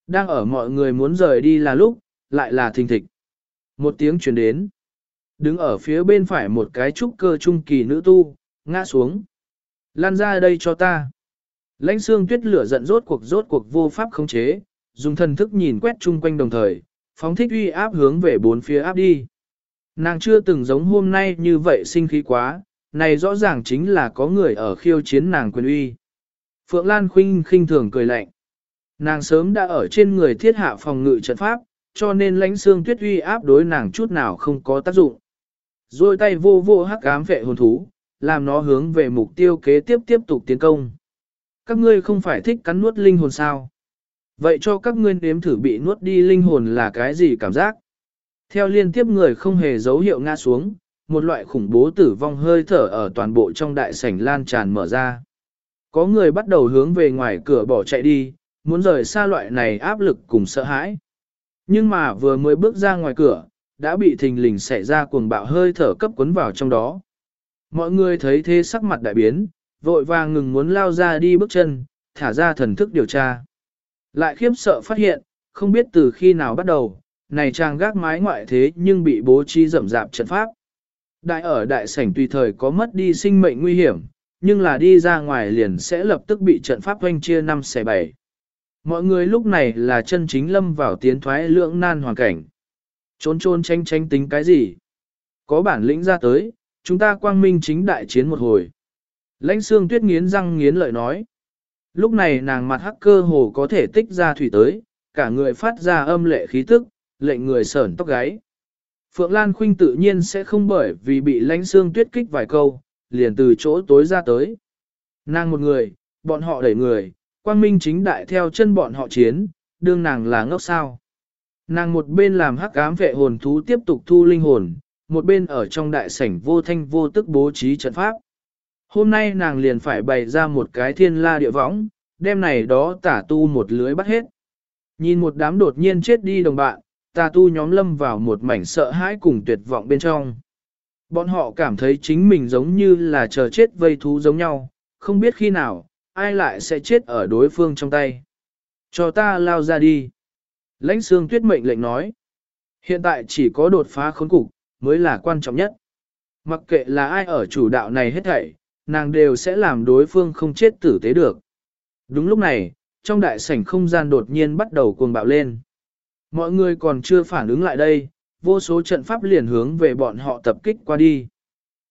Đang ở mọi người muốn rời đi là lúc, lại là thình thịch. Một tiếng chuyển đến. Đứng ở phía bên phải một cái trúc cơ trung kỳ nữ tu, ngã xuống. Lan ra đây cho ta. Lãnh xương tuyết lửa giận rốt cuộc rốt cuộc vô pháp khống chế, dùng thần thức nhìn quét chung quanh đồng thời, phóng thích uy áp hướng về bốn phía áp đi. Nàng chưa từng giống hôm nay như vậy sinh khí quá, này rõ ràng chính là có người ở khiêu chiến nàng quyền uy. Phượng Lan Khuynh khinh thường cười lạnh. Nàng sớm đã ở trên người thiết hạ phòng ngự trận pháp, cho nên lãnh xương tuyết uy áp đối nàng chút nào không có tác dụng. Rồi tay vô vô hắc ám vệ hồn thú, làm nó hướng về mục tiêu kế tiếp tiếp tục tiến công. Các ngươi không phải thích cắn nuốt linh hồn sao? Vậy cho các ngươi nếm thử bị nuốt đi linh hồn là cái gì cảm giác? Theo liên tiếp người không hề dấu hiệu ngã xuống, một loại khủng bố tử vong hơi thở ở toàn bộ trong đại sảnh lan tràn mở ra. Có người bắt đầu hướng về ngoài cửa bỏ chạy đi, muốn rời xa loại này áp lực cùng sợ hãi. Nhưng mà vừa mới bước ra ngoài cửa, đã bị thình lình xảy ra cuồng bạo hơi thở cấp cuốn vào trong đó. Mọi người thấy thế sắc mặt đại biến, vội vàng ngừng muốn lao ra đi bước chân, thả ra thần thức điều tra. Lại khiếp sợ phát hiện, không biết từ khi nào bắt đầu, này trang gác mái ngoại thế nhưng bị bố trí rậm rạp trận pháp. Đại ở đại sảnh tùy thời có mất đi sinh mệnh nguy hiểm, nhưng là đi ra ngoài liền sẽ lập tức bị trận pháp hoanh chia năm xe bảy. Mọi người lúc này là chân chính lâm vào tiến thoái lưỡng nan hoàn cảnh. Trốn trốn tranh tranh tính cái gì? Có bản lĩnh ra tới, chúng ta quang minh chính đại chiến một hồi. Lãnh xương tuyết nghiến răng nghiến lợi nói. Lúc này nàng mặt hắc cơ hồ có thể tích ra thủy tới, cả người phát ra âm lệ khí tức, lệnh người sởn tóc gáy. Phượng Lan Khuynh tự nhiên sẽ không bởi vì bị lãnh xương tuyết kích vài câu, liền từ chỗ tối ra tới. Nàng một người, bọn họ đẩy người, quang minh chính đại theo chân bọn họ chiến, đương nàng là ngốc sao. Nàng một bên làm hắc ám vệ hồn thú tiếp tục thu linh hồn, một bên ở trong đại sảnh vô thanh vô tức bố trí trận pháp. Hôm nay nàng liền phải bày ra một cái thiên la địa võng, đêm này đó tả tu một lưới bắt hết. Nhìn một đám đột nhiên chết đi đồng bạn, tà tu nhóm lâm vào một mảnh sợ hãi cùng tuyệt vọng bên trong. Bọn họ cảm thấy chính mình giống như là chờ chết vây thú giống nhau, không biết khi nào, ai lại sẽ chết ở đối phương trong tay. Cho ta lao ra đi. Lãnh xương tuyết mệnh lệnh nói. Hiện tại chỉ có đột phá khốn cục, mới là quan trọng nhất. Mặc kệ là ai ở chủ đạo này hết thảy, nàng đều sẽ làm đối phương không chết tử tế được. Đúng lúc này, trong đại sảnh không gian đột nhiên bắt đầu cuồng bạo lên. Mọi người còn chưa phản ứng lại đây, vô số trận pháp liền hướng về bọn họ tập kích qua đi.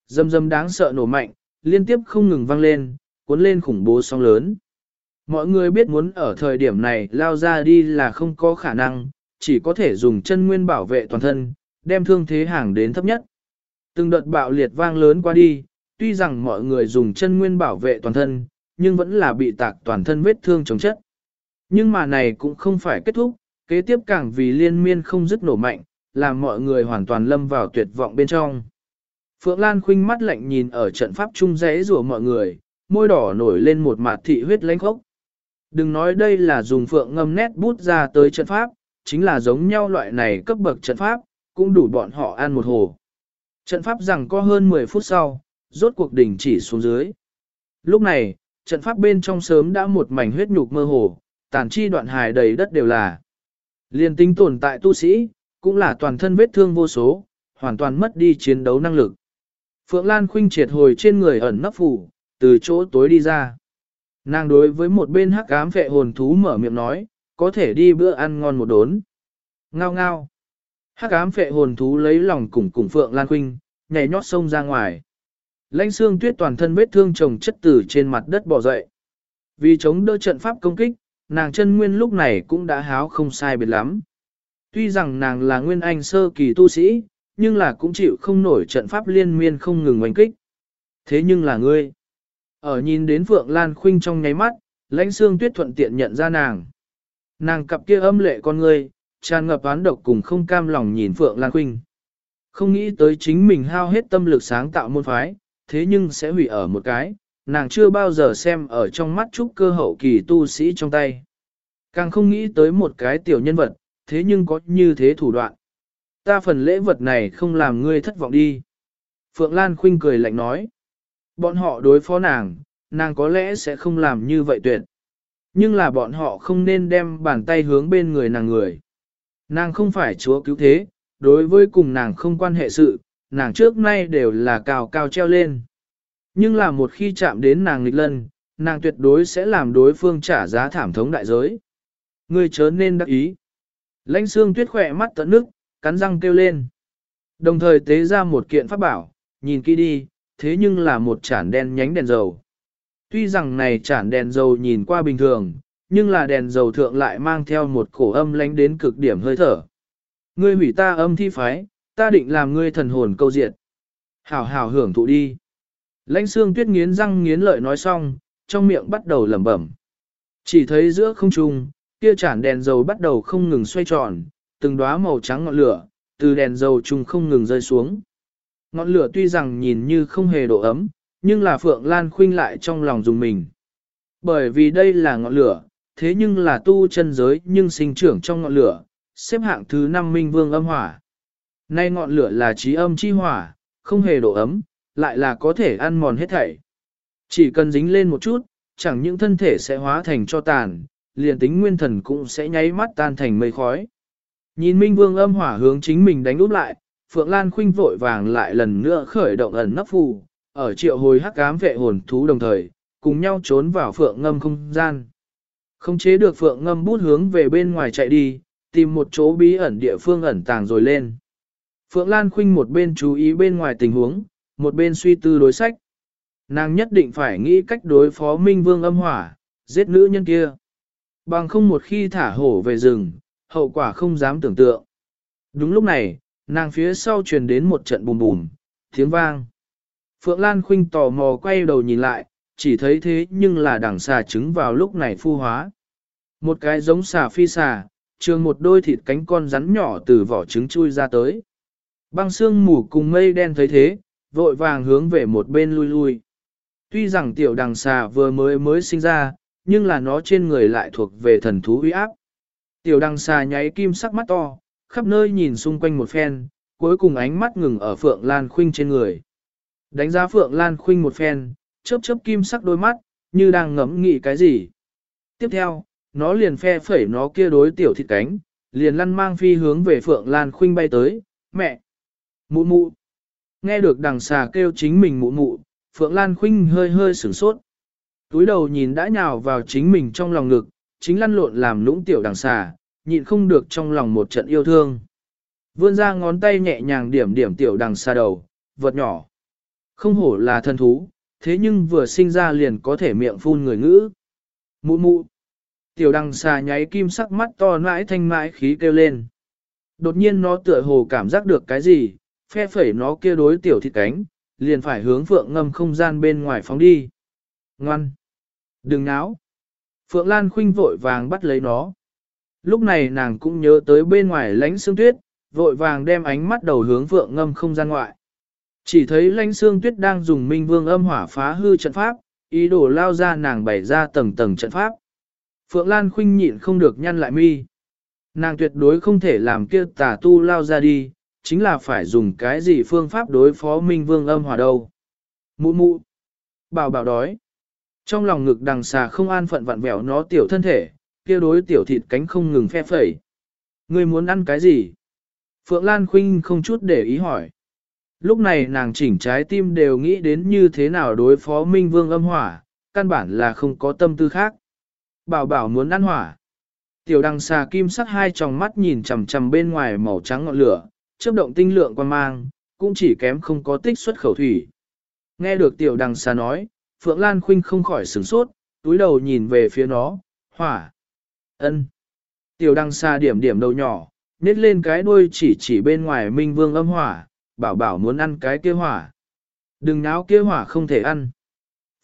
Dâm dâm đáng sợ nổ mạnh, liên tiếp không ngừng vang lên, cuốn lên khủng bố sóng lớn. Mọi người biết muốn ở thời điểm này lao ra đi là không có khả năng, chỉ có thể dùng chân nguyên bảo vệ toàn thân, đem thương thế hàng đến thấp nhất. Từng đợt bạo liệt vang lớn qua đi, tuy rằng mọi người dùng chân nguyên bảo vệ toàn thân, nhưng vẫn là bị tạc toàn thân vết thương chống chất. Nhưng mà này cũng không phải kết thúc, kế tiếp càng vì liên miên không dứt nổ mạnh, làm mọi người hoàn toàn lâm vào tuyệt vọng bên trong. Phượng Lan khinh mắt lạnh nhìn ở trận pháp trung rẽ rủa mọi người, môi đỏ nổi lên một mạt thị huyết lãnh khốc. Đừng nói đây là dùng phượng ngâm nét bút ra tới trận pháp, chính là giống nhau loại này cấp bậc trận pháp, cũng đủ bọn họ ăn một hồ. Trận pháp rằng có hơn 10 phút sau, rốt cuộc đỉnh chỉ xuống dưới. Lúc này, trận pháp bên trong sớm đã một mảnh huyết nhục mơ hồ, tàn chi đoạn hài đầy đất đều là. Liên tinh tồn tại tu sĩ, cũng là toàn thân vết thương vô số, hoàn toàn mất đi chiến đấu năng lực. Phượng Lan khuynh triệt hồi trên người ẩn nấp phủ, từ chỗ tối đi ra. Nàng đối với một bên hắc ám vệ hồn thú mở miệng nói, có thể đi bữa ăn ngon một đốn. Ngao ngao. Hắc ám vệ hồn thú lấy lòng cùng cùng Phượng Lan khuynh, nhảy nhót sông ra ngoài. Lãnh xương tuyết toàn thân vết thương chồng chất tử trên mặt đất bỏ dậy. Vì chống đỡ trận pháp công kích, nàng chân nguyên lúc này cũng đã háo không sai biệt lắm. Tuy rằng nàng là nguyên anh sơ kỳ tu sĩ, nhưng là cũng chịu không nổi trận pháp liên miên không ngừng oanh kích. Thế nhưng là ngươi. Ở nhìn đến Phượng Lan Khuynh trong nháy mắt, lãnh xương tuyết thuận tiện nhận ra nàng. Nàng cặp kia âm lệ con ngươi, tràn ngập án độc cùng không cam lòng nhìn Phượng Lan Khuynh. Không nghĩ tới chính mình hao hết tâm lực sáng tạo môn phái, thế nhưng sẽ hủy ở một cái, nàng chưa bao giờ xem ở trong mắt trúc cơ hậu kỳ tu sĩ trong tay. Càng không nghĩ tới một cái tiểu nhân vật, thế nhưng có như thế thủ đoạn. Ta phần lễ vật này không làm ngươi thất vọng đi. Phượng Lan khinh cười lạnh nói. Bọn họ đối phó nàng, nàng có lẽ sẽ không làm như vậy tuyệt. Nhưng là bọn họ không nên đem bàn tay hướng bên người nàng người. Nàng không phải chúa cứu thế, đối với cùng nàng không quan hệ sự, nàng trước nay đều là cao cao treo lên. Nhưng là một khi chạm đến nàng nghịch lân, nàng tuyệt đối sẽ làm đối phương trả giá thảm thống đại giới. Ngươi chớ nên đắc ý. Lãnh xương tuyết khỏe mắt tận nước, cắn răng kêu lên. Đồng thời tế ra một kiện pháp bảo, nhìn kỹ đi, thế nhưng là một chản đen nhánh đèn dầu. Tuy rằng này chản đèn dầu nhìn qua bình thường, nhưng là đèn dầu thượng lại mang theo một cổ âm lánh đến cực điểm hơi thở. Ngươi hủy ta âm thi phái, ta định làm ngươi thần hồn câu diệt. Hảo hảo hưởng thụ đi. Lãnh xương tuyết nghiến răng nghiến lợi nói xong, trong miệng bắt đầu lẩm bẩm. Chỉ thấy giữa không trung, kia chản đèn dầu bắt đầu không ngừng xoay tròn, từng đóa màu trắng ngọn lửa, từ đèn dầu trung không ngừng rơi xuống. Ngọn lửa tuy rằng nhìn như không hề độ ấm, nhưng là Phượng Lan khuynh lại trong lòng dùng mình. Bởi vì đây là ngọn lửa, thế nhưng là tu chân giới nhưng sinh trưởng trong ngọn lửa, xếp hạng thứ 5 minh vương âm hỏa. Nay ngọn lửa là trí âm chi hỏa, không hề độ ấm, lại là có thể ăn mòn hết thảy. Chỉ cần dính lên một chút, chẳng những thân thể sẽ hóa thành cho tàn, liền tính nguyên thần cũng sẽ nháy mắt tan thành mây khói. Nhìn Minh Vương âm hỏa hướng chính mình đánh úp lại, Phượng Lan Khuynh vội vàng lại lần nữa khởi động ẩn nấp phù, ở triệu hồi hắc ám vệ hồn thú đồng thời, cùng nhau trốn vào Phượng ngâm không gian. Không chế được Phượng ngâm bút hướng về bên ngoài chạy đi, tìm một chỗ bí ẩn địa phương ẩn tàng rồi lên. Phượng Lan Khuynh một bên chú ý bên ngoài tình huống, một bên suy tư đối sách. Nàng nhất định phải nghĩ cách đối phó Minh Vương âm hỏa, giết nữ nhân kia. Bằng không một khi thả hổ về rừng, hậu quả không dám tưởng tượng. Đúng lúc này, nàng phía sau truyền đến một trận bùm bùm, tiếng vang. Phượng Lan Khuynh tò mò quay đầu nhìn lại, chỉ thấy thế nhưng là đằng xà trứng vào lúc này phu hóa. Một cái giống xà phi xà, trường một đôi thịt cánh con rắn nhỏ từ vỏ trứng chui ra tới. Băng xương mù cùng mây đen thấy thế, vội vàng hướng về một bên lui lui. Tuy rằng tiểu đằng xà vừa mới mới sinh ra, nhưng là nó trên người lại thuộc về thần thú uy áp. Tiểu đằng xà nháy kim sắc mắt to, khắp nơi nhìn xung quanh một phen, cuối cùng ánh mắt ngừng ở Phượng Lan Khuynh trên người. Đánh giá Phượng Lan Khuynh một phen, chớp chớp kim sắc đôi mắt, như đang ngẫm nghĩ cái gì. Tiếp theo, nó liền phe phẩy nó kia đối tiểu thịt cánh, liền lăn mang phi hướng về Phượng Lan Khuynh bay tới, mẹ, mụ mụ. Nghe được đằng xà kêu chính mình mụ mụ, Phượng Lan Khuynh hơi hơi sửng sốt. Túi đầu nhìn đã nhào vào chính mình trong lòng ngực, chính lăn lộn làm lũng tiểu đằng xà, nhịn không được trong lòng một trận yêu thương. Vươn ra ngón tay nhẹ nhàng điểm điểm tiểu đằng xà đầu, vật nhỏ. Không hổ là thân thú, thế nhưng vừa sinh ra liền có thể miệng phun người ngữ. Mụ mụ. Tiểu đằng xà nháy kim sắc mắt to mãi thanh mãi khí kêu lên. Đột nhiên nó tựa hồ cảm giác được cái gì, phe phẩy nó kia đối tiểu thịt cánh, liền phải hướng phượng ngâm không gian bên ngoài phóng đi. Ngoan! Đừng náo! Phượng Lan khinh vội vàng bắt lấy nó. Lúc này nàng cũng nhớ tới bên ngoài lánh xương tuyết, vội vàng đem ánh mắt đầu hướng phượng ngâm không gian ngoại. Chỉ thấy lánh xương tuyết đang dùng minh vương âm hỏa phá hư trận pháp, ý đồ lao ra nàng bày ra tầng tầng trận pháp. Phượng Lan khinh nhịn không được nhăn lại mi. Nàng tuyệt đối không thể làm kia tà tu lao ra đi, chính là phải dùng cái gì phương pháp đối phó minh vương âm hòa đâu. Mụ mụ. Bảo bảo đói. Trong lòng ngực đằng xà không an phận vặn vẹo nó tiểu thân thể, kia đối tiểu thịt cánh không ngừng phe phẩy. Ngươi muốn ăn cái gì? Phượng Lan Khuynh không chút để ý hỏi. Lúc này nàng chỉnh trái tim đều nghĩ đến như thế nào đối phó Minh Vương âm hỏa, căn bản là không có tâm tư khác. Bảo bảo muốn ăn hỏa. Tiểu đằng xà kim sắc hai tròng mắt nhìn chằm chằm bên ngoài màu trắng ngọn lửa, chớp động tinh lượng quan mang, cũng chỉ kém không có tích xuất khẩu thủy. Nghe được tiểu đằng xà nói, Phượng Lan Khuynh không khỏi sửng sốt, túi đầu nhìn về phía nó, hỏa, ân. Tiểu đằng xà điểm điểm đầu nhỏ, nết lên cái đuôi chỉ chỉ bên ngoài minh vương âm hỏa, bảo bảo muốn ăn cái kia hỏa. Đừng náo kia hỏa không thể ăn.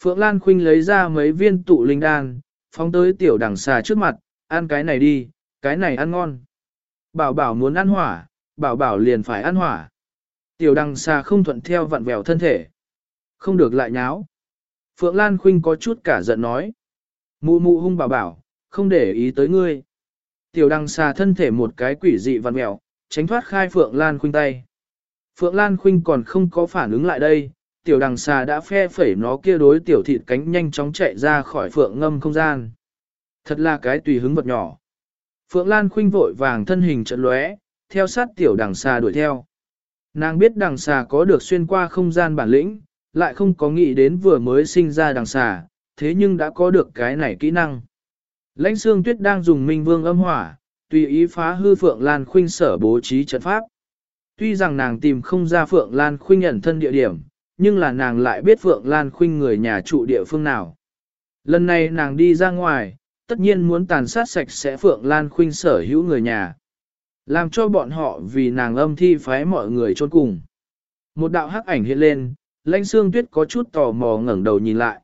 Phượng Lan Khuynh lấy ra mấy viên tụ linh đan, phóng tới tiểu đằng xà trước mặt, ăn cái này đi, cái này ăn ngon. Bảo bảo muốn ăn hỏa, bảo bảo liền phải ăn hỏa. Tiểu đằng xa không thuận theo vặn vẹo thân thể. Không được lại nháo. Phượng Lan Khuynh có chút cả giận nói. Mụ mụ hung bảo bảo, không để ý tới ngươi. Tiểu đằng xa thân thể một cái quỷ dị vặn vẹo, tránh thoát khai Phượng Lan Khuynh tay. Phượng Lan Khuynh còn không có phản ứng lại đây, tiểu đằng xà đã phe phẩy nó kia đối tiểu thịt cánh nhanh chóng chạy ra khỏi Phượng ngâm không gian. Thật là cái tùy hứng vật nhỏ. Phượng Lan Khuynh vội vàng thân hình trận lóe, theo sát tiểu đằng xà đuổi theo. Nàng biết đằng xà có được xuyên qua không gian bản lĩnh, lại không có nghĩ đến vừa mới sinh ra đằng xà, thế nhưng đã có được cái này kỹ năng. Lãnh xương tuyết đang dùng minh vương âm hỏa, tùy ý phá hư Phượng Lan Khuynh sở bố trí trận pháp. Tuy rằng nàng tìm không ra Phượng Lan Khuynh ẩn thân địa điểm, nhưng là nàng lại biết Phượng Lan Khuynh người nhà trụ địa phương nào. Lần này nàng đi ra ngoài, tất nhiên muốn tàn sát sạch sẽ Phượng Lan Khuynh sở hữu người nhà. Làm cho bọn họ vì nàng âm thi phái mọi người trốn cùng. Một đạo hắc ảnh hiện lên, lãnh xương tuyết có chút tò mò ngẩng đầu nhìn lại.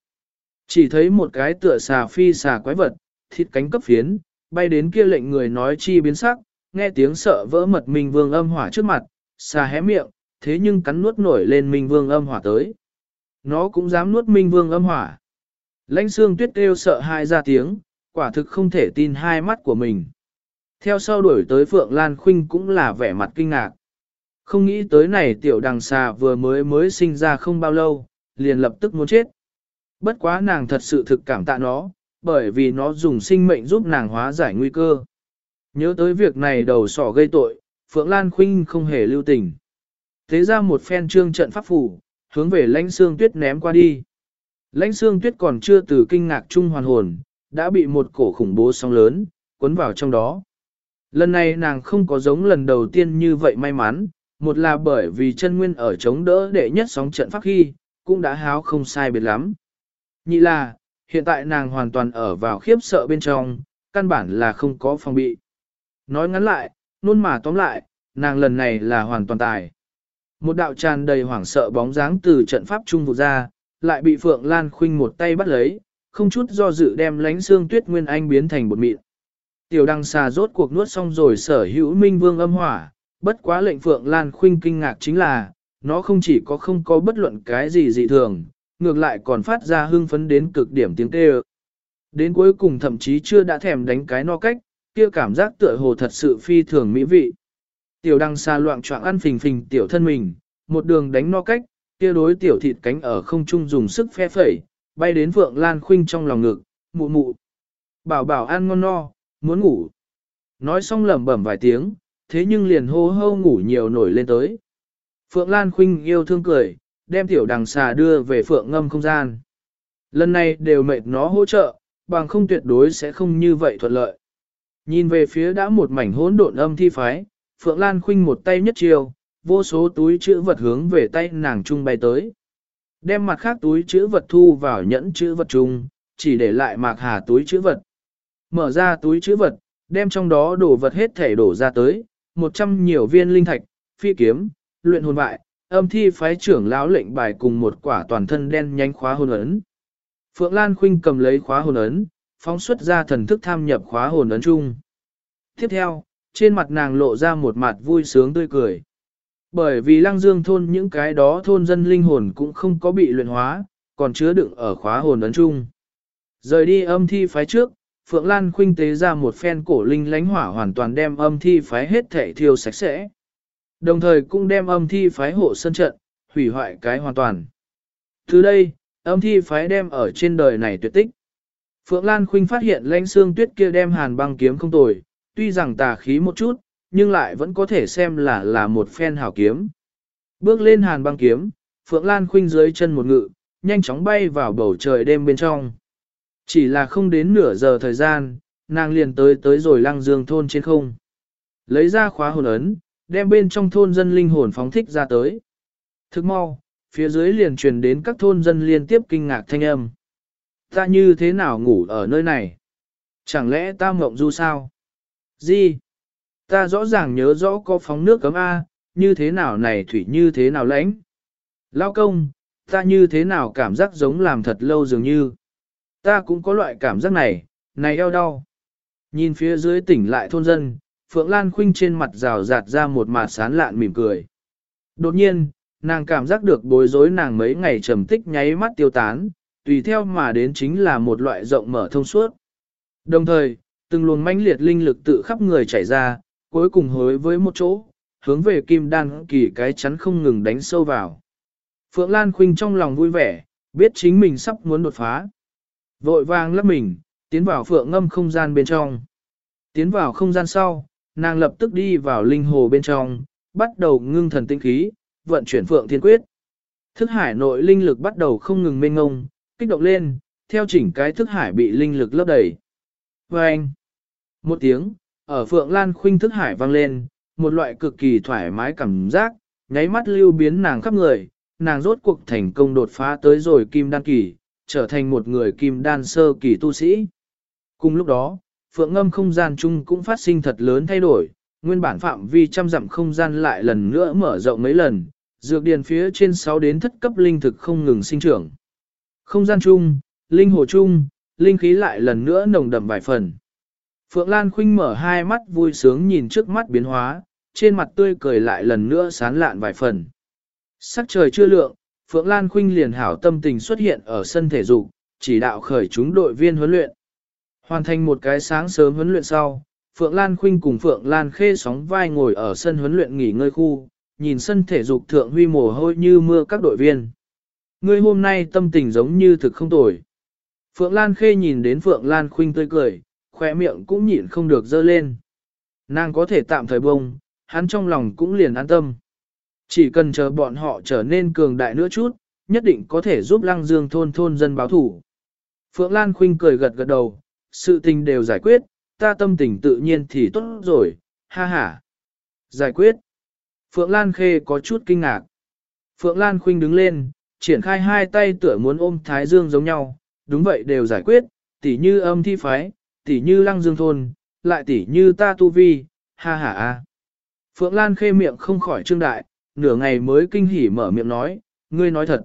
Chỉ thấy một cái tựa xà phi xà quái vật, thịt cánh cấp phiến, bay đến kia lệnh người nói chi biến sắc, nghe tiếng sợ vỡ mật Minh Vương âm hỏa trước mặt, xà hé miệng, thế nhưng cắn nuốt nổi lên Minh Vương âm hỏa tới. Nó cũng dám nuốt Minh Vương âm hỏa. Lãnh xương tuyết kêu sợ hai ra tiếng, quả thực không thể tin hai mắt của mình. Theo sau đuổi tới Phượng Lan Khuynh cũng là vẻ mặt kinh ngạc. Không nghĩ tới này tiểu đằng xà vừa mới mới sinh ra không bao lâu, liền lập tức muốn chết. Bất quá nàng thật sự thực cảm tạ nó, bởi vì nó dùng sinh mệnh giúp nàng hóa giải nguy cơ. Nhớ tới việc này đầu sỏ gây tội, Phượng Lan Khuynh không hề lưu tình. Thế ra một phen trương trận pháp phủ, hướng về lãnh xương tuyết ném qua đi. Lãnh xương tuyết còn chưa từ kinh ngạc trung hoàn hồn, đã bị một cổ khủng bố sóng lớn, cuốn vào trong đó. Lần này nàng không có giống lần đầu tiên như vậy may mắn, một là bởi vì chân nguyên ở chống đỡ đệ nhất sóng trận pháp khi, cũng đã háo không sai biệt lắm. Nhị là, hiện tại nàng hoàn toàn ở vào khiếp sợ bên trong, căn bản là không có phòng bị. Nói ngắn lại, nôn mà tóm lại, nàng lần này là hoàn toàn tài. Một đạo tràn đầy hoảng sợ bóng dáng từ trận pháp trung vụ ra, lại bị Phượng Lan Khuynh một tay bắt lấy, không chút do dự đem lánh xương tuyết nguyên anh biến thành bột mịn. Tiểu đăng xà rốt cuộc nuốt xong rồi sở hữu minh vương âm hỏa, bất quá lệnh Phượng Lan Khuynh kinh ngạc chính là, nó không chỉ có không có bất luận cái gì dị thường, ngược lại còn phát ra hưng phấn đến cực điểm tiếng kêu. Đến cuối cùng thậm chí chưa đã thèm đánh cái no cách, kia cảm giác tựa hồ thật sự phi thường mỹ vị. Tiểu đăng xa loạn trọng ăn phình phình tiểu thân mình, một đường đánh no cách, kia đối tiểu thịt cánh ở không trung dùng sức phe phẩy, bay đến Phượng Lan Khuynh trong lòng ngực, mụ mụ. Bảo bảo ăn ngon no, muốn ngủ. Nói xong lẩm bẩm vài tiếng, thế nhưng liền hô hô ngủ nhiều nổi lên tới. Phượng Lan Khuynh yêu thương cười, đem tiểu đằng xà đưa về Phượng ngâm không gian. Lần này đều mệt nó hỗ trợ, bằng không tuyệt đối sẽ không như vậy thuận lợi. Nhìn về phía đã một mảnh hỗn độn âm thi phái, Phượng Lan Khuynh một tay nhất chiều, vô số túi chữ vật hướng về tay nàng trung bay tới. Đem mặt khác túi chữ vật thu vào nhẫn chữ vật chung, chỉ để lại mạc hà túi chữ vật. Mở ra túi chữ vật, đem trong đó đổ vật hết thể đổ ra tới, một trăm nhiều viên linh thạch, phi kiếm, luyện hồn bại, âm thi phái trưởng lão lệnh bài cùng một quả toàn thân đen nhánh khóa hồn ấn. Phượng Lan Khuynh cầm lấy khóa hồn ấn, phóng xuất ra thần thức tham nhập khóa hồn ấn chung. Tiếp theo, trên mặt nàng lộ ra một mặt vui sướng tươi cười. Bởi vì lăng dương thôn những cái đó thôn dân linh hồn cũng không có bị luyện hóa, còn chứa đựng ở khóa hồn ấn chung. Rời đi âm thi phái trước, Phượng Lan khuynh tế ra một phen cổ linh lánh hỏa hoàn toàn đem âm thi phái hết thể thiêu sạch sẽ. Đồng thời cũng đem âm thi phái hộ sân trận, hủy hoại cái hoàn toàn. Từ đây, âm thi phái đem ở trên đời này tuyệt tích. Phượng Lan khuynh phát hiện lãnh xương tuyết kia đem hàn băng kiếm không tồi, tuy rằng tà khí một chút, nhưng lại vẫn có thể xem là là một phen hảo kiếm. Bước lên hàn băng kiếm, Phượng Lan khuynh dưới chân một ngự, nhanh chóng bay vào bầu trời đêm bên trong. Chỉ là không đến nửa giờ thời gian, nàng liền tới tới rồi lăng dương thôn trên không. Lấy ra khóa hồn ấn, đem bên trong thôn dân linh hồn phóng thích ra tới. Thức mau, phía dưới liền truyền đến các thôn dân liên tiếp kinh ngạc thanh âm. Ta như thế nào ngủ ở nơi này? Chẳng lẽ ta mộng du sao? Gì? Ta rõ ràng nhớ rõ có phóng nước cấm A, như thế nào này thủy như thế nào lãnh? Lao công, ta như thế nào cảm giác giống làm thật lâu dường như? Ta cũng có loại cảm giác này, này eo đau. Nhìn phía dưới tỉnh lại thôn dân, Phượng Lan Khuynh trên mặt rào rạt ra một mặt sán lạn mỉm cười. Đột nhiên, nàng cảm giác được bối rối nàng mấy ngày trầm tích nháy mắt tiêu tán, tùy theo mà đến chính là một loại rộng mở thông suốt. Đồng thời, từng luồng mãnh liệt linh lực tự khắp người chảy ra, cuối cùng hối với một chỗ, hướng về kim đan kỳ cái chắn không ngừng đánh sâu vào. Phượng Lan Khuynh trong lòng vui vẻ, biết chính mình sắp muốn đột phá. Vội vàng lấp mình, tiến vào phượng ngâm không gian bên trong. Tiến vào không gian sau, nàng lập tức đi vào linh hồ bên trong, bắt đầu ngưng thần tinh khí, vận chuyển phượng thiên quyết. Thức hải nội linh lực bắt đầu không ngừng mênh ngông, kích động lên, theo chỉnh cái thức hải bị linh lực lấp đầy. Và anh, một tiếng, ở phượng lan khuynh thức hải vang lên, một loại cực kỳ thoải mái cảm giác, nháy mắt lưu biến nàng khắp người, nàng rốt cuộc thành công đột phá tới rồi kim đan kỳ, trở thành một người kim đan sơ kỳ tu sĩ. Cùng lúc đó, phượng ngâm không gian chung cũng phát sinh thật lớn thay đổi, nguyên bản phạm vi trăm dặm không gian lại lần nữa mở rộng mấy lần, dược điền phía trên 6 đến thất cấp linh thực không ngừng sinh trưởng. Không gian chung, linh hồ chung, linh khí lại lần nữa nồng đậm vài phần. Phượng Lan Khuynh mở hai mắt vui sướng nhìn trước mắt biến hóa, trên mặt tươi cười lại lần nữa sán lạn vài phần. Sắc trời chưa lượng, Phượng Lan Khuynh liền hảo tâm tình xuất hiện ở sân thể dục, chỉ đạo khởi chúng đội viên huấn luyện. Hoàn thành một cái sáng sớm huấn luyện sau, Phượng Lan Khuynh cùng Phượng Lan Khê sóng vai ngồi ở sân huấn luyện nghỉ ngơi khu, nhìn sân thể dục thượng huy mồ hôi như mưa các đội viên. Ngươi hôm nay tâm tình giống như thực không tồi. Phượng Lan Khê nhìn đến Phượng Lan Khuynh tươi cười, khỏe miệng cũng nhịn không được dơ lên. Nàng có thể tạm thời bông, hắn trong lòng cũng liền an tâm. Chỉ cần chờ bọn họ trở nên cường đại nữa chút, nhất định có thể giúp lăng dương thôn thôn dân báo thủ. Phượng Lan Khuynh cười gật gật đầu, sự tình đều giải quyết, ta tâm tình tự nhiên thì tốt rồi, ha ha. Giải quyết. Phượng Lan Khê có chút kinh ngạc. Phượng Lan Khuynh đứng lên, triển khai hai tay tựa muốn ôm Thái Dương giống nhau, đúng vậy đều giải quyết, tỉ như âm thi phái, tỉ như lăng dương thôn, lại tỉ như ta tu vi, ha ha a. Phượng Lan Khê miệng không khỏi trương đại, nửa ngày mới kinh hỉ mở miệng nói, ngươi nói thật.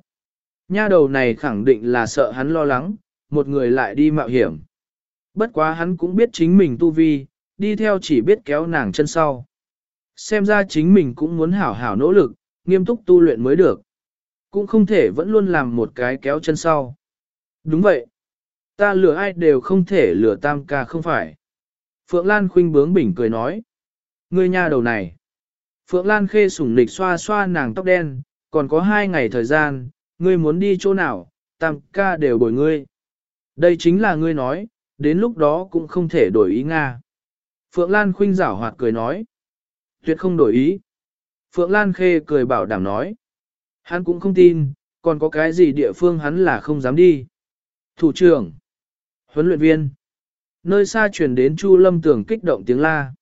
Nha đầu này khẳng định là sợ hắn lo lắng, một người lại đi mạo hiểm. Bất quá hắn cũng biết chính mình tu vi, đi theo chỉ biết kéo nàng chân sau. Xem ra chính mình cũng muốn hảo hảo nỗ lực, nghiêm túc tu luyện mới được. Cũng không thể vẫn luôn làm một cái kéo chân sau. Đúng vậy. Ta lừa ai đều không thể lừa tam ca không phải. Phượng Lan khuynh bướng bỉnh cười nói. Ngươi nha đầu này. Phượng Lan khê sủng nịch xoa xoa nàng tóc đen, còn có hai ngày thời gian, ngươi muốn đi chỗ nào, tam ca đều bồi ngươi. Đây chính là ngươi nói, đến lúc đó cũng không thể đổi ý Nga. Phượng Lan khuynh giảo hoạt cười nói. Tuyệt không đổi ý. Phượng Lan khê cười bảo đảm nói. Hắn cũng không tin, còn có cái gì địa phương hắn là không dám đi. Thủ trưởng. Huấn luyện viên. Nơi xa truyền đến Chu Lâm Tưởng kích động tiếng la.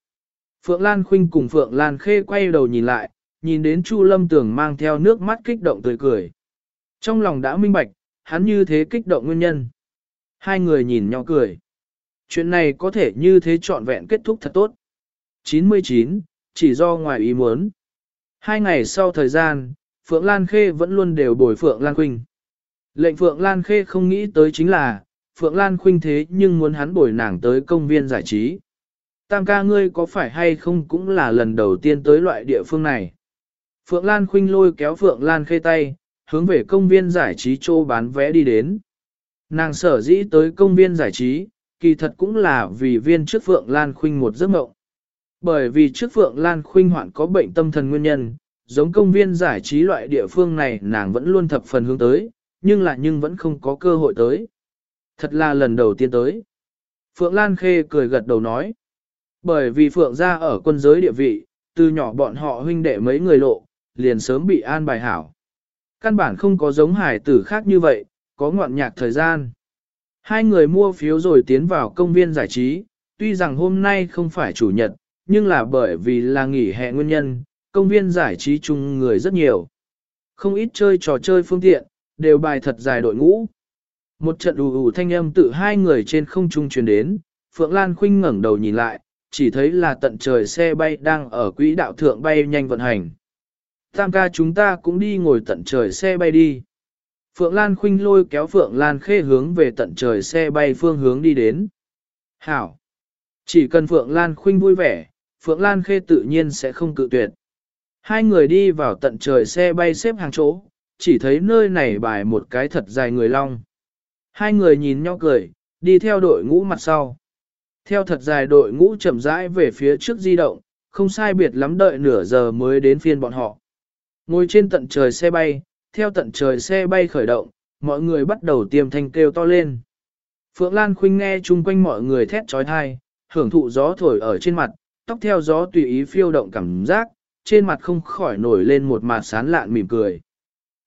Phượng Lan Khuynh cùng Phượng Lan Khê quay đầu nhìn lại, nhìn đến Chu Lâm Tưởng mang theo nước mắt kích động tươi cười. Trong lòng đã minh bạch, hắn như thế kích động nguyên nhân. Hai người nhìn nhau cười. Chuyện này có thể như thế trọn vẹn kết thúc thật tốt. 99, chỉ do ngoài ý muốn. Hai ngày sau thời gian, Phượng Lan Khê vẫn luôn đều bồi Phượng Lan Khuynh. Lệnh Phượng Lan Khê không nghĩ tới chính là, Phượng Lan Khuynh thế nhưng muốn hắn bồi nàng tới công viên giải trí. Tam ca ngươi có phải hay không cũng là lần đầu tiên tới loại địa phương này. Phượng Lan Khuynh lôi kéo Phượng Lan Khê tay, hướng về công viên giải trí chỗ bán vé đi đến. Nàng sở dĩ tới công viên giải trí, kỳ thật cũng là vì viên trước Phượng Lan Khuynh một giấc mộng. Bởi vì trước Phượng Lan Khuynh hoạn có bệnh tâm thần nguyên nhân, giống công viên giải trí loại địa phương này nàng vẫn luôn thập phần hướng tới, nhưng lại nhưng vẫn không có cơ hội tới. Thật là lần đầu tiên tới. Phượng Lan Khê cười gật đầu nói. Bởi vì Phượng gia ở quân giới địa vị, từ nhỏ bọn họ huynh đệ mấy người lộ, liền sớm bị an bài hảo. Căn bản không có giống hải tử khác như vậy, có ngoạn nhạc thời gian. Hai người mua phiếu rồi tiến vào công viên giải trí, tuy rằng hôm nay không phải chủ nhật, nhưng là bởi vì là nghỉ hè nguyên nhân, công viên giải trí chung người rất nhiều. Không ít chơi trò chơi phương tiện, đều bài thật dài đội ngũ. Một trận ù ù thanh âm tự hai người trên không trung truyền đến, Phượng Lan Khuynh ngẩng đầu nhìn lại, chỉ thấy là tận trời xe bay đang ở quỹ đạo thượng bay nhanh vận hành. Tam ca chúng ta cũng đi ngồi tận trời xe bay đi. Phượng Lan Khuynh lôi kéo Phượng Lan Khê hướng về tận trời xe bay phương hướng đi đến. Hảo! Chỉ cần Phượng Lan Khuynh vui vẻ, Phượng Lan Khê tự nhiên sẽ không cự tuyệt. Hai người đi vào tận trời xe bay xếp hàng chỗ, chỉ thấy nơi này bài một cái thật dài người long. Hai người nhìn nhau cười, đi theo đội ngũ mặt sau. Theo thật dài đội ngũ chậm rãi về phía trước di động, không sai biệt lắm đợi nửa giờ mới đến phiên bọn họ. Ngồi trên tận trời xe bay, theo tận trời xe bay khởi động, mọi người bắt đầu tiêm thanh kêu to lên. Phượng Lan Khuynh nghe chung quanh mọi người thét trói thai, hưởng thụ gió thổi ở trên mặt, tóc theo gió tùy ý phiêu động cảm giác, trên mặt không khỏi nổi lên một mặt sán lạn mỉm cười.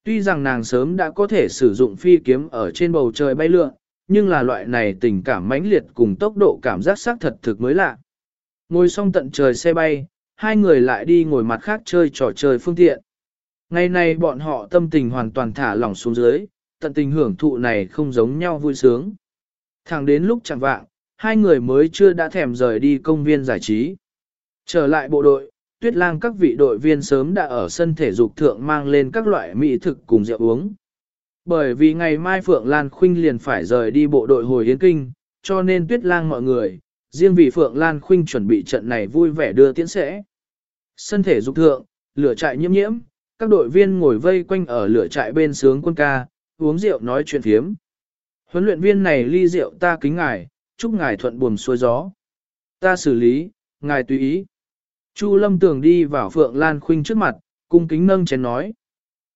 Tuy rằng nàng sớm đã có thể sử dụng phi kiếm ở trên bầu trời bay lượn, nhưng là loại này tình cảm mãnh liệt cùng tốc độ cảm giác xác thật thực mới lạ. Ngồi xong tận trời xe bay, hai người lại đi ngồi mặt khác chơi trò chơi phương tiện. Ngày nay bọn họ tâm tình hoàn toàn thả lỏng xuống dưới, tận tình hưởng thụ này không giống nhau vui sướng. Thẳng đến lúc chẳng vạng, hai người mới chưa đã thèm rời đi công viên giải trí. Trở lại bộ đội, tuyết lang các vị đội viên sớm đã ở sân thể dục thượng mang lên các loại mỹ thực cùng rượu uống. Bởi vì ngày mai Phượng Lan Khuynh liền phải rời đi bộ đội hồi Yến Kinh, cho nên tuyết lang mọi người, riêng vì Phượng Lan Khuynh chuẩn bị trận này vui vẻ đưa tiễn sẽ. Sân thể dục thượng, lửa trại nhiễm nhiễm, các đội viên ngồi vây quanh ở lửa trại bên sướng quân ca, uống rượu nói chuyện thiếm. Huấn luyện viên này ly rượu ta kính ngài, chúc ngài thuận buồm xuôi gió. Ta xử lý, ngài tùy ý. Chu Lâm Tường đi vào Phượng Lan Khuynh trước mặt, cung kính nâng chén nói.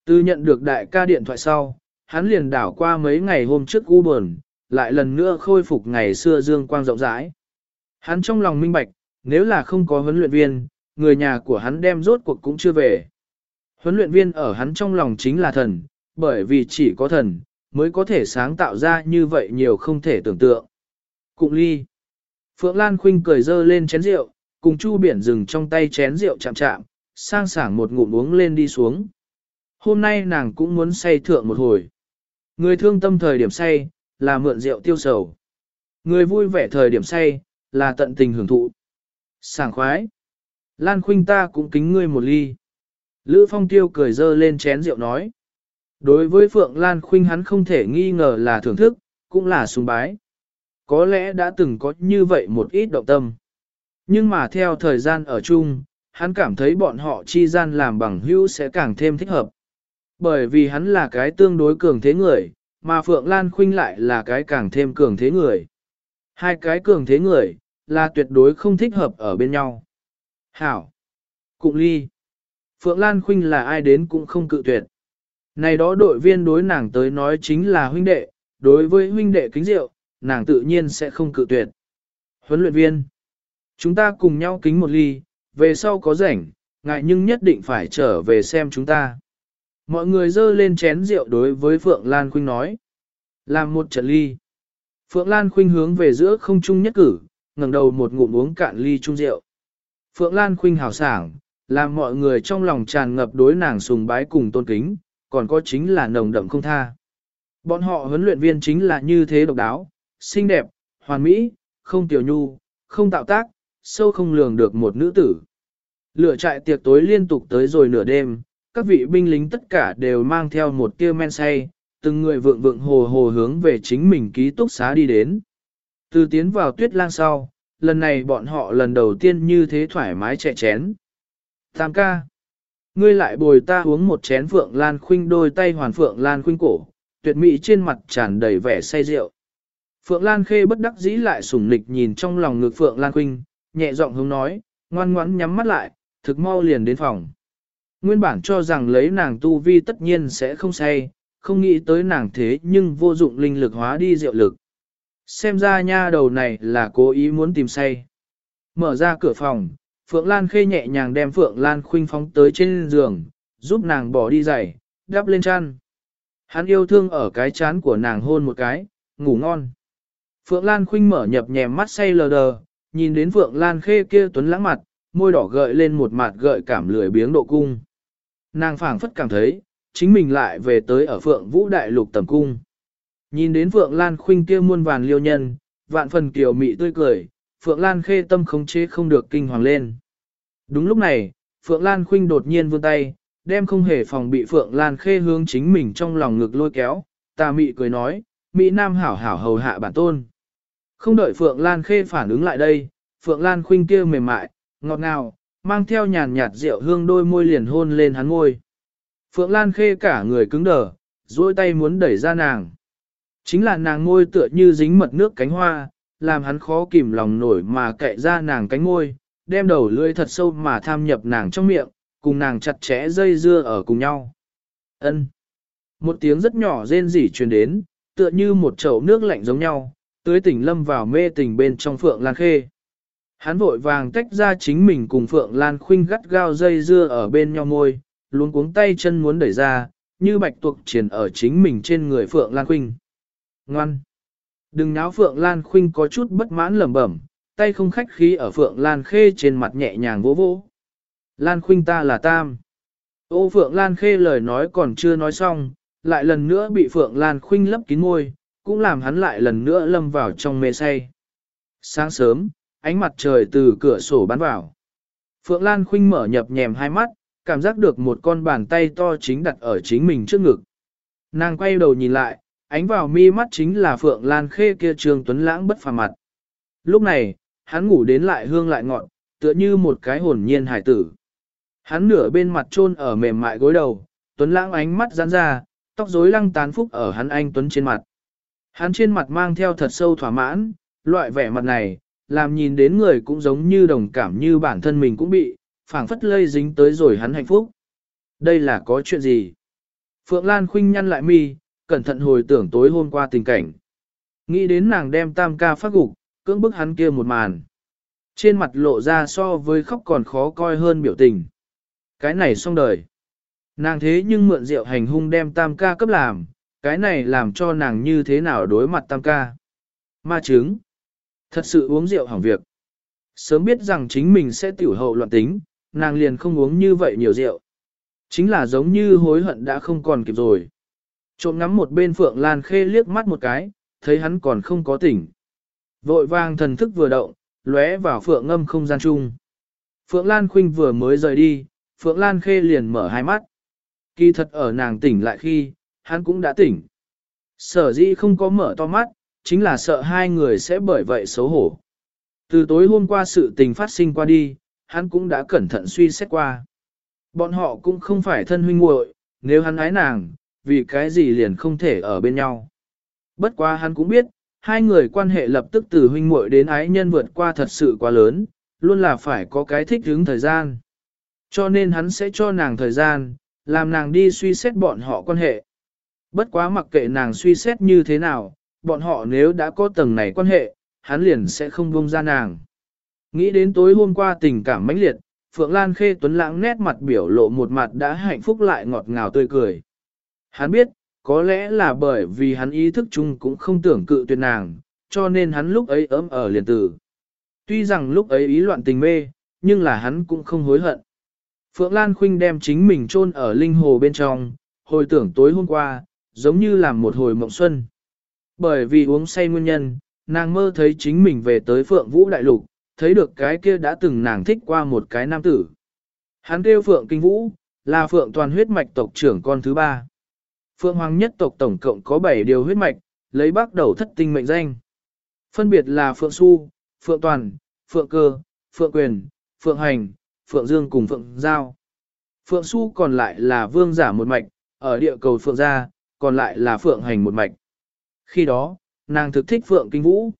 Từ nhận được đại ca điện thoại sau, hắn liền đảo qua mấy ngày hôm trước u buồn, lại lần nữa khôi phục ngày xưa dương quang rộng rãi. Hắn trong lòng minh bạch, nếu là không có huấn luyện viên, người nhà của hắn đem rốt cuộc cũng chưa về. Huấn luyện viên ở hắn trong lòng chính là thần, bởi vì chỉ có thần, mới có thể sáng tạo ra như vậy nhiều không thể tưởng tượng. Cụng ly. Phượng Lan Khuynh cười dơ lên chén rượu, cùng Chu Biển dừng trong tay chén rượu chạm chạm, sang sảng một ngụm uống lên đi xuống. Hôm nay nàng cũng muốn say thượng một hồi. Người thương tâm thời điểm say, là mượn rượu tiêu sầu. Người vui vẻ thời điểm say, là tận tình hưởng thụ. Sảng khoái. Lan Khuynh ta cũng kính ngươi một ly. Lữ Phong Tiêu cười dơ lên chén rượu nói. Đối với Phượng Lan Khuynh hắn không thể nghi ngờ là thưởng thức, cũng là sùng bái. Có lẽ đã từng có như vậy một ít động tâm. Nhưng mà theo thời gian ở chung, hắn cảm thấy bọn họ chi gian làm bằng hữu sẽ càng thêm thích hợp. Bởi vì hắn là cái tương đối cường thế người, mà Phượng Lan Khuynh lại là cái càng thêm cường thế người. Hai cái cường thế người, là tuyệt đối không thích hợp ở bên nhau. Hảo! Cụng ly! Phượng Lan Khuynh là ai đến cũng không cự tuyệt. Này đó đội viên đối nàng tới nói chính là huynh đệ, đối với huynh đệ kính rượu, nàng tự nhiên sẽ không cự tuyệt. Huấn luyện viên! Chúng ta cùng nhau kính một ly, về sau có rảnh, ngại nhưng nhất định phải trở về xem chúng ta. Mọi người dơ lên chén rượu đối với Phượng Lan Khuynh nói. Làm một trận ly. Phượng Lan Khuynh hướng về giữa không trung nhất cử, ngẩng đầu một ngụm uống cạn ly chung rượu. Phượng Lan Khuynh hào sảng, làm mọi người trong lòng tràn ngập đối nàng sùng bái cùng tôn kính, còn có chính là nồng đậm không tha. Bọn họ huấn luyện viên chính là như thế độc đáo, xinh đẹp, hoàn mỹ, không tiểu nhu, không tạo tác, sâu không lường được một nữ tử. Lửa trại tiệc tối liên tục tới rồi nửa đêm, các vị binh lính tất cả đều mang theo một tia men say, từng người vượng vượng hồ hồ hướng về chính mình ký túc xá đi đến. Từ tiến vào tuyết lang sau, lần này bọn họ lần đầu tiên như thế thoải mái chạy chén. Tam ca. Ngươi lại bồi ta uống một chén phượng lan khuynh đôi tay hoàn phượng lan khuynh cổ, tuyệt mỹ trên mặt tràn đầy vẻ say rượu. Phượng Lan Khê bất đắc dĩ lại sủng nịch nhìn trong lòng ngực Phượng Lan Khuynh, nhẹ giọng hướng nói, ngoan ngoãn nhắm mắt lại, thực mau liền đến phòng. Nguyên bản cho rằng lấy nàng tu vi tất nhiên sẽ không say, không nghĩ tới nàng thế nhưng vô dụng linh lực hóa đi diệu lực. Xem ra nha đầu này là cố ý muốn tìm say. Mở ra cửa phòng, Phượng Lan khê nhẹ nhàng đem Phượng Lan khuynh phóng tới trên giường, giúp nàng bỏ đi giày, đắp lên chăn. Hắn yêu thương ở cái chán của nàng hôn một cái, ngủ ngon. Phượng Lan khuynh mở nhập nhèm mắt say lờ đờ, nhìn đến Phượng Lan khê kia tuấn lãng mặt, môi đỏ gợi lên một mặt gợi cảm lười biếng độ cung. Nàng phảng phất cảm thấy, chính mình lại về tới ở Phượng Vũ Đại Lục tầm cung. Nhìn đến Phượng Lan khuynh kia muôn vàn liêu nhân, vạn phần kiều mị tươi cười, Phượng Lan khê tâm khống chế không được kinh hoàng lên. Đúng lúc này, Phượng Lan khuynh đột nhiên vươn tay, đem không hề phòng bị Phượng Lan khê hướng chính mình trong lòng ngực lôi kéo, ta mị cười nói, Mỹ Nam hảo hảo hầu hạ bản tôn. Không đợi Phượng Lan khê phản ứng lại đây, Phượng Lan khuynh kia mềm mại, ngọt ngào, mang theo nhàn nhạt rượu hương đôi môi liền hôn lên hắn ngôi. Phượng Lan khê cả người cứng đờ, duỗi tay muốn đẩy ra nàng. Chính là nàng ngôi tựa như dính mật nước cánh hoa, làm hắn khó kìm lòng nổi mà cậy ra nàng cánh ngôi, đem đầu lưỡi thật sâu mà tham nhập nàng trong miệng, cùng nàng chặt chẽ dây dưa ở cùng nhau. Ân. Một tiếng rất nhỏ rên rỉ truyền đến, tựa như một chậu nước lạnh giống nhau, tưới tỉnh lâm vào mê tình bên trong Phượng Lan Khê. Hắn vội vàng tách ra chính mình cùng Phượng Lan Khuynh gắt gao dây dưa ở bên nhau môi, luôn cuống tay chân muốn đẩy ra, như bạch tuộc triển ở chính mình trên người Phượng Lan Khuynh. Ngoan! Đừng náo Phượng Lan Khuynh có chút bất mãn lẩm bẩm, tay không khách khí ở Phượng Lan Khê trên mặt nhẹ nhàng vỗ vỗ. Lan Khuynh ta là Tam. Ô Phượng Lan Khê lời nói còn chưa nói xong, lại lần nữa bị Phượng Lan Khuynh lấp kín môi, cũng làm hắn lại lần nữa lâm vào trong mê say. Sáng sớm, ánh mặt trời từ cửa sổ bắn vào. Phượng Lan Khuynh mở nhập nhèm hai mắt, cảm giác được một con bàn tay to chính đặt ở chính mình trước ngực. Nàng quay đầu nhìn lại, ánh vào mi mắt chính là Phượng Lan Khê kia trường tuấn lãng bất phàm mặt. Lúc này, hắn ngủ đến lại hương lại ngọn, tựa như một cái hồn nhiên hải tử. Hắn nửa bên mặt trôn ở mềm mại gối đầu, tuấn lãng ánh mắt giãn ra, tóc rối lăng tán phúc ở hắn anh tuấn trên mặt. Hắn trên mặt mang theo thật sâu thỏa mãn, loại vẻ mặt này, làm nhìn đến người cũng giống như đồng cảm như bản thân mình cũng bị, phảng phất lây dính tới rồi hắn hạnh phúc. Đây là có chuyện gì? Phượng Lan khinh nhăn lại mi, cẩn thận hồi tưởng tối hôm qua tình cảnh. Nghĩ đến nàng đem tam ca phát gục, cưỡng bức hắn kia một màn. Trên mặt lộ ra so với khóc còn khó coi hơn biểu tình. Cái này xong đời. Nàng thế nhưng mượn rượu hành hung đem tam ca cấp làm, cái này làm cho nàng như thế nào đối mặt tam ca. Ma chứng. Thật sự uống rượu hỏng việc. Sớm biết rằng chính mình sẽ tiểu hậu loạn tính, nàng liền không uống như vậy nhiều rượu. Chính là giống như hối hận đã không còn kịp rồi. Trộm ngắm một bên Phượng Lan Khê liếc mắt một cái, thấy hắn còn không có tỉnh. Vội vàng thần thức vừa động, lóe vào Phượng ngâm không gian chung. Phượng Lan Khuynh vừa mới rời đi, Phượng Lan Khê liền mở hai mắt. Kỳ thật ở nàng tỉnh lại khi, hắn cũng đã tỉnh. Sở dĩ không có mở to mắt, chính là sợ hai người sẽ bởi vậy xấu hổ. Từ tối hôm qua sự tình phát sinh qua đi, hắn cũng đã cẩn thận suy xét qua. Bọn họ cũng không phải thân huynh muội, nếu hắn ái nàng, vì cái gì liền không thể ở bên nhau. Bất quá hắn cũng biết, hai người quan hệ lập tức từ huynh muội đến ái nhân vượt qua thật sự quá lớn, luôn là phải có cái thích hứng thời gian. Cho nên hắn sẽ cho nàng thời gian, làm nàng đi suy xét bọn họ quan hệ. Bất quá mặc kệ nàng suy xét như thế nào, bọn họ nếu đã có tầng này quan hệ, hắn liền sẽ không buông ra nàng. Nghĩ đến tối hôm qua tình cảm mãnh liệt, Phượng Lan Khê Tuấn lãng nét mặt biểu lộ một mặt đã hạnh phúc lại ngọt ngào tươi cười. Hắn biết, có lẽ là bởi vì hắn ý thức chung cũng không tưởng cự tuyệt nàng, cho nên hắn lúc ấy ấm ở liền tử. Tuy rằng lúc ấy ý loạn tình mê, nhưng là hắn cũng không hối hận. Phượng Lan Khuynh đem chính mình chôn ở linh hồ bên trong, hồi tưởng tối hôm qua, giống như làm một hồi mộng xuân. Bởi vì uống say nguyên nhân, nàng mơ thấy chính mình về tới Phượng Vũ Đại Lục, thấy được cái kia đã từng nàng thích qua một cái nam tử. Hắn kêu Phượng Kinh Vũ, là Phượng toàn huyết mạch tộc trưởng con thứ ba. Phượng Hoàng nhất tộc tổng cộng có 7 điều huyết mạch, lấy bắt đầu thất tinh mệnh danh. Phân biệt là Phượng Xu, Phượng Toàn, Phượng Cơ, Phượng Quyền, Phượng Hành, Phượng Dương cùng Phượng Giao. Phượng Xu còn lại là vương giả một mạch, ở địa cầu Phượng Gia, còn lại là Phượng Hành một mạch. Khi đó, nàng thực thích Phượng Kinh Vũ.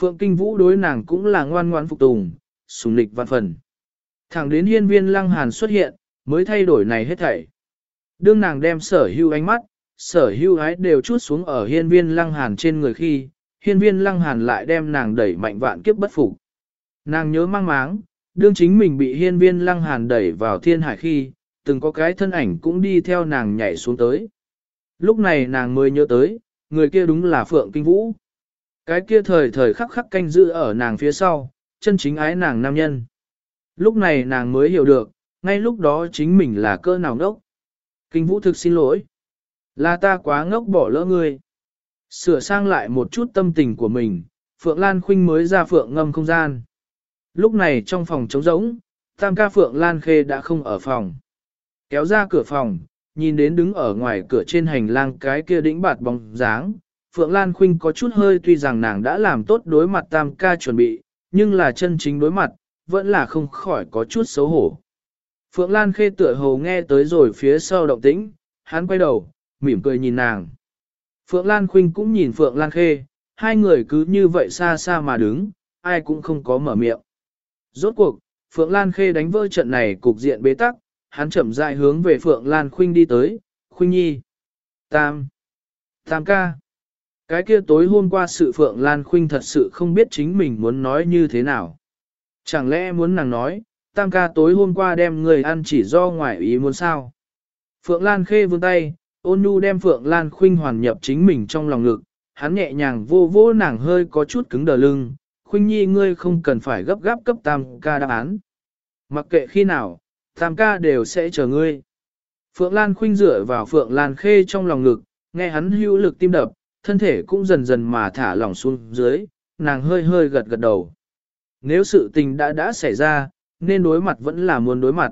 Phượng Kinh Vũ đối nàng cũng là ngoan ngoan phục tùng, sùng lịch văn phần. Thẳng đến hiên viên lăng hàn xuất hiện, mới thay đổi này hết thảy. Đương nàng đem sở hưu ánh mắt, sở hưu ái đều chút xuống ở hiên viên lăng hàn trên người khi, hiên viên lăng hàn lại đem nàng đẩy mạnh vạn kiếp bất phục. Nàng nhớ mang máng, đương chính mình bị hiên viên lăng hàn đẩy vào thiên hải khi, từng có cái thân ảnh cũng đi theo nàng nhảy xuống tới. Lúc này nàng mới nhớ tới, người kia đúng là Phượng Kinh Vũ. Cái kia thời thời khắc khắc canh giữ ở nàng phía sau, chân chính ái nàng nam nhân. Lúc này nàng mới hiểu được, ngay lúc đó chính mình là cơ nào ngốc. Kinh Vũ thực xin lỗi. Là ta quá ngốc bỏ lỡ ngươi. Sửa sang lại một chút tâm tình của mình, Phượng Lan Khuynh mới ra Phượng ngâm không gian. Lúc này trong phòng trống rỗng, Tam ca Phượng Lan Khê đã không ở phòng. Kéo ra cửa phòng, nhìn đến đứng ở ngoài cửa trên hành lang cái kia đĩnh bạt bóng dáng. Phượng Lan Khuynh có chút hơi tuy rằng nàng đã làm tốt đối mặt Tam ca chuẩn bị, nhưng là chân chính đối mặt, vẫn là không khỏi có chút xấu hổ. Phượng Lan Khê tựa hồ nghe tới rồi phía sau động tĩnh, hắn quay đầu, mỉm cười nhìn nàng. Phượng Lan Khuynh cũng nhìn Phượng Lan Khê, hai người cứ như vậy xa xa mà đứng, ai cũng không có mở miệng. Rốt cuộc, Phượng Lan Khê đánh vỡ trận này cục diện bế tắc, hắn chậm rãi hướng về Phượng Lan Khuynh đi tới, Khuynh Nhi. Tam. Tam ca. Cái kia tối hôm qua sự Phượng Lan Khuynh thật sự không biết chính mình muốn nói như thế nào. Chẳng lẽ muốn nàng nói, Tam ca tối hôm qua đem người ăn chỉ do ngoại ý muốn sao? Phượng Lan khê vươn tay, ôn nhu đem Phượng Lan Khuynh hoàn nhập chính mình trong lòng ngực, hắn nhẹ nhàng vô vô nàng hơi có chút cứng đờ lưng, Khuynh Nhi ngươi không cần phải gấp gáp cấp tam ca đáp án. Mặc kệ khi nào, tam ca đều sẽ chờ ngươi. Phượng Lan Khuynh dựa vào Phượng Lan Khê trong lòng ngực, nghe hắn hữu lực tim đập, thân thể cũng dần dần mà thả lỏng xuống dưới, nàng hơi hơi gật gật đầu. Nếu sự tình đã đã xảy ra, nên đối mặt vẫn là muốn đối mặt.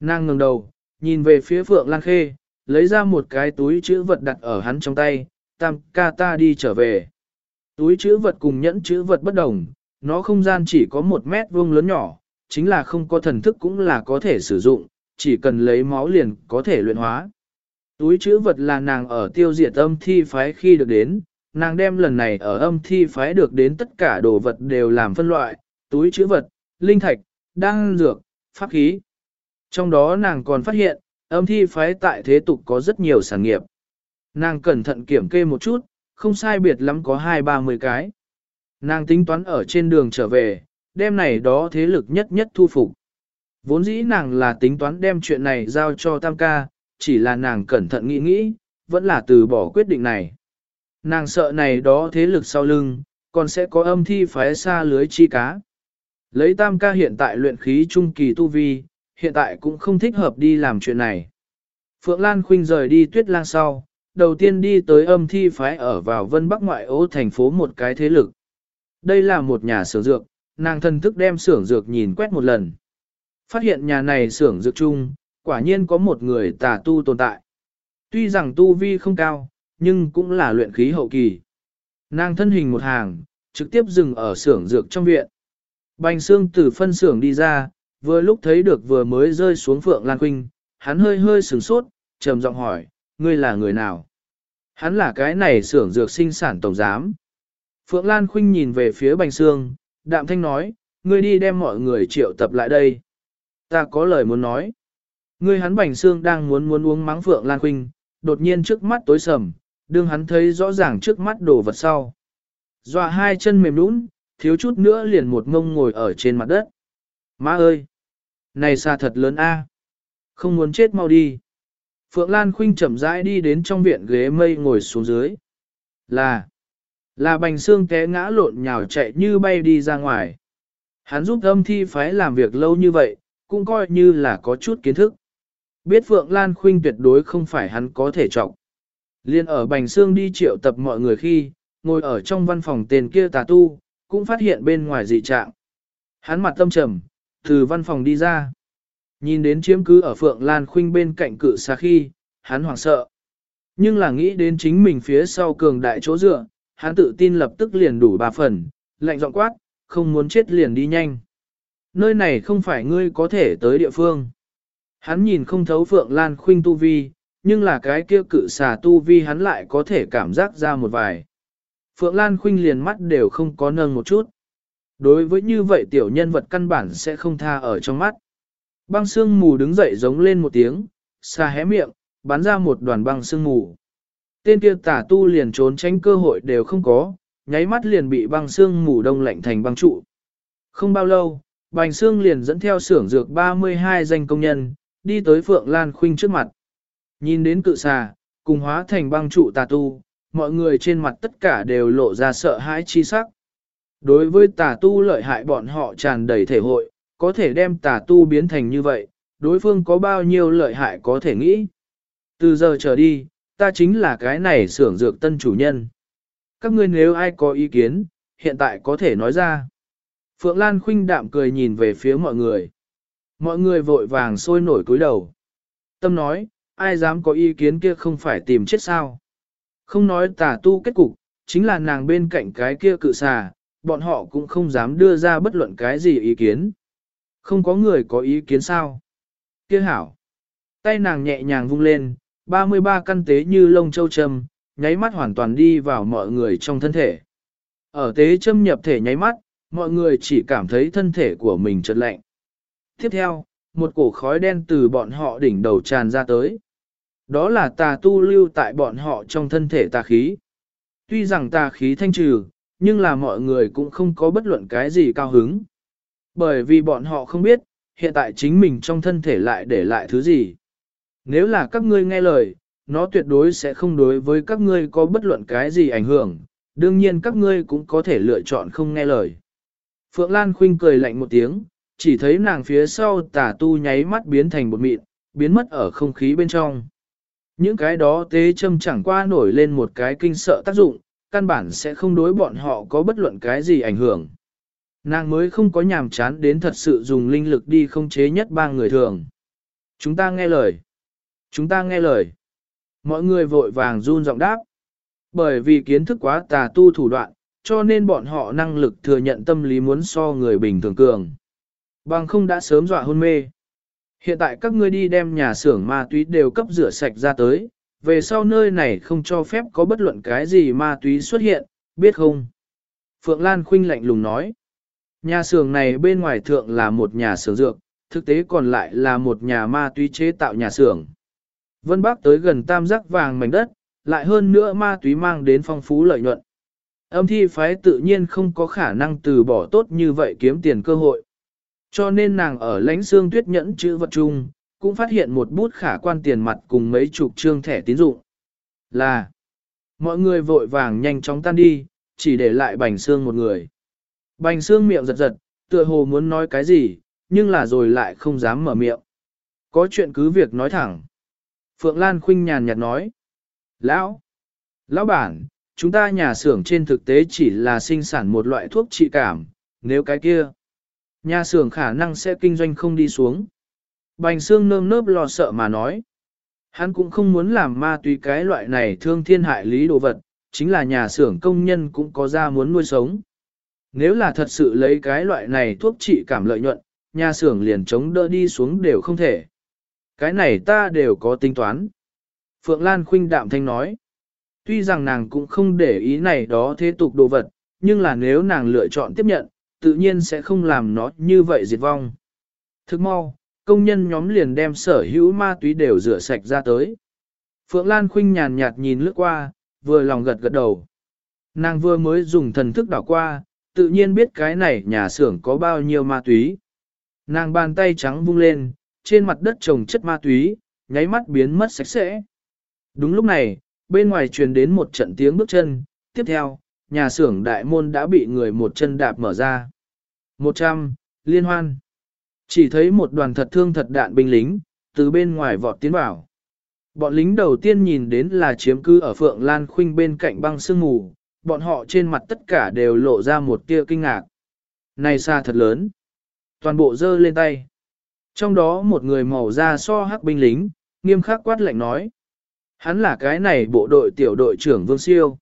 Nàng ngừng đầu, nhìn về phía Phượng Lan Khê, lấy ra một cái túi chữ vật đặt ở hắn trong tay, tam ca ta đi trở về. Túi chữ vật cùng nhẫn chữ vật bất đồng, nó không gian chỉ có một mét vuông lớn nhỏ, chính là không có thần thức cũng là có thể sử dụng, chỉ cần lấy máu liền có thể luyện hóa. Túi chữ vật là nàng ở tiêu diệt âm thi phái khi được đến, nàng đem lần này ở âm thi phái được đến tất cả đồ vật đều làm phân loại, túi chữ vật, linh thạch, đăng dược, pháp khí. Trong đó nàng còn phát hiện, âm thi phái tại thế tục có rất nhiều sản nghiệp. Nàng cẩn thận kiểm kê một chút, không sai biệt lắm có hai ba mươi cái. Nàng tính toán ở trên đường trở về, đêm này đó thế lực nhất nhất thu phục. Vốn dĩ nàng là tính toán đem chuyện này giao cho Tam ca, chỉ là nàng cẩn thận nghĩ nghĩ, vẫn là từ bỏ quyết định này. Nàng sợ này đó thế lực sau lưng, còn sẽ có âm thi phái xa lưới chi cá. Lấy Tam ca hiện tại luyện khí trung kỳ tu vi, hiện tại cũng không thích hợp đi làm chuyện này. Phượng Lan Khuynh rời đi tuyết lang sau, đầu tiên đi tới âm thi phái ở vào vân bắc ngoại ô thành phố một cái thế lực. Đây là một nhà xưởng dược, nàng thân thức đem xưởng dược nhìn quét một lần. Phát hiện nhà này xưởng dược chung, quả nhiên có một người tà tu tồn tại. Tuy rằng tu vi không cao, nhưng cũng là luyện khí hậu kỳ. Nàng thân hình một hàng, trực tiếp dừng ở xưởng dược trong viện. Bành xương từ phân xưởng đi ra, vừa lúc thấy được vừa mới rơi xuống Phượng Lan huynh, hắn hơi hơi sửng sốt, trầm giọng hỏi, ngươi là người nào? Hắn là cái này xưởng dược sinh sản tổng giám. Phượng Lan Khuynh nhìn về phía Bành Sương, đạm thanh nói, ngươi đi đem mọi người triệu tập lại đây. Ta có lời muốn nói. Ngươi hắn Bành xương đang muốn muốn uống mắng Phượng Lan Khuynh, đột nhiên trước mắt tối sầm, đương hắn thấy rõ ràng trước mắt đồ vật sau. Dọa hai chân mềm lún, thiếu chút nữa liền một ngông ngồi ở trên mặt đất. Má ơi! Này xa thật lớn a, Không muốn chết mau đi. Phượng Lan Khuynh chậm rãi đi đến trong viện ghế mây ngồi xuống dưới. Là, là bành xương té ngã lộn nhào chạy như bay đi ra ngoài. Hắn giúp âm thi phái làm việc lâu như vậy, cũng coi như là có chút kiến thức. Biết Phượng Lan Khuynh tuyệt đối không phải hắn có thể trọng. Liên ở bành xương đi triệu tập mọi người khi, ngồi ở trong văn phòng tên kia tà tu, cũng phát hiện bên ngoài dị trạng. Hắn mặt tâm trầm, từ văn phòng đi ra. Nhìn đến chiếm cứ ở Phượng Lan Khuynh bên cạnh cự xa khi, hắn hoảng sợ. Nhưng là nghĩ đến chính mình phía sau cường đại chỗ dựa, hắn tự tin lập tức liền đủ ba phần, lạnh giọng quát, không muốn chết liền đi nhanh. Nơi này không phải ngươi có thể tới địa phương. Hắn nhìn không thấu Phượng Lan Khuynh tu vi, nhưng là cái kia cự xà tu vi hắn lại có thể cảm giác ra một vài. Phượng Lan Khuynh liền mắt đều không có nâng một chút. Đối với như vậy tiểu nhân vật căn bản sẽ không tha ở trong mắt. Băng xương mù đứng dậy giống lên một tiếng, xa hé miệng, bắn ra một đoàn băng xương mù. Tên kia tả tu liền trốn tránh cơ hội đều không có, nháy mắt liền bị băng xương mù đông lạnh thành băng trụ. Không bao lâu, bành xương liền dẫn theo xưởng dược 32 danh công nhân, đi tới Phượng Lan Khuynh trước mặt. Nhìn đến cự xà, cùng hóa thành băng trụ tà tu, mọi người trên mặt tất cả đều lộ ra sợ hãi chi sắc. Đối với tà tu lợi hại bọn họ tràn đầy thể hội, có thể đem tà tu biến thành như vậy, đối phương có bao nhiêu lợi hại có thể nghĩ. Từ giờ trở đi, ta chính là cái này xưởng dược tân chủ nhân. Các ngươi nếu ai có ý kiến, hiện tại có thể nói ra. Phượng Lan khinh đạm cười nhìn về phía mọi người. Mọi người vội vàng sôi nổi cúi đầu. Tâm nói, ai dám có ý kiến kia không phải tìm chết sao. Không nói tà tu kết cục, chính là nàng bên cạnh cái kia cự xà, bọn họ cũng không dám đưa ra bất luận cái gì ý kiến. Không có người có ý kiến sao? Kia hảo. Tay nàng nhẹ nhàng vung lên, 33 căn tế như lông châu châm, nháy mắt hoàn toàn đi vào mọi người trong thân thể. Ở tế châm nhập thể nháy mắt, mọi người chỉ cảm thấy thân thể của mình chợt lạnh. Tiếp theo, một cổ khói đen từ bọn họ đỉnh đầu tràn ra tới. Đó là tà tu lưu tại bọn họ trong thân thể tà khí. Tuy rằng tà khí thanh trừ, nhưng là mọi người cũng không có bất luận cái gì cao hứng. Bởi vì bọn họ không biết, hiện tại chính mình trong thân thể lại để lại thứ gì. Nếu là các ngươi nghe lời, nó tuyệt đối sẽ không đối với các ngươi có bất luận cái gì ảnh hưởng, đương nhiên các ngươi cũng có thể lựa chọn không nghe lời. Phượng Lan Khuynh cười lạnh một tiếng, chỉ thấy nàng phía sau tà tu nháy mắt biến thành bột mịn, biến mất ở không khí bên trong. Những cái đó tế châm chẳng qua nổi lên một cái kinh sợ tác dụng, căn bản sẽ không đối bọn họ có bất luận cái gì ảnh hưởng. Nàng mới không có nhàm chán đến thật sự dùng linh lực đi không chế nhất ba người thường. Chúng ta nghe lời. Chúng ta nghe lời. Mọi người vội vàng run giọng đáp. Bởi vì kiến thức quá tà tu thủ đoạn, cho nên bọn họ năng lực thừa nhận tâm lý muốn so người bình thường cường. Bằng không đã sớm dọa hôn mê. Hiện tại các ngươi đi đem nhà xưởng ma túy đều cấp rửa sạch ra tới, về sau nơi này không cho phép có bất luận cái gì ma túy xuất hiện, biết không? Phượng Lan Khuynh lạnh lùng nói. Nhà xưởng này bên ngoài thượng là một nhà xưởng dược, thực tế còn lại là một nhà ma túy chế tạo nhà xưởng. Vân Bắc tới gần tam giác vàng mảnh đất, lại hơn nữa ma túy mang đến phong phú lợi nhuận. Âm thi phái tự nhiên không có khả năng từ bỏ tốt như vậy kiếm tiền cơ hội. Cho nên nàng ở lãnh xương tuyết nhẫn chữ vật chung, cũng phát hiện một bút khả quan tiền mặt cùng mấy chục trương thẻ tín dụng. Là, mọi người vội vàng nhanh chóng tan đi, chỉ để lại bành xương một người. Bành xương miệng giật giật, tựa hồ muốn nói cái gì, nhưng là rồi lại không dám mở miệng. Có chuyện cứ việc nói thẳng. Phượng Lan khinh nhàn nhạt nói. Lão! Lão bản, chúng ta nhà xưởng trên thực tế chỉ là sinh sản một loại thuốc trị cảm, nếu cái kia. Nhà xưởng khả năng sẽ kinh doanh không đi xuống. Bành xương nơm nớp lo sợ mà nói. Hắn cũng không muốn làm ma túy cái loại này thương thiên hại lý đồ vật, chính là nhà xưởng công nhân cũng có ra muốn nuôi sống. Nếu là thật sự lấy cái loại này thuốc trị cảm lợi nhuận, nhà xưởng liền chống đỡ đi xuống đều không thể. Cái này ta đều có tính toán. Phượng Lan khuynh đạm thanh nói. Tuy rằng nàng cũng không để ý này đó thế tục đồ vật, nhưng là nếu nàng lựa chọn tiếp nhận, tự nhiên sẽ không làm nó như vậy diệt vong. Thức mau, công nhân nhóm liền đem sở hữu ma túy đều rửa sạch ra tới. Phượng Lan khuynh nhàn nhạt nhìn lướt qua, vừa lòng gật gật đầu. Nàng vừa mới dùng thần thức đảo qua, tự nhiên biết cái này nhà xưởng có bao nhiêu ma túy. Nàng bàn tay trắng vung lên, trên mặt đất trồng chất ma túy, nháy mắt biến mất sạch sẽ. Đúng lúc này, bên ngoài truyền đến một trận tiếng bước chân, tiếp theo, nhà xưởng đại môn đã bị người một chân đạp mở ra. 100, liên hoan. Chỉ thấy một đoàn thật thương thật đạn binh lính, từ bên ngoài vọt tiến vào. Bọn lính đầu tiên nhìn đến là chiếm cư ở Phượng Lan Khuynh bên cạnh băng sương mù, bọn họ trên mặt tất cả đều lộ ra một tia kinh ngạc. Này xa thật lớn. Toàn bộ dơ lên tay. Trong đó một người màu da so hắc binh lính, nghiêm khắc quát lệnh nói. Hắn là cái này bộ đội tiểu đội trưởng Vương Siêu.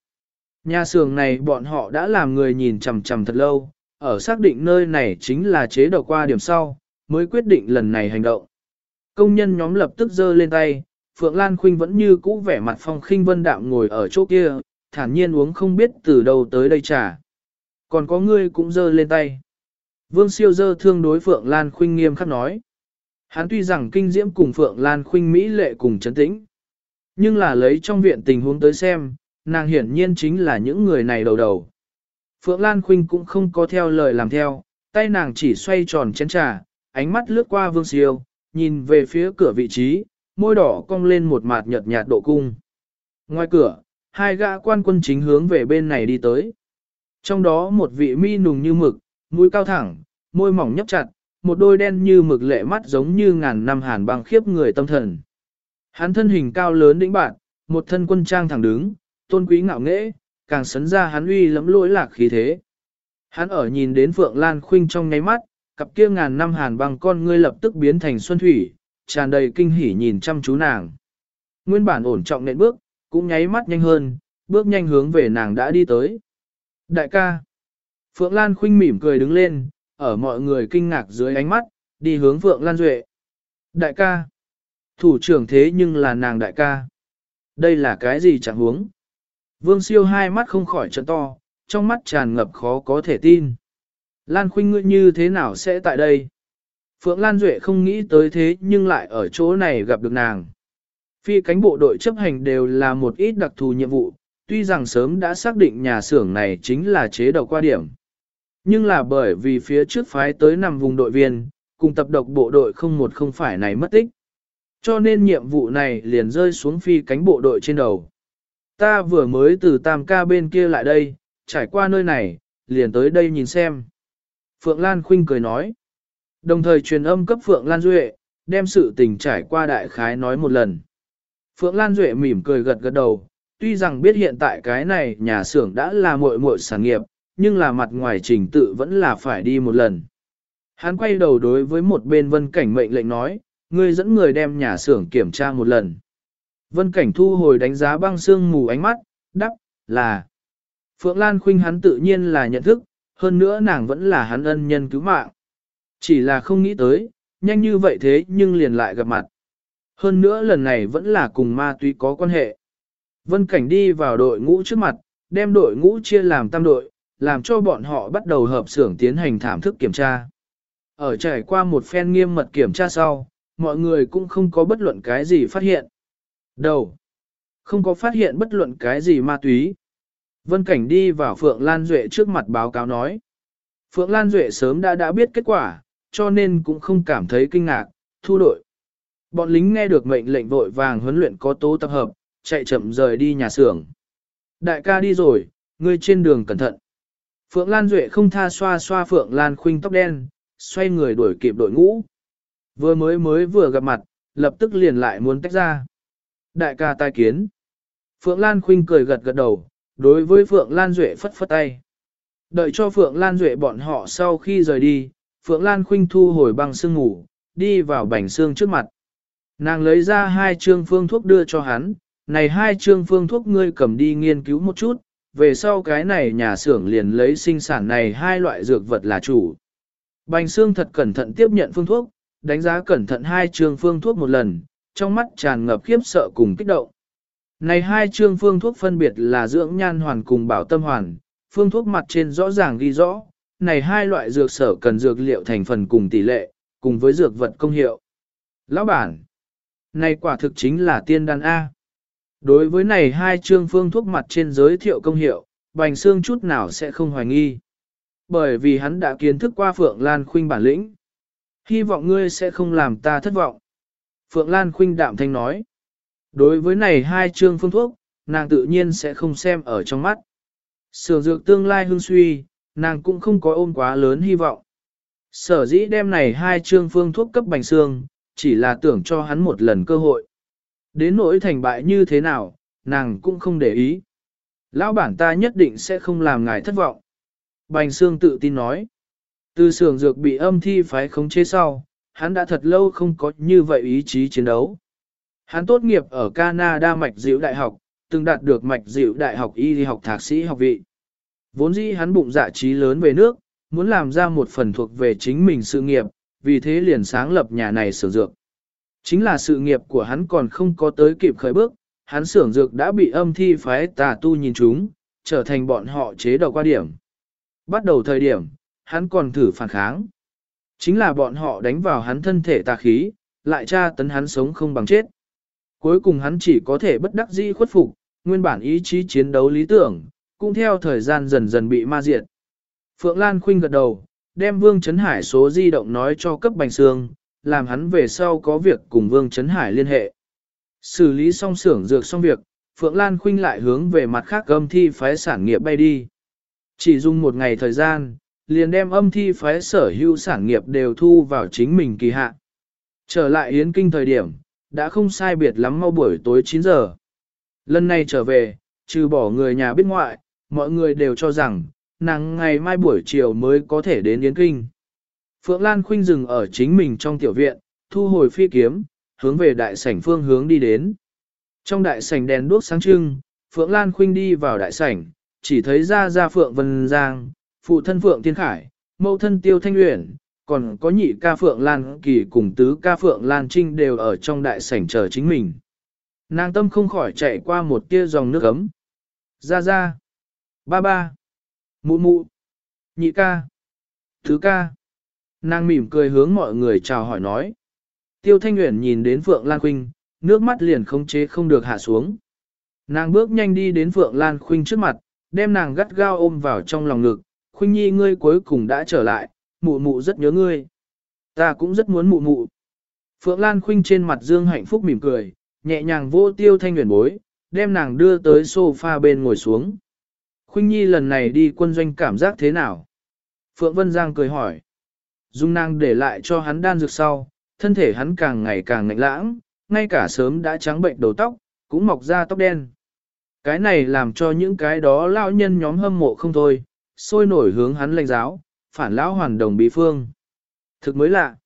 Nhà xưởng này bọn họ đã làm người nhìn chằm chằm thật lâu, ở xác định nơi này chính là chế độ qua điểm sau, mới quyết định lần này hành động. Công nhân nhóm lập tức giơ lên tay, Phượng Lan Khuynh vẫn như cũ vẻ mặt phong khinh vân đạm ngồi ở chỗ kia, thản nhiên uống không biết từ đâu tới đây trà. Còn có ngươi cũng giơ lên tay. Vương siêu giơ thương đối Phượng Lan Khuynh nghiêm khắc nói. Hắn tuy rằng kinh diễm cùng Phượng Lan Khuynh Mỹ lệ cùng chấn tĩnh. Nhưng là lấy trong viện tình huống tới xem, nàng hiển nhiên chính là những người này đầu đầu. Phượng Lan Khuynh cũng không có theo lời làm theo, tay nàng chỉ xoay tròn chén trà, ánh mắt lướt qua vương siêu, nhìn về phía cửa vị trí, môi đỏ cong lên một mạt nhợt nhạt độ cung. Ngoài cửa, hai gã quan quân chính hướng về bên này đi tới. Trong đó một vị mi nùng như mực, mũi cao thẳng, môi mỏng nhấp chặt, một đôi đen như mực lệ mắt giống như ngàn năm hàn băng khiếp người tâm thần. Hắn thân hình cao lớn đĩnh bạn, một thân quân trang thẳng đứng, tôn quý ngạo nghễ, càng sấn ra hắn uy lẫm lỗi lạc khí thế. Hắn ở nhìn đến Phượng Lan Khuynh trong nháy mắt, cặp kia ngàn năm hàn băng con ngươi lập tức biến thành xuân thủy, tràn đầy kinh hỉ nhìn chăm chú nàng. Nguyên bản ổn trọng nện bước, cũng nháy mắt nhanh hơn, bước nhanh hướng về nàng đã đi tới. Đại ca. Phượng Lan khinh mỉm cười đứng lên, ở mọi người kinh ngạc dưới ánh mắt, đi hướng Phượng Lan Duệ. Đại ca. Thủ trưởng thế nhưng là nàng đại ca. Đây là cái gì chẳng huống? Vương siêu hai mắt không khỏi trận to, trong mắt tràn ngập khó có thể tin. Lan Khuynh ngươi như thế nào sẽ tại đây? Phượng Lan Duệ không nghĩ tới thế nhưng lại ở chỗ này gặp được nàng. Phi cánh bộ đội chấp hành đều là một ít đặc thù nhiệm vụ, tuy rằng sớm đã xác định nhà xưởng này chính là chế độc qua điểm. Nhưng là bởi vì phía trước phái tới nằm vùng đội viên, cùng tập độc bộ đội không một không phải này mất tích. Cho nên nhiệm vụ này liền rơi xuống phi cánh bộ đội trên đầu. Ta vừa mới từ tam ca bên kia lại đây, trải qua nơi này, liền tới đây nhìn xem. Phượng Lan Khuynh cười nói. Đồng thời truyền âm cấp Phượng Lan Duệ, đem sự tình trải qua đại khái nói một lần. Phượng Lan Duệ mỉm cười gật gật đầu, tuy rằng biết hiện tại cái này nhà xưởng đã là muội muội sản nghiệp, nhưng là mặt ngoài trình tự vẫn là phải đi một lần. Hắn quay đầu đối với một bên vân cảnh mệnh lệnh nói, ngươi dẫn người đem nhà xưởng kiểm tra một lần. Vân cảnh thu hồi đánh giá băng xương mù ánh mắt, đắc, là. Phượng Lan khuynh hắn tự nhiên là nhận thức, hơn nữa nàng vẫn là hắn ân nhân cứu mạng. Chỉ là không nghĩ tới, nhanh như vậy thế nhưng liền lại gặp mặt. Hơn nữa lần này vẫn là cùng ma túy có quan hệ. Vân Cảnh đi vào đội ngũ trước mặt, đem đội ngũ chia làm tam đội, làm cho bọn họ bắt đầu hợp xưởng tiến hành thảm thức kiểm tra. Ở trải qua một phen nghiêm mật kiểm tra sau, mọi người cũng không có bất luận cái gì phát hiện. Đầu. Không có phát hiện bất luận cái gì ma túy. Vân Cảnh đi vào Phượng Lan Duệ trước mặt báo cáo nói. Phượng Lan Duệ sớm đã đã biết kết quả, cho nên cũng không cảm thấy kinh ngạc, thu đội. Bọn lính nghe được mệnh lệnh vội vàng huấn luyện có tố tập hợp, chạy chậm rời đi nhà xưởng. Đại ca đi rồi, ngươi trên đường cẩn thận. Phượng Lan Duệ không tha xoa xoa Phượng Lan Khuynh tóc đen, xoay người đuổi kịp đội ngũ. Vừa mới mới vừa gặp mặt, lập tức liền lại muốn tách ra. Đại ca tai kiến. Phượng Lan Khuynh cười gật gật đầu, đối với Phượng Lan Duệ phất phất tay. Đợi cho Phượng Lan Duệ bọn họ sau khi rời đi, Phượng Lan Khuynh thu hồi băng sương ngủ, đi vào bảnh xương trước mặt. Nàng lấy ra hai chương phương thuốc đưa cho hắn, này hai chương phương thuốc ngươi cầm đi nghiên cứu một chút, về sau cái này nhà xưởng liền lấy sinh sản này hai loại dược vật là chủ. Bành xương thật cẩn thận tiếp nhận phương thuốc, đánh giá cẩn thận hai trường phương thuốc một lần, trong mắt tràn ngập khiếp sợ cùng kích động. Này hai chương phương thuốc phân biệt là dưỡng nhan hoàn cùng bảo tâm hoàn, phương thuốc mặt trên rõ ràng ghi rõ, này hai loại dược sở cần dược liệu thành phần cùng tỷ lệ, cùng với dược vật công hiệu. Lão bản, này quả thực chính là tiên đan A. Đối với này hai chương phương thuốc mặt trên giới thiệu công hiệu, Bành Xương chút nào sẽ không hoài nghi. Bởi vì hắn đã kiến thức qua Phượng Lan Khuynh bản lĩnh. Hy vọng ngươi sẽ không làm ta thất vọng. Phượng Lan Khuynh đạm thanh nói. Đối với này hai chương phương thuốc, nàng tự nhiên sẽ không xem ở trong mắt. Sưởng dược tương lai hương suy, nàng cũng không có ôm quá lớn hy vọng. Sở dĩ đem này hai chương phương thuốc cấp bành xương, chỉ là tưởng cho hắn một lần cơ hội. Đến nỗi thành bại như thế nào, nàng cũng không để ý. Lão bản ta nhất định sẽ không làm ngài thất vọng. Bành Sương tự tin nói. Từ sưởng dược bị âm thi phái khống chế sau, hắn đã thật lâu không có như vậy ý chí chiến đấu. Hắn tốt nghiệp ở Canada Mạch Diệu Đại học, từng đạt được Mạch Diệu Đại học y học thạc sĩ học vị. Vốn dĩ hắn bụng dạ trí lớn về nước, muốn làm ra một phần thuộc về chính mình sự nghiệp, vì thế liền sáng lập nhà này sử dược. Chính là sự nghiệp của hắn còn không có tới kịp khởi bước, hắn xưởng dược đã bị âm thi phái tà tu nhìn chúng, trở thành bọn họ chế đầu qua điểm. Bắt đầu thời điểm, hắn còn thử phản kháng. Chính là bọn họ đánh vào hắn thân thể tà khí, lại tra tấn hắn sống không bằng chết. Cuối cùng hắn chỉ có thể bất đắc dĩ khuất phục, nguyên bản ý chí chiến đấu lý tưởng, cũng theo thời gian dần dần bị ma diệt. Phượng Lan Khuynh gật đầu, đem Vương Trấn Hải số di động nói cho cấp bành xương, làm hắn về sau có việc cùng Vương Trấn Hải liên hệ. Xử lý xong xưởng dược xong việc, Phượng Lan Khuynh lại hướng về mặt khác âm thi phái sản nghiệp bay đi. Chỉ dùng một ngày thời gian, liền đem âm thi phái sở hữu sản nghiệp đều thu vào chính mình kỳ hạ. Trở lại Yến Kinh thời điểm, đã không sai biệt lắm mau buổi tối 9 giờ. Lần này trở về, trừ bỏ người nhà biết ngoại, mọi người đều cho rằng, nàng ngày mai buổi chiều mới có thể đến Yến Kinh. Phượng Lan Khuynh dừng ở chính mình trong tiểu viện, thu hồi phi kiếm, hướng về đại sảnh phương hướng đi đến. Trong đại sảnh đèn đuốc sáng trưng, Phượng Lan Khuynh đi vào đại sảnh, chỉ thấy ra ra Phượng Vân Giang, phụ thân Phượng Thiên Khải, mẫu thân Tiêu Thanh Uyển, còn có nhị ca Phượng Lan Kỳ cùng tứ ca Phượng Lan Trinh đều ở trong đại sảnh chờ chính mình. Nàng tâm không khỏi chạy qua một tia dòng nước ấm. Ra ra. Ba ba. Mụ mụ. Nhị ca. Thứ ca. Nàng mỉm cười hướng mọi người chào hỏi nói. Tiêu Thanh Nguyễn nhìn đến Phượng Lan Khuynh, nước mắt liền không chế không được hạ xuống. Nàng bước nhanh đi đến Phượng Lan Khuynh trước mặt, đem nàng gắt gao ôm vào trong lòng ngực. Khuynh nhi ngươi cuối cùng đã trở lại, mụ mụ rất nhớ ngươi. Ta cũng rất muốn mụ mụ. Phượng Lan Khuynh trên mặt dương hạnh phúc mỉm cười, nhẹ nhàng vô tiêu thanh nguyện bối, đem nàng đưa tới sofa bên ngồi xuống. Khuynh Nhi lần này đi quân doanh cảm giác thế nào? Phượng Vân Giang cười hỏi. Dung nàng để lại cho hắn đan dược sau, thân thể hắn càng ngày càng ngạnh lãng, ngay cả sớm đã trắng bệnh đầu tóc, cũng mọc ra tóc đen. Cái này làm cho những cái đó lão nhân nhóm hâm mộ không thôi, sôi nổi hướng hắn lệnh giáo, phản lão hoàn đồng bí phương. Thực mới lạ.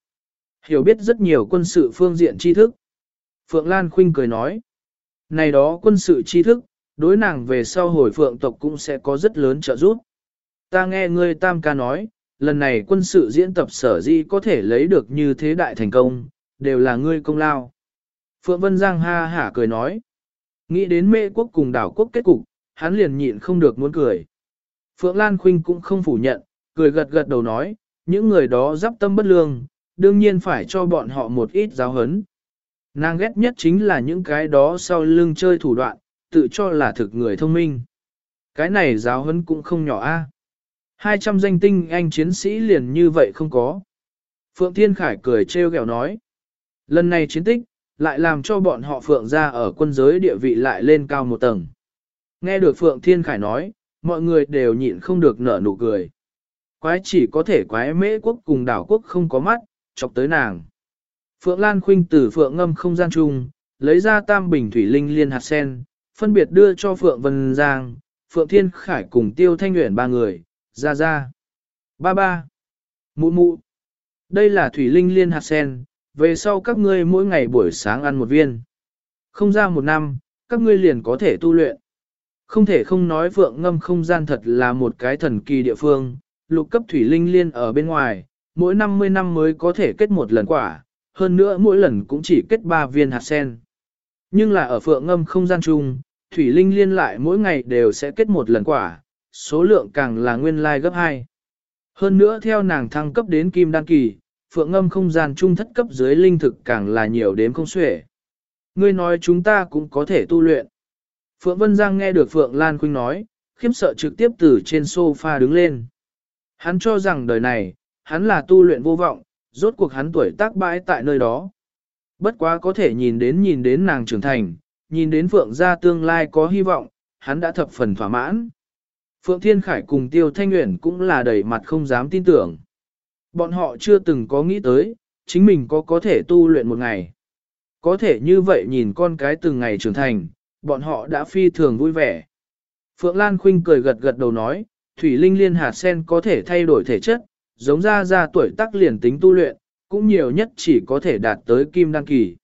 Hiểu biết rất nhiều quân sự phương diện tri thức. Phượng Lan Khuynh cười nói. Này đó quân sự tri thức, đối nàng về sau hồi phượng tộc cũng sẽ có rất lớn trợ giúp. Ta nghe ngươi tam ca nói, lần này quân sự diễn tập sở di có thể lấy được như thế đại thành công, đều là ngươi công lao. Phượng Vân Giang ha hả cười nói. Nghĩ đến mê quốc cùng đảo quốc kết cục, hắn liền nhịn không được muốn cười. Phượng Lan Khuynh cũng không phủ nhận, cười gật gật đầu nói, những người đó giáp tâm bất lương, đương nhiên phải cho bọn họ một ít giáo hấn. Nàng ghét nhất chính là những cái đó sau lưng chơi thủ đoạn, tự cho là thực người thông minh. Cái này giáo huấn cũng không nhỏ a. 200 danh tinh anh chiến sĩ liền như vậy không có. Phượng Thiên Khải cười trêu ghẹo nói. Lần này chiến tích, lại làm cho bọn họ Phượng ra ở quân giới địa vị lại lên cao một tầng. Nghe được Phượng Thiên Khải nói, mọi người đều nhịn không được nở nụ cười. Quái chỉ có thể quái mễ quốc cùng đảo quốc không có mắt, chọc tới nàng. Phượng Lan Khuynh từ Phượng ngâm không gian chung, lấy ra tam bình thủy linh liên hạt sen, phân biệt đưa cho Phượng Vân Giang, Phượng Thiên Khải cùng Tiêu Thanh Nguyễn ba người, ra ra. Ba ba. Mụ mụ. Đây là thủy linh liên hạt sen, về sau các ngươi mỗi ngày buổi sáng ăn một viên. Không ra một năm, các ngươi liền có thể tu luyện. Không thể không nói Vượng ngâm không gian thật là một cái thần kỳ địa phương, lục cấp thủy linh liên ở bên ngoài, mỗi 50 năm mới có thể kết một lần quả, hơn nữa mỗi lần cũng chỉ kết 3 viên hạt sen. Nhưng là ở phượng ngâm không gian chung, thủy linh liên lại mỗi ngày đều sẽ kết một lần quả, số lượng càng là nguyên lai gấp 2. Hơn nữa theo nàng thăng cấp đến kim đan kỳ, phượng âm không gian trung thất cấp dưới linh thực càng là nhiều đếm không xuể. Ngươi nói chúng ta cũng có thể tu luyện. Phượng Vân Giang nghe được Phượng Lan Khuynh nói, khiếp sợ trực tiếp từ trên sofa đứng lên. Hắn cho rằng đời này, hắn là tu luyện vô vọng, rốt cuộc hắn tuổi tác bãi tại nơi đó. Bất quá có thể nhìn đến nhìn đến nàng trưởng thành, nhìn đến Phượng gia tương lai có hy vọng, hắn đã thập phần thỏa mãn. Phượng Thiên Khải cùng Tiêu Thanh Nguyễn cũng là đầy mặt không dám tin tưởng. Bọn họ chưa từng có nghĩ tới, chính mình có có thể tu luyện một ngày. Có thể như vậy nhìn con cái từng ngày trưởng thành, bọn họ đã phi thường vui vẻ. Phượng Lan Khuynh cười gật gật đầu nói, thủy linh liên hạt sen có thể thay đổi thể chất, giống ra ra tuổi tác liền tính tu luyện, cũng nhiều nhất chỉ có thể đạt tới kim đăng kỳ.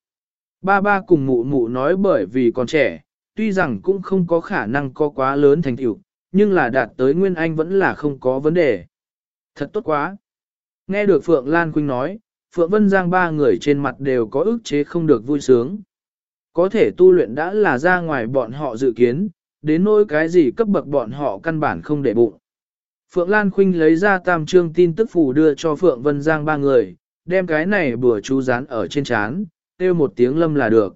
Ba ba cùng mụ mụ nói bởi vì còn trẻ, tuy rằng cũng không có khả năng có quá lớn thành tựu, nhưng là đạt tới nguyên anh vẫn là không có vấn đề. Thật tốt quá. Nghe được Phượng Lan Quynh nói, Phượng Vân Giang ba người trên mặt đều có ức chế không được vui sướng. Có thể tu luyện đã là ra ngoài bọn họ dự kiến, đến nỗi cái gì cấp bậc bọn họ căn bản không để bụng. Phượng Lan Khuynh lấy ra tam trương tin tức phủ đưa cho Phượng Vân Giang ba người, đem cái này bừa chú dán ở trên chán, kêu một tiếng lâm là được.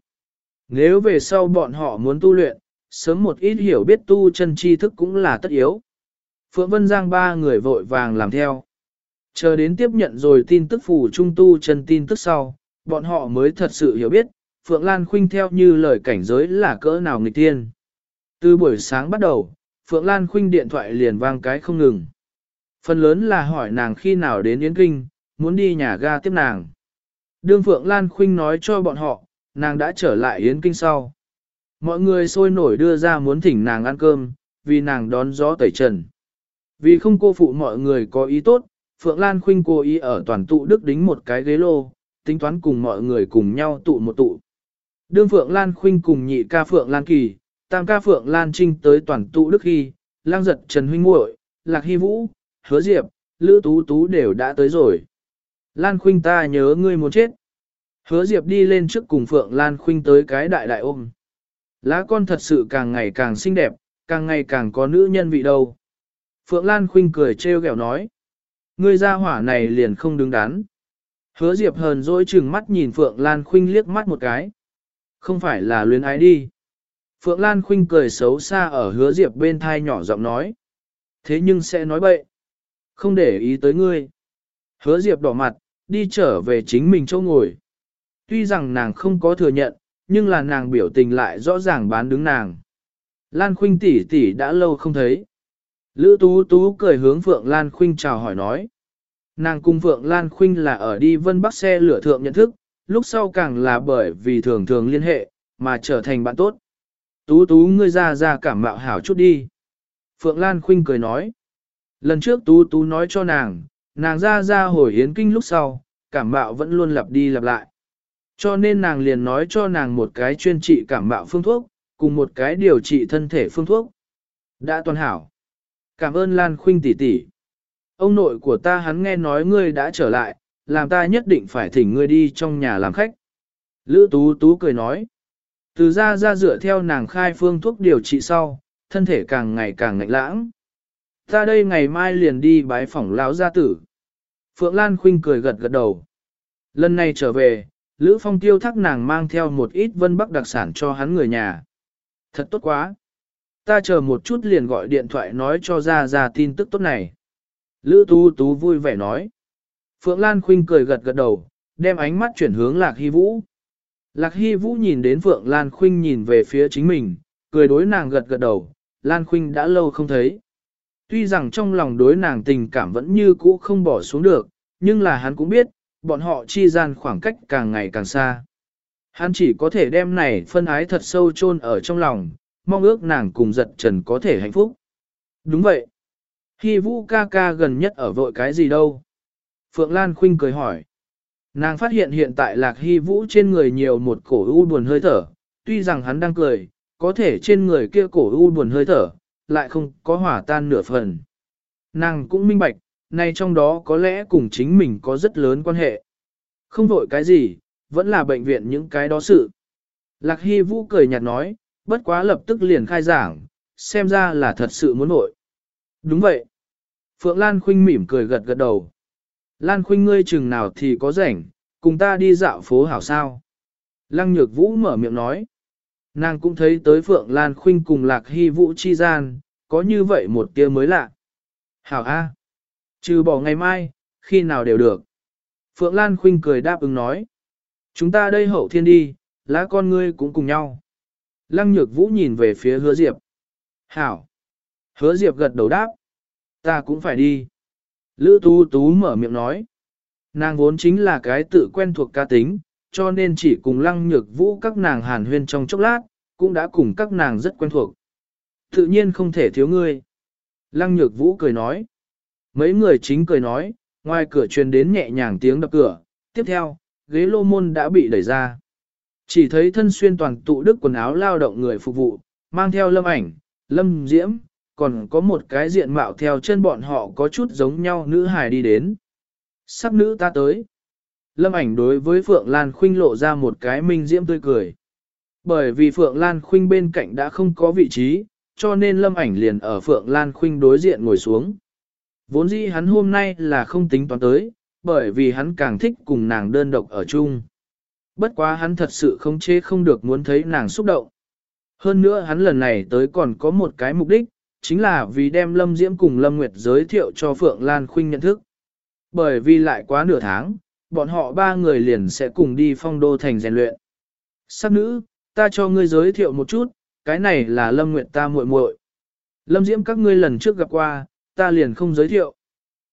Nếu về sau bọn họ muốn tu luyện, sớm một ít hiểu biết tu chân tri thức cũng là tất yếu. Phượng Vân Giang ba người vội vàng làm theo. Chờ đến tiếp nhận rồi tin tức phù trung tu chân tin tức sau, bọn họ mới thật sự hiểu biết, Phượng Lan Khuynh theo như lời cảnh giới là cỡ nào nghịch tiên. Từ buổi sáng bắt đầu, Phượng Lan Khuynh điện thoại liền vang cái không ngừng. Phần lớn là hỏi nàng khi nào đến Yến Kinh, muốn đi nhà ga tiếp nàng. Đương Phượng Lan Khuynh nói cho bọn họ, nàng đã trở lại Yến Kinh sau. Mọi người sôi nổi đưa ra muốn thỉnh nàng ăn cơm, vì nàng đón gió tẩy trần. Vì không cô phụ mọi người có ý tốt, Phượng Lan Khuynh cố ý ở toàn tụ đức đính một cái ghế lô, tính toán cùng mọi người cùng nhau tụ một tụ. Đương Phượng Lan Khuynh cùng nhị ca Phượng Lan Kỳ, tam ca Phượng Lan Trinh tới toàn tụ đức khi, lang giật Trần Huynh muội Lạc Hy Vũ, Hứa Diệp, Lữ Tú Tú đều đã tới rồi. Lan Khuynh ta nhớ ngươi muốn chết. Hứa Diệp đi lên trước cùng Phượng Lan Khuynh tới cái đại đại ôm. Lá con thật sự càng ngày càng xinh đẹp, càng ngày càng có nữ nhân vị đâu. Phượng Lan Khinh cười trêu ghẹo nói. Ngươi ra hỏa này liền không đứng đắn. Hứa Diệp hờn dỗi chừng mắt nhìn Phượng Lan Khinh liếc mắt một cái. Không phải là luyến ái đi. Phượng Lan Khinh cười xấu xa ở hứa Diệp bên thai nhỏ giọng nói. Thế nhưng sẽ nói bậy. Không để ý tới ngươi. Hứa Diệp đỏ mặt, đi trở về chính mình chỗ ngồi. Tuy rằng nàng không có thừa nhận, nhưng là nàng biểu tình lại rõ ràng bán đứng nàng. Lan Khuynh tỷ tỷ đã lâu không thấy. Lữ Tú Tú cười hướng Phượng Lan Khuynh chào hỏi nói. Nàng cùng Phượng Lan Khuynh là ở đi vân bắc xe lửa thượng nhận thức, lúc sau càng là bởi vì thường thường liên hệ, mà trở thành bạn tốt. Tú Tú ngươi ra ra cảm mạo hảo chút đi. Phượng Lan Khuynh cười nói. Lần trước Tú Tú nói cho nàng, nàng ra ra hồi hiến kinh lúc sau, cảm mạo vẫn luôn lặp đi lặp lại. Cho nên nàng liền nói cho nàng một cái chuyên trị cảm mạo phương thuốc, cùng một cái điều trị thân thể phương thuốc. Đã toàn hảo. Cảm ơn Lan Khuynh tỷ tỷ. Ông nội của ta hắn nghe nói ngươi đã trở lại, làm ta nhất định phải thỉnh ngươi đi trong nhà làm khách. Lữ Tú Tú cười nói. Từ ra ra dựa theo nàng khai phương thuốc điều trị sau, thân thể càng ngày càng ngạnh lãng. Ta đây ngày mai liền đi bái phỏng lão gia tử. Phượng Lan Khuynh cười gật gật đầu. Lần này trở về, Lữ Phong tiêu thác nàng mang theo một ít vân bắc đặc sản cho hắn người nhà. thật tốt quá. Ta chờ một chút liền gọi điện thoại nói cho ra ra tin tức tốt này. Lữ Tú Tú vui vẻ nói. Phượng Lan Khuynh cười gật gật đầu, đem ánh mắt chuyển hướng Lạc Hy Vũ. Lạc Hy Vũ nhìn đến Phượng Lan Khuynh nhìn về phía chính mình, cười đối nàng gật gật đầu, Lan Khuynh đã lâu không thấy. Tuy rằng trong lòng đối nàng tình cảm vẫn như cũ không bỏ xuống được, nhưng là hắn cũng biết, bọn họ chi gian khoảng cách càng ngày càng xa. Hắn chỉ có thể đem này phân ái thật sâu chôn ở trong lòng, mong ước nàng cùng giật trần có thể hạnh phúc. Đúng vậy. Khi vũ ca ca gần nhất ở vội cái gì đâu? Phượng Lan Khuynh cười hỏi. Nàng phát hiện hiện tại lạc hy vũ trên người nhiều một cổ u buồn hơi thở, tuy rằng hắn đang cười, có thể trên người kia cổ u buồn hơi thở, lại không có hỏa tan nửa phần. Nàng cũng minh bạch, này trong đó có lẽ cùng chính mình có rất lớn quan hệ. Không vội cái gì, vẫn là bệnh viện những cái đó sự. Lạc Hy Vũ cười nhạt nói, bất quá lập tức liền khai giảng, xem ra là thật sự muốn vội. Đúng vậy. Phượng Lan Khuynh mỉm cười gật gật đầu. Lan Khuynh ngươi chừng nào thì có rảnh, cùng ta đi dạo phố hảo sao. Lăng Nhược Vũ mở miệng nói. Nàng cũng thấy tới Phượng Lan Khuynh cùng Lạc Hy Vũ chi gian, có như vậy một tia mới lạ. Hảo A. Trừ bỏ ngày mai, khi nào đều được. Phượng Lan Khuynh cười đáp ứng nói. Chúng ta đây hậu thiên đi, lá con ngươi cũng cùng nhau. Lăng Nhược Vũ nhìn về phía hứa Diệp. Hảo. Hứa Diệp gật đầu đáp. Ta cũng phải đi. Lữ Tú Tú mở miệng nói. Nàng vốn chính là cái tự quen thuộc ca tính, cho nên chỉ cùng lăng nhược vũ các nàng hàn huyên trong chốc lát, cũng đã cùng các nàng rất quen thuộc. Tự nhiên không thể thiếu ngươi. Lăng nhược vũ cười nói. Mấy người chính cười nói, ngoài cửa truyền đến nhẹ nhàng tiếng đập cửa, tiếp theo, ghế lô môn đã bị đẩy ra. Chỉ thấy thân xuyên toàn tụ đức quần áo lao động người phục vụ, mang theo lâm ảnh, lâm diễm, còn có một cái diện mạo theo chân bọn họ có chút giống nhau nữ hài đi đến. sắp nữ ta tới. Lâm ảnh đối với Phượng Lan Khuynh lộ ra một cái minh diễm tươi cười. Bởi vì Phượng Lan Khuynh bên cạnh đã không có vị trí, cho nên Lâm ảnh liền ở Phượng Lan Khuynh đối diện ngồi xuống. Vốn dĩ hắn hôm nay là không tính toán tới, bởi vì hắn càng thích cùng nàng đơn độc ở chung. Bất quá hắn thật sự không chế không được muốn thấy nàng xúc động. Hơn nữa hắn lần này tới còn có một cái mục đích, chính là vì đem Lâm Diễm cùng Lâm Nguyệt giới thiệu cho Phượng Lan Khuynh nhận thức. Bởi vì lại quá nửa tháng, bọn họ ba người liền sẽ cùng đi phong đô thành rèn luyện. Sắc nữ, ta cho ngươi giới thiệu một chút, cái này là Lâm Nguyệt ta muội muội. Lâm Diễm các ngươi lần trước gặp qua, ta liền không giới thiệu.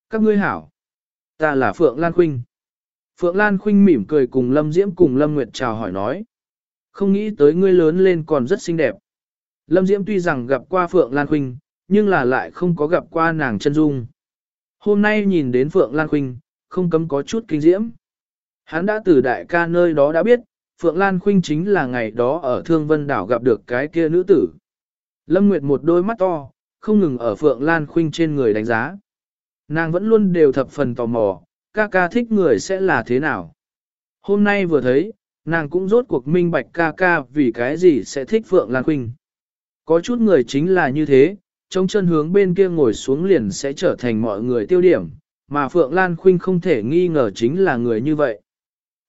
Các ngươi hảo. Ta là Phượng Lan Khuynh. Phượng Lan Khuynh mỉm cười cùng Lâm Diễm cùng Lâm Nguyệt chào hỏi nói. Không nghĩ tới ngươi lớn lên còn rất xinh đẹp. Lâm Diễm tuy rằng gặp qua Phượng Lan Khuynh, nhưng là lại không có gặp qua nàng chân dung. Hôm nay nhìn đến Phượng Lan Khuynh, không cấm có chút kinh diễm. Hắn đã từ đại ca nơi đó đã biết, Phượng Lan Khuynh chính là ngày đó ở Thương Vân Đảo gặp được cái kia nữ tử. Lâm Nguyệt một đôi mắt to, không ngừng ở Phượng Lan Khuynh trên người đánh giá. Nàng vẫn luôn đều thập phần tò mò, ca ca thích người sẽ là thế nào. Hôm nay vừa thấy, nàng cũng rốt cuộc minh bạch ca ca vì cái gì sẽ thích Phượng Lan Khuynh. Có chút người chính là như thế, trong chân hướng bên kia ngồi xuống liền sẽ trở thành mọi người tiêu điểm, mà Phượng Lan Khuynh không thể nghi ngờ chính là người như vậy.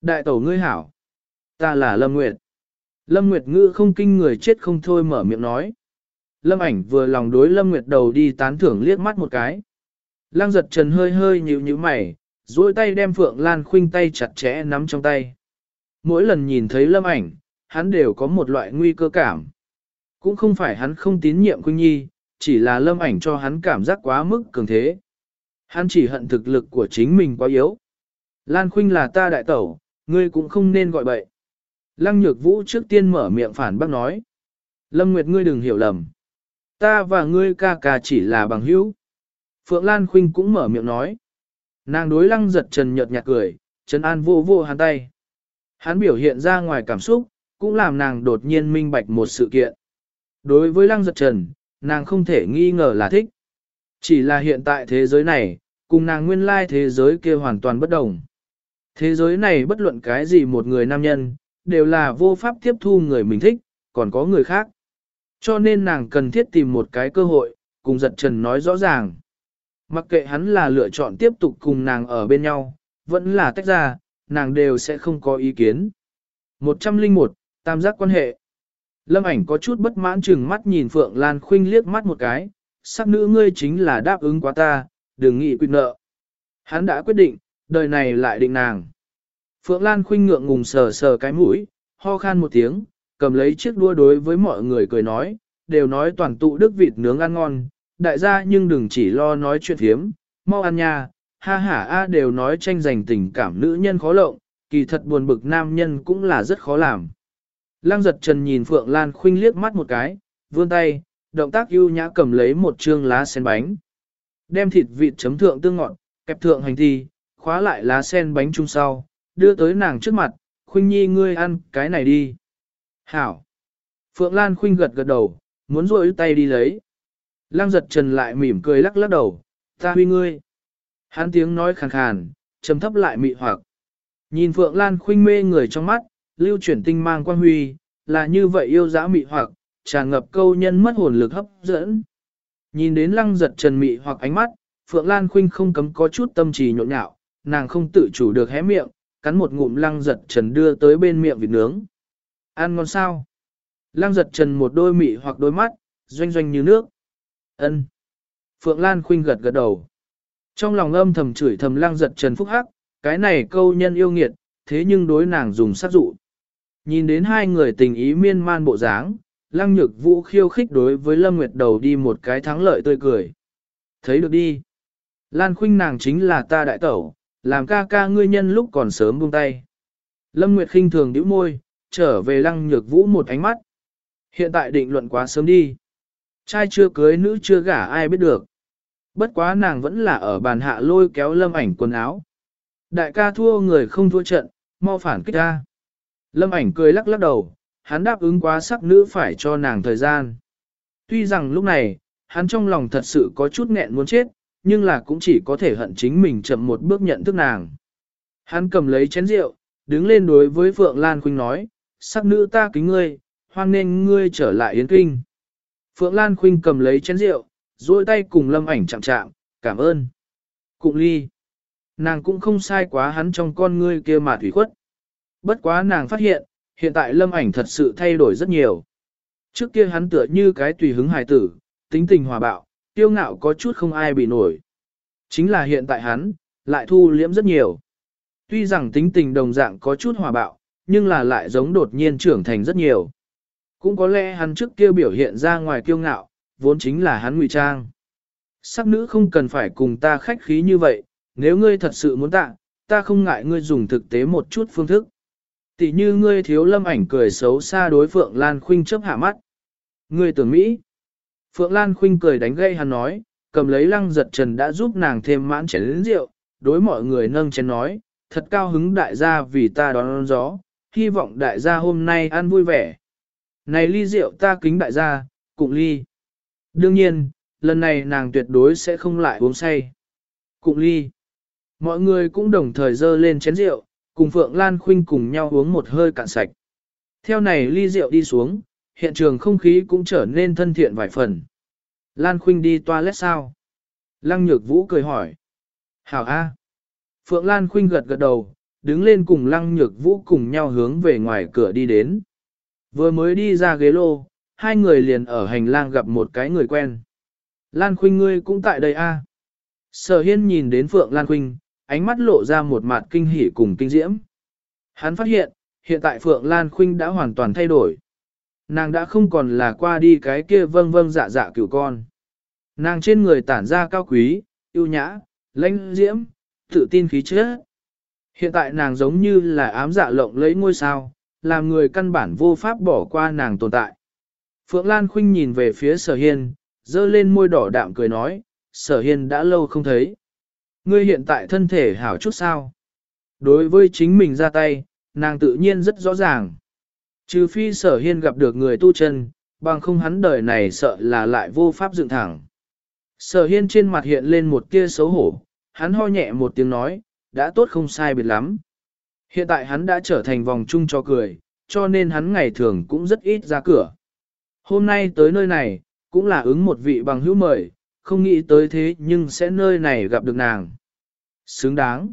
Đại tổ ngươi hảo, ta là Lâm Nguyệt. Lâm Nguyệt ngữ không kinh người chết không thôi mở miệng nói. Lâm ảnh vừa lòng đối Lâm Nguyệt đầu đi tán thưởng liếc mắt một cái. Lăng giật trần hơi hơi nhíu nhíu mày, duỗi tay đem Phượng Lan Khuynh tay chặt chẽ nắm trong tay. Mỗi lần nhìn thấy Lâm ảnh, hắn đều có một loại nguy cơ cảm. Cũng không phải hắn không tín nhiệm Khuynh Nhi, chỉ là Lâm ảnh cho hắn cảm giác quá mức cường thế. Hắn chỉ hận thực lực của chính mình quá yếu. Lan Khuynh là ta đại tẩu, ngươi cũng không nên gọi bậy. Lăng Nhược Vũ trước tiên mở miệng phản bác nói. Lâm Nguyệt ngươi đừng hiểu lầm. Ta và ngươi ca ca chỉ là bằng hữu. Phượng Lan Khuynh cũng mở miệng nói. Nàng đối lăng giật trần nhợt nhạt cười, trần an vô vô hắn tay. Hắn biểu hiện ra ngoài cảm xúc, cũng làm nàng đột nhiên minh bạch một sự kiện. Đối với lăng giật trần, nàng không thể nghi ngờ là thích. Chỉ là hiện tại thế giới này, cùng nàng nguyên lai thế giới kia hoàn toàn bất đồng. Thế giới này bất luận cái gì một người nam nhân, đều là vô pháp tiếp thu người mình thích, còn có người khác. Cho nên nàng cần thiết tìm một cái cơ hội, cùng giật trần nói rõ ràng. Mặc kệ hắn là lựa chọn tiếp tục cùng nàng ở bên nhau, vẫn là tách ra, nàng đều sẽ không có ý kiến. 101, tam giác quan hệ. Lâm ảnh có chút bất mãn chừng mắt nhìn Phượng Lan Khuynh liếc mắt một cái, sắc nữ ngươi chính là đáp ứng quá ta, đừng nghĩ quyết nợ. Hắn đã quyết định, đời này lại định nàng. Phượng Lan Khuynh ngượng ngùng sờ sờ cái mũi, ho khan một tiếng, cầm lấy chiếc đua đối với mọi người cười nói, đều nói toàn tụ đức vịt nướng ăn ngon, đại gia nhưng đừng chỉ lo nói chuyện thiếm, mau ăn nha, ha ha a đều nói tranh giành tình cảm nữ nhân khó lộng, kỳ thật buồn bực nam nhân cũng là rất khó làm. Lăng giật trần nhìn Phượng Lan Khuynh liếc mắt một cái, vươn tay, động tác ưu nhã cầm lấy một chương lá sen bánh. Đem thịt vịt chấm thượng tương ngọt, kẹp thượng hành thi, khóa lại lá sen bánh chung sau, đưa tới nàng trước mặt, Khuynh Nhi ngươi ăn cái này đi. Hảo. Phượng Lan Khinh gật gật đầu, muốn rôi tay đi lấy. Lăng giật trần lại mỉm cười lắc lắc đầu, ta huy ngươi. Hắn tiếng nói khàn khàn, trầm thấp lại mị hoặc. Nhìn Phượng Lan Khuynh mê người trong mắt, lưu chuyển tinh mang quan huy, là như vậy yêu dã mị hoặc, tràn ngập câu nhân mất hồn lực hấp dẫn. Nhìn đến lăng giật trần mị hoặc ánh mắt, Phượng Lan Khuynh không cấm có chút tâm trì nhộn nhạo, nàng không tự chủ được hé miệng, cắn một ngụm lăng giật trần đưa tới bên miệng vịt nướng. Ăn ngon sao? Lăng giật trần một đôi mị hoặc đôi mắt, doanh doanh như nước. ân Phượng Lan Khuynh gật gật đầu. Trong lòng âm thầm chửi thầm lăng giật trần phúc hắc, cái này câu nhân yêu nghiệt, thế nhưng đối nàng dùng sát dụ. Nhìn đến hai người tình ý miên man bộ dáng, lăng nhược vũ khiêu khích đối với Lâm Nguyệt đầu đi một cái thắng lợi tươi cười. Thấy được đi. Lan khuynh nàng chính là ta đại tẩu, làm ca ca ngươi nhân lúc còn sớm buông tay. Lâm Nguyệt khinh thường nhíu môi, trở về lăng nhược vũ một ánh mắt. Hiện tại định luận quá sớm đi. Trai chưa cưới nữ chưa gả ai biết được. Bất quá nàng vẫn là ở bàn hạ lôi kéo lâm ảnh quần áo. Đại ca thua người không thua trận, mau phản kích ra. Lâm ảnh cười lắc lắc đầu, hắn đáp ứng quá sắc nữ phải cho nàng thời gian. Tuy rằng lúc này, hắn trong lòng thật sự có chút nghẹn muốn chết, nhưng là cũng chỉ có thể hận chính mình chậm một bước nhận thức nàng. Hắn cầm lấy chén rượu, đứng lên đối với Phượng Lan Khuynh nói, sắc nữ ta kính ngươi, hoan nên ngươi trở lại Yến Kinh. Phượng Lan Khuynh cầm lấy chén rượu, duỗi tay cùng lâm ảnh chạm chạm, cảm ơn. Cụng ly. Nàng cũng không sai quá hắn trong con ngươi kia mà thủy khuất. Bất quá nàng phát hiện, hiện tại lâm ảnh thật sự thay đổi rất nhiều. Trước kia hắn tựa như cái tùy hứng hài tử, tính tình hòa bạo, tiêu ngạo có chút không ai bị nổi. Chính là hiện tại hắn, lại thu liễm rất nhiều. Tuy rằng tính tình đồng dạng có chút hòa bạo, nhưng là lại giống đột nhiên trưởng thành rất nhiều. Cũng có lẽ hắn trước kia biểu hiện ra ngoài kiêu ngạo, vốn chính là hắn ngụy trang. Sắc nữ không cần phải cùng ta khách khí như vậy, nếu ngươi thật sự muốn tạ, ta không ngại ngươi dùng thực tế một chút phương thức. Tỷ như ngươi thiếu lâm ảnh cười xấu xa đối Phượng Lan Khuynh chớp hạ mắt. Ngươi tưởng Mỹ. Phượng Lan Khuynh cười đánh gây hắn nói, cầm lấy lăng giật trần đã giúp nàng thêm mãn chén lĩnh rượu, đối mọi người nâng chén nói, thật cao hứng đại gia vì ta đón gió, hy vọng đại gia hôm nay ăn vui vẻ. Này ly rượu ta kính đại gia, cùng ly. Đương nhiên, lần này nàng tuyệt đối sẽ không lại uống say. Cùng ly. Mọi người cũng đồng thời dơ lên chén rượu, cùng Phượng Lan Khuynh cùng nhau uống một hơi cạn sạch. Theo này ly rượu đi xuống, hiện trường không khí cũng trở nên thân thiện vài phần. Lan Khuynh đi toilet sao? Lăng Nhược Vũ cười hỏi. Hảo A. Phượng Lan Khuynh gật gật đầu, đứng lên cùng Lăng Nhược Vũ cùng nhau hướng về ngoài cửa đi đến. Vừa mới đi ra ghế lô, hai người liền ở hành lang gặp một cái người quen. Lan Khuynh ngươi cũng tại đây a? Sở Hiên nhìn đến Phượng Lan Khuynh, ánh mắt lộ ra một mặt kinh hỉ cùng kinh diễm. Hắn phát hiện, hiện tại Phượng Lan Khuynh đã hoàn toàn thay đổi. Nàng đã không còn là qua đi cái kia vâng vâng dạ dạ cửu con. Nàng trên người tản ra cao quý, yêu nhã, lãnh diễm, tự tin khí chất. Hiện tại nàng giống như là ám dạ lộng lấy ngôi sao, làm người căn bản vô pháp bỏ qua nàng tồn tại. Phượng Lan Khuynh nhìn về phía sở hiên, dơ lên môi đỏ đạm cười nói, sở hiên đã lâu không thấy. Ngươi hiện tại thân thể hảo chút sao? Đối với chính mình ra tay, nàng tự nhiên rất rõ ràng. Trừ phi sở hiên gặp được người tu chân, bằng không hắn đời này sợ là lại vô pháp dựng thẳng. Sở hiên trên mặt hiện lên một tia xấu hổ, hắn ho nhẹ một tiếng nói, đã tốt không sai biệt lắm. Hiện tại hắn đã trở thành vòng chung cho cười, cho nên hắn ngày thường cũng rất ít ra cửa. Hôm nay tới nơi này, cũng là ứng một vị bằng hữu mời, không nghĩ tới thế nhưng sẽ nơi này gặp được nàng. Xứng đáng.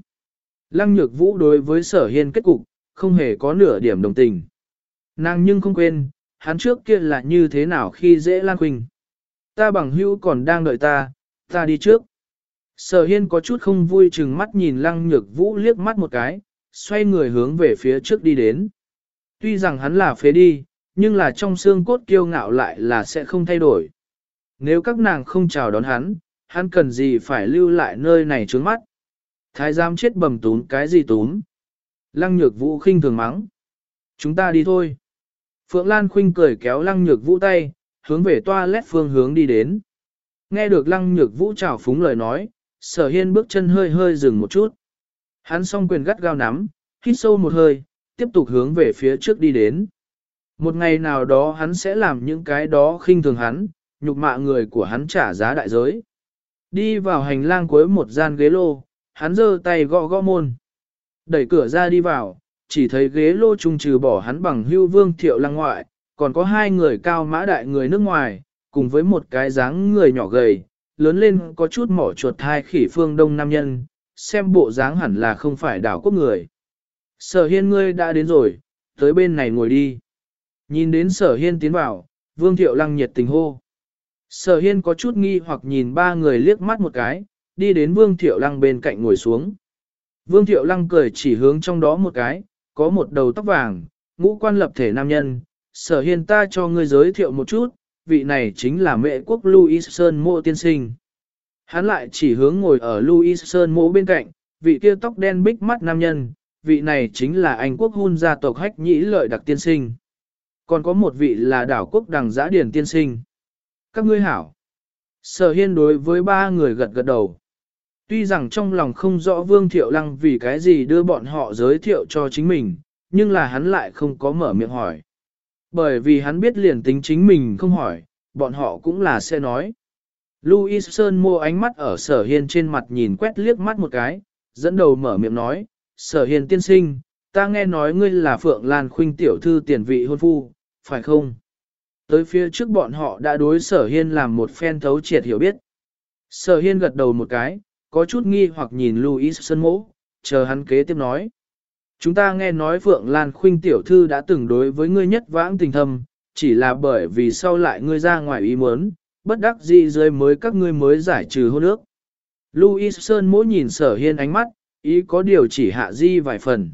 Lăng nhược vũ đối với sở hiên kết cục, không hề có nửa điểm đồng tình. Nàng nhưng không quên, hắn trước kia là như thế nào khi dễ Lan Quỳnh. Ta bằng hữu còn đang đợi ta, ta đi trước. Sở hiên có chút không vui chừng mắt nhìn lăng nhược vũ liếc mắt một cái, xoay người hướng về phía trước đi đến. Tuy rằng hắn là phế đi, nhưng là trong xương cốt kiêu ngạo lại là sẽ không thay đổi. Nếu các nàng không chào đón hắn, hắn cần gì phải lưu lại nơi này trướng mắt. Thái giám chết bầm tún cái gì tún. Lăng nhược vũ khinh thường mắng. Chúng ta đi thôi. Phượng Lan khinh cười kéo lăng nhược vũ tay, hướng về toilet phương hướng đi đến. Nghe được lăng nhược vũ trào phúng lời nói, sở hiên bước chân hơi hơi dừng một chút. Hắn song quyền gắt gao nắm, hít sâu một hơi, tiếp tục hướng về phía trước đi đến. Một ngày nào đó hắn sẽ làm những cái đó khinh thường hắn, nhục mạ người của hắn trả giá đại giới. Đi vào hành lang cuối một gian ghế lô, hắn giơ tay gõ gõ môn. Đẩy cửa ra đi vào, chỉ thấy ghế lô trung trừ bỏ hắn bằng hưu vương thiệu lăng ngoại, còn có hai người cao mã đại người nước ngoài, cùng với một cái dáng người nhỏ gầy, lớn lên có chút mỏ chuột hai khỉ phương đông nam nhân, xem bộ dáng hẳn là không phải đảo quốc người. Sở hiên ngươi đã đến rồi, tới bên này ngồi đi. Nhìn đến sở hiên tiến vào, vương thiệu lăng nhiệt tình hô. Sở hiên có chút nghi hoặc nhìn ba người liếc mắt một cái, đi đến vương thiệu lăng bên cạnh ngồi xuống. Vương thiệu lăng cười chỉ hướng trong đó một cái, có một đầu tóc vàng, ngũ quan lập thể nam nhân. Sở hiên ta cho ngươi giới thiệu một chút, vị này chính là mẹ quốc Louis Sơn mộ tiên sinh. Hắn lại chỉ hướng ngồi ở Louis Sơn mộ bên cạnh, vị kia tóc đen bích mắt nam nhân, vị này chính là anh quốc hôn gia tộc hách nhĩ lợi đặc tiên sinh. Còn có một vị là đảo quốc đằng giã điển tiên sinh. Các ngươi hảo. Sở hiên đối với ba người gật gật đầu. Tuy rằng trong lòng không rõ Vương Thiệu Lăng vì cái gì đưa bọn họ giới thiệu cho chính mình, nhưng là hắn lại không có mở miệng hỏi. Bởi vì hắn biết liền tính chính mình không hỏi, bọn họ cũng là sẽ nói. Louis Sơn mua ánh mắt ở sở hiên trên mặt nhìn quét liếc mắt một cái, dẫn đầu mở miệng nói, sở hiên tiên sinh, ta nghe nói ngươi là Phượng Lan Khuynh tiểu thư tiền vị hôn phu, phải không? Tới phía trước bọn họ đã đối sở hiên làm một phen thấu triệt hiểu biết. Sở hiên gật đầu một cái, có chút nghi hoặc nhìn Louis Sơn mỗ, chờ hắn kế tiếp nói. Chúng ta nghe nói Phượng Lan Khuynh tiểu thư đã từng đối với ngươi nhất vãng tình thâm, chỉ là bởi vì sau lại ngươi ra ngoài ý muốn, bất đắc dĩ dưới mới các ngươi mới giải trừ hôn ước. Louis Sơn mỗi nhìn sở hiên ánh mắt, ý có điều chỉ hạ di vài phần.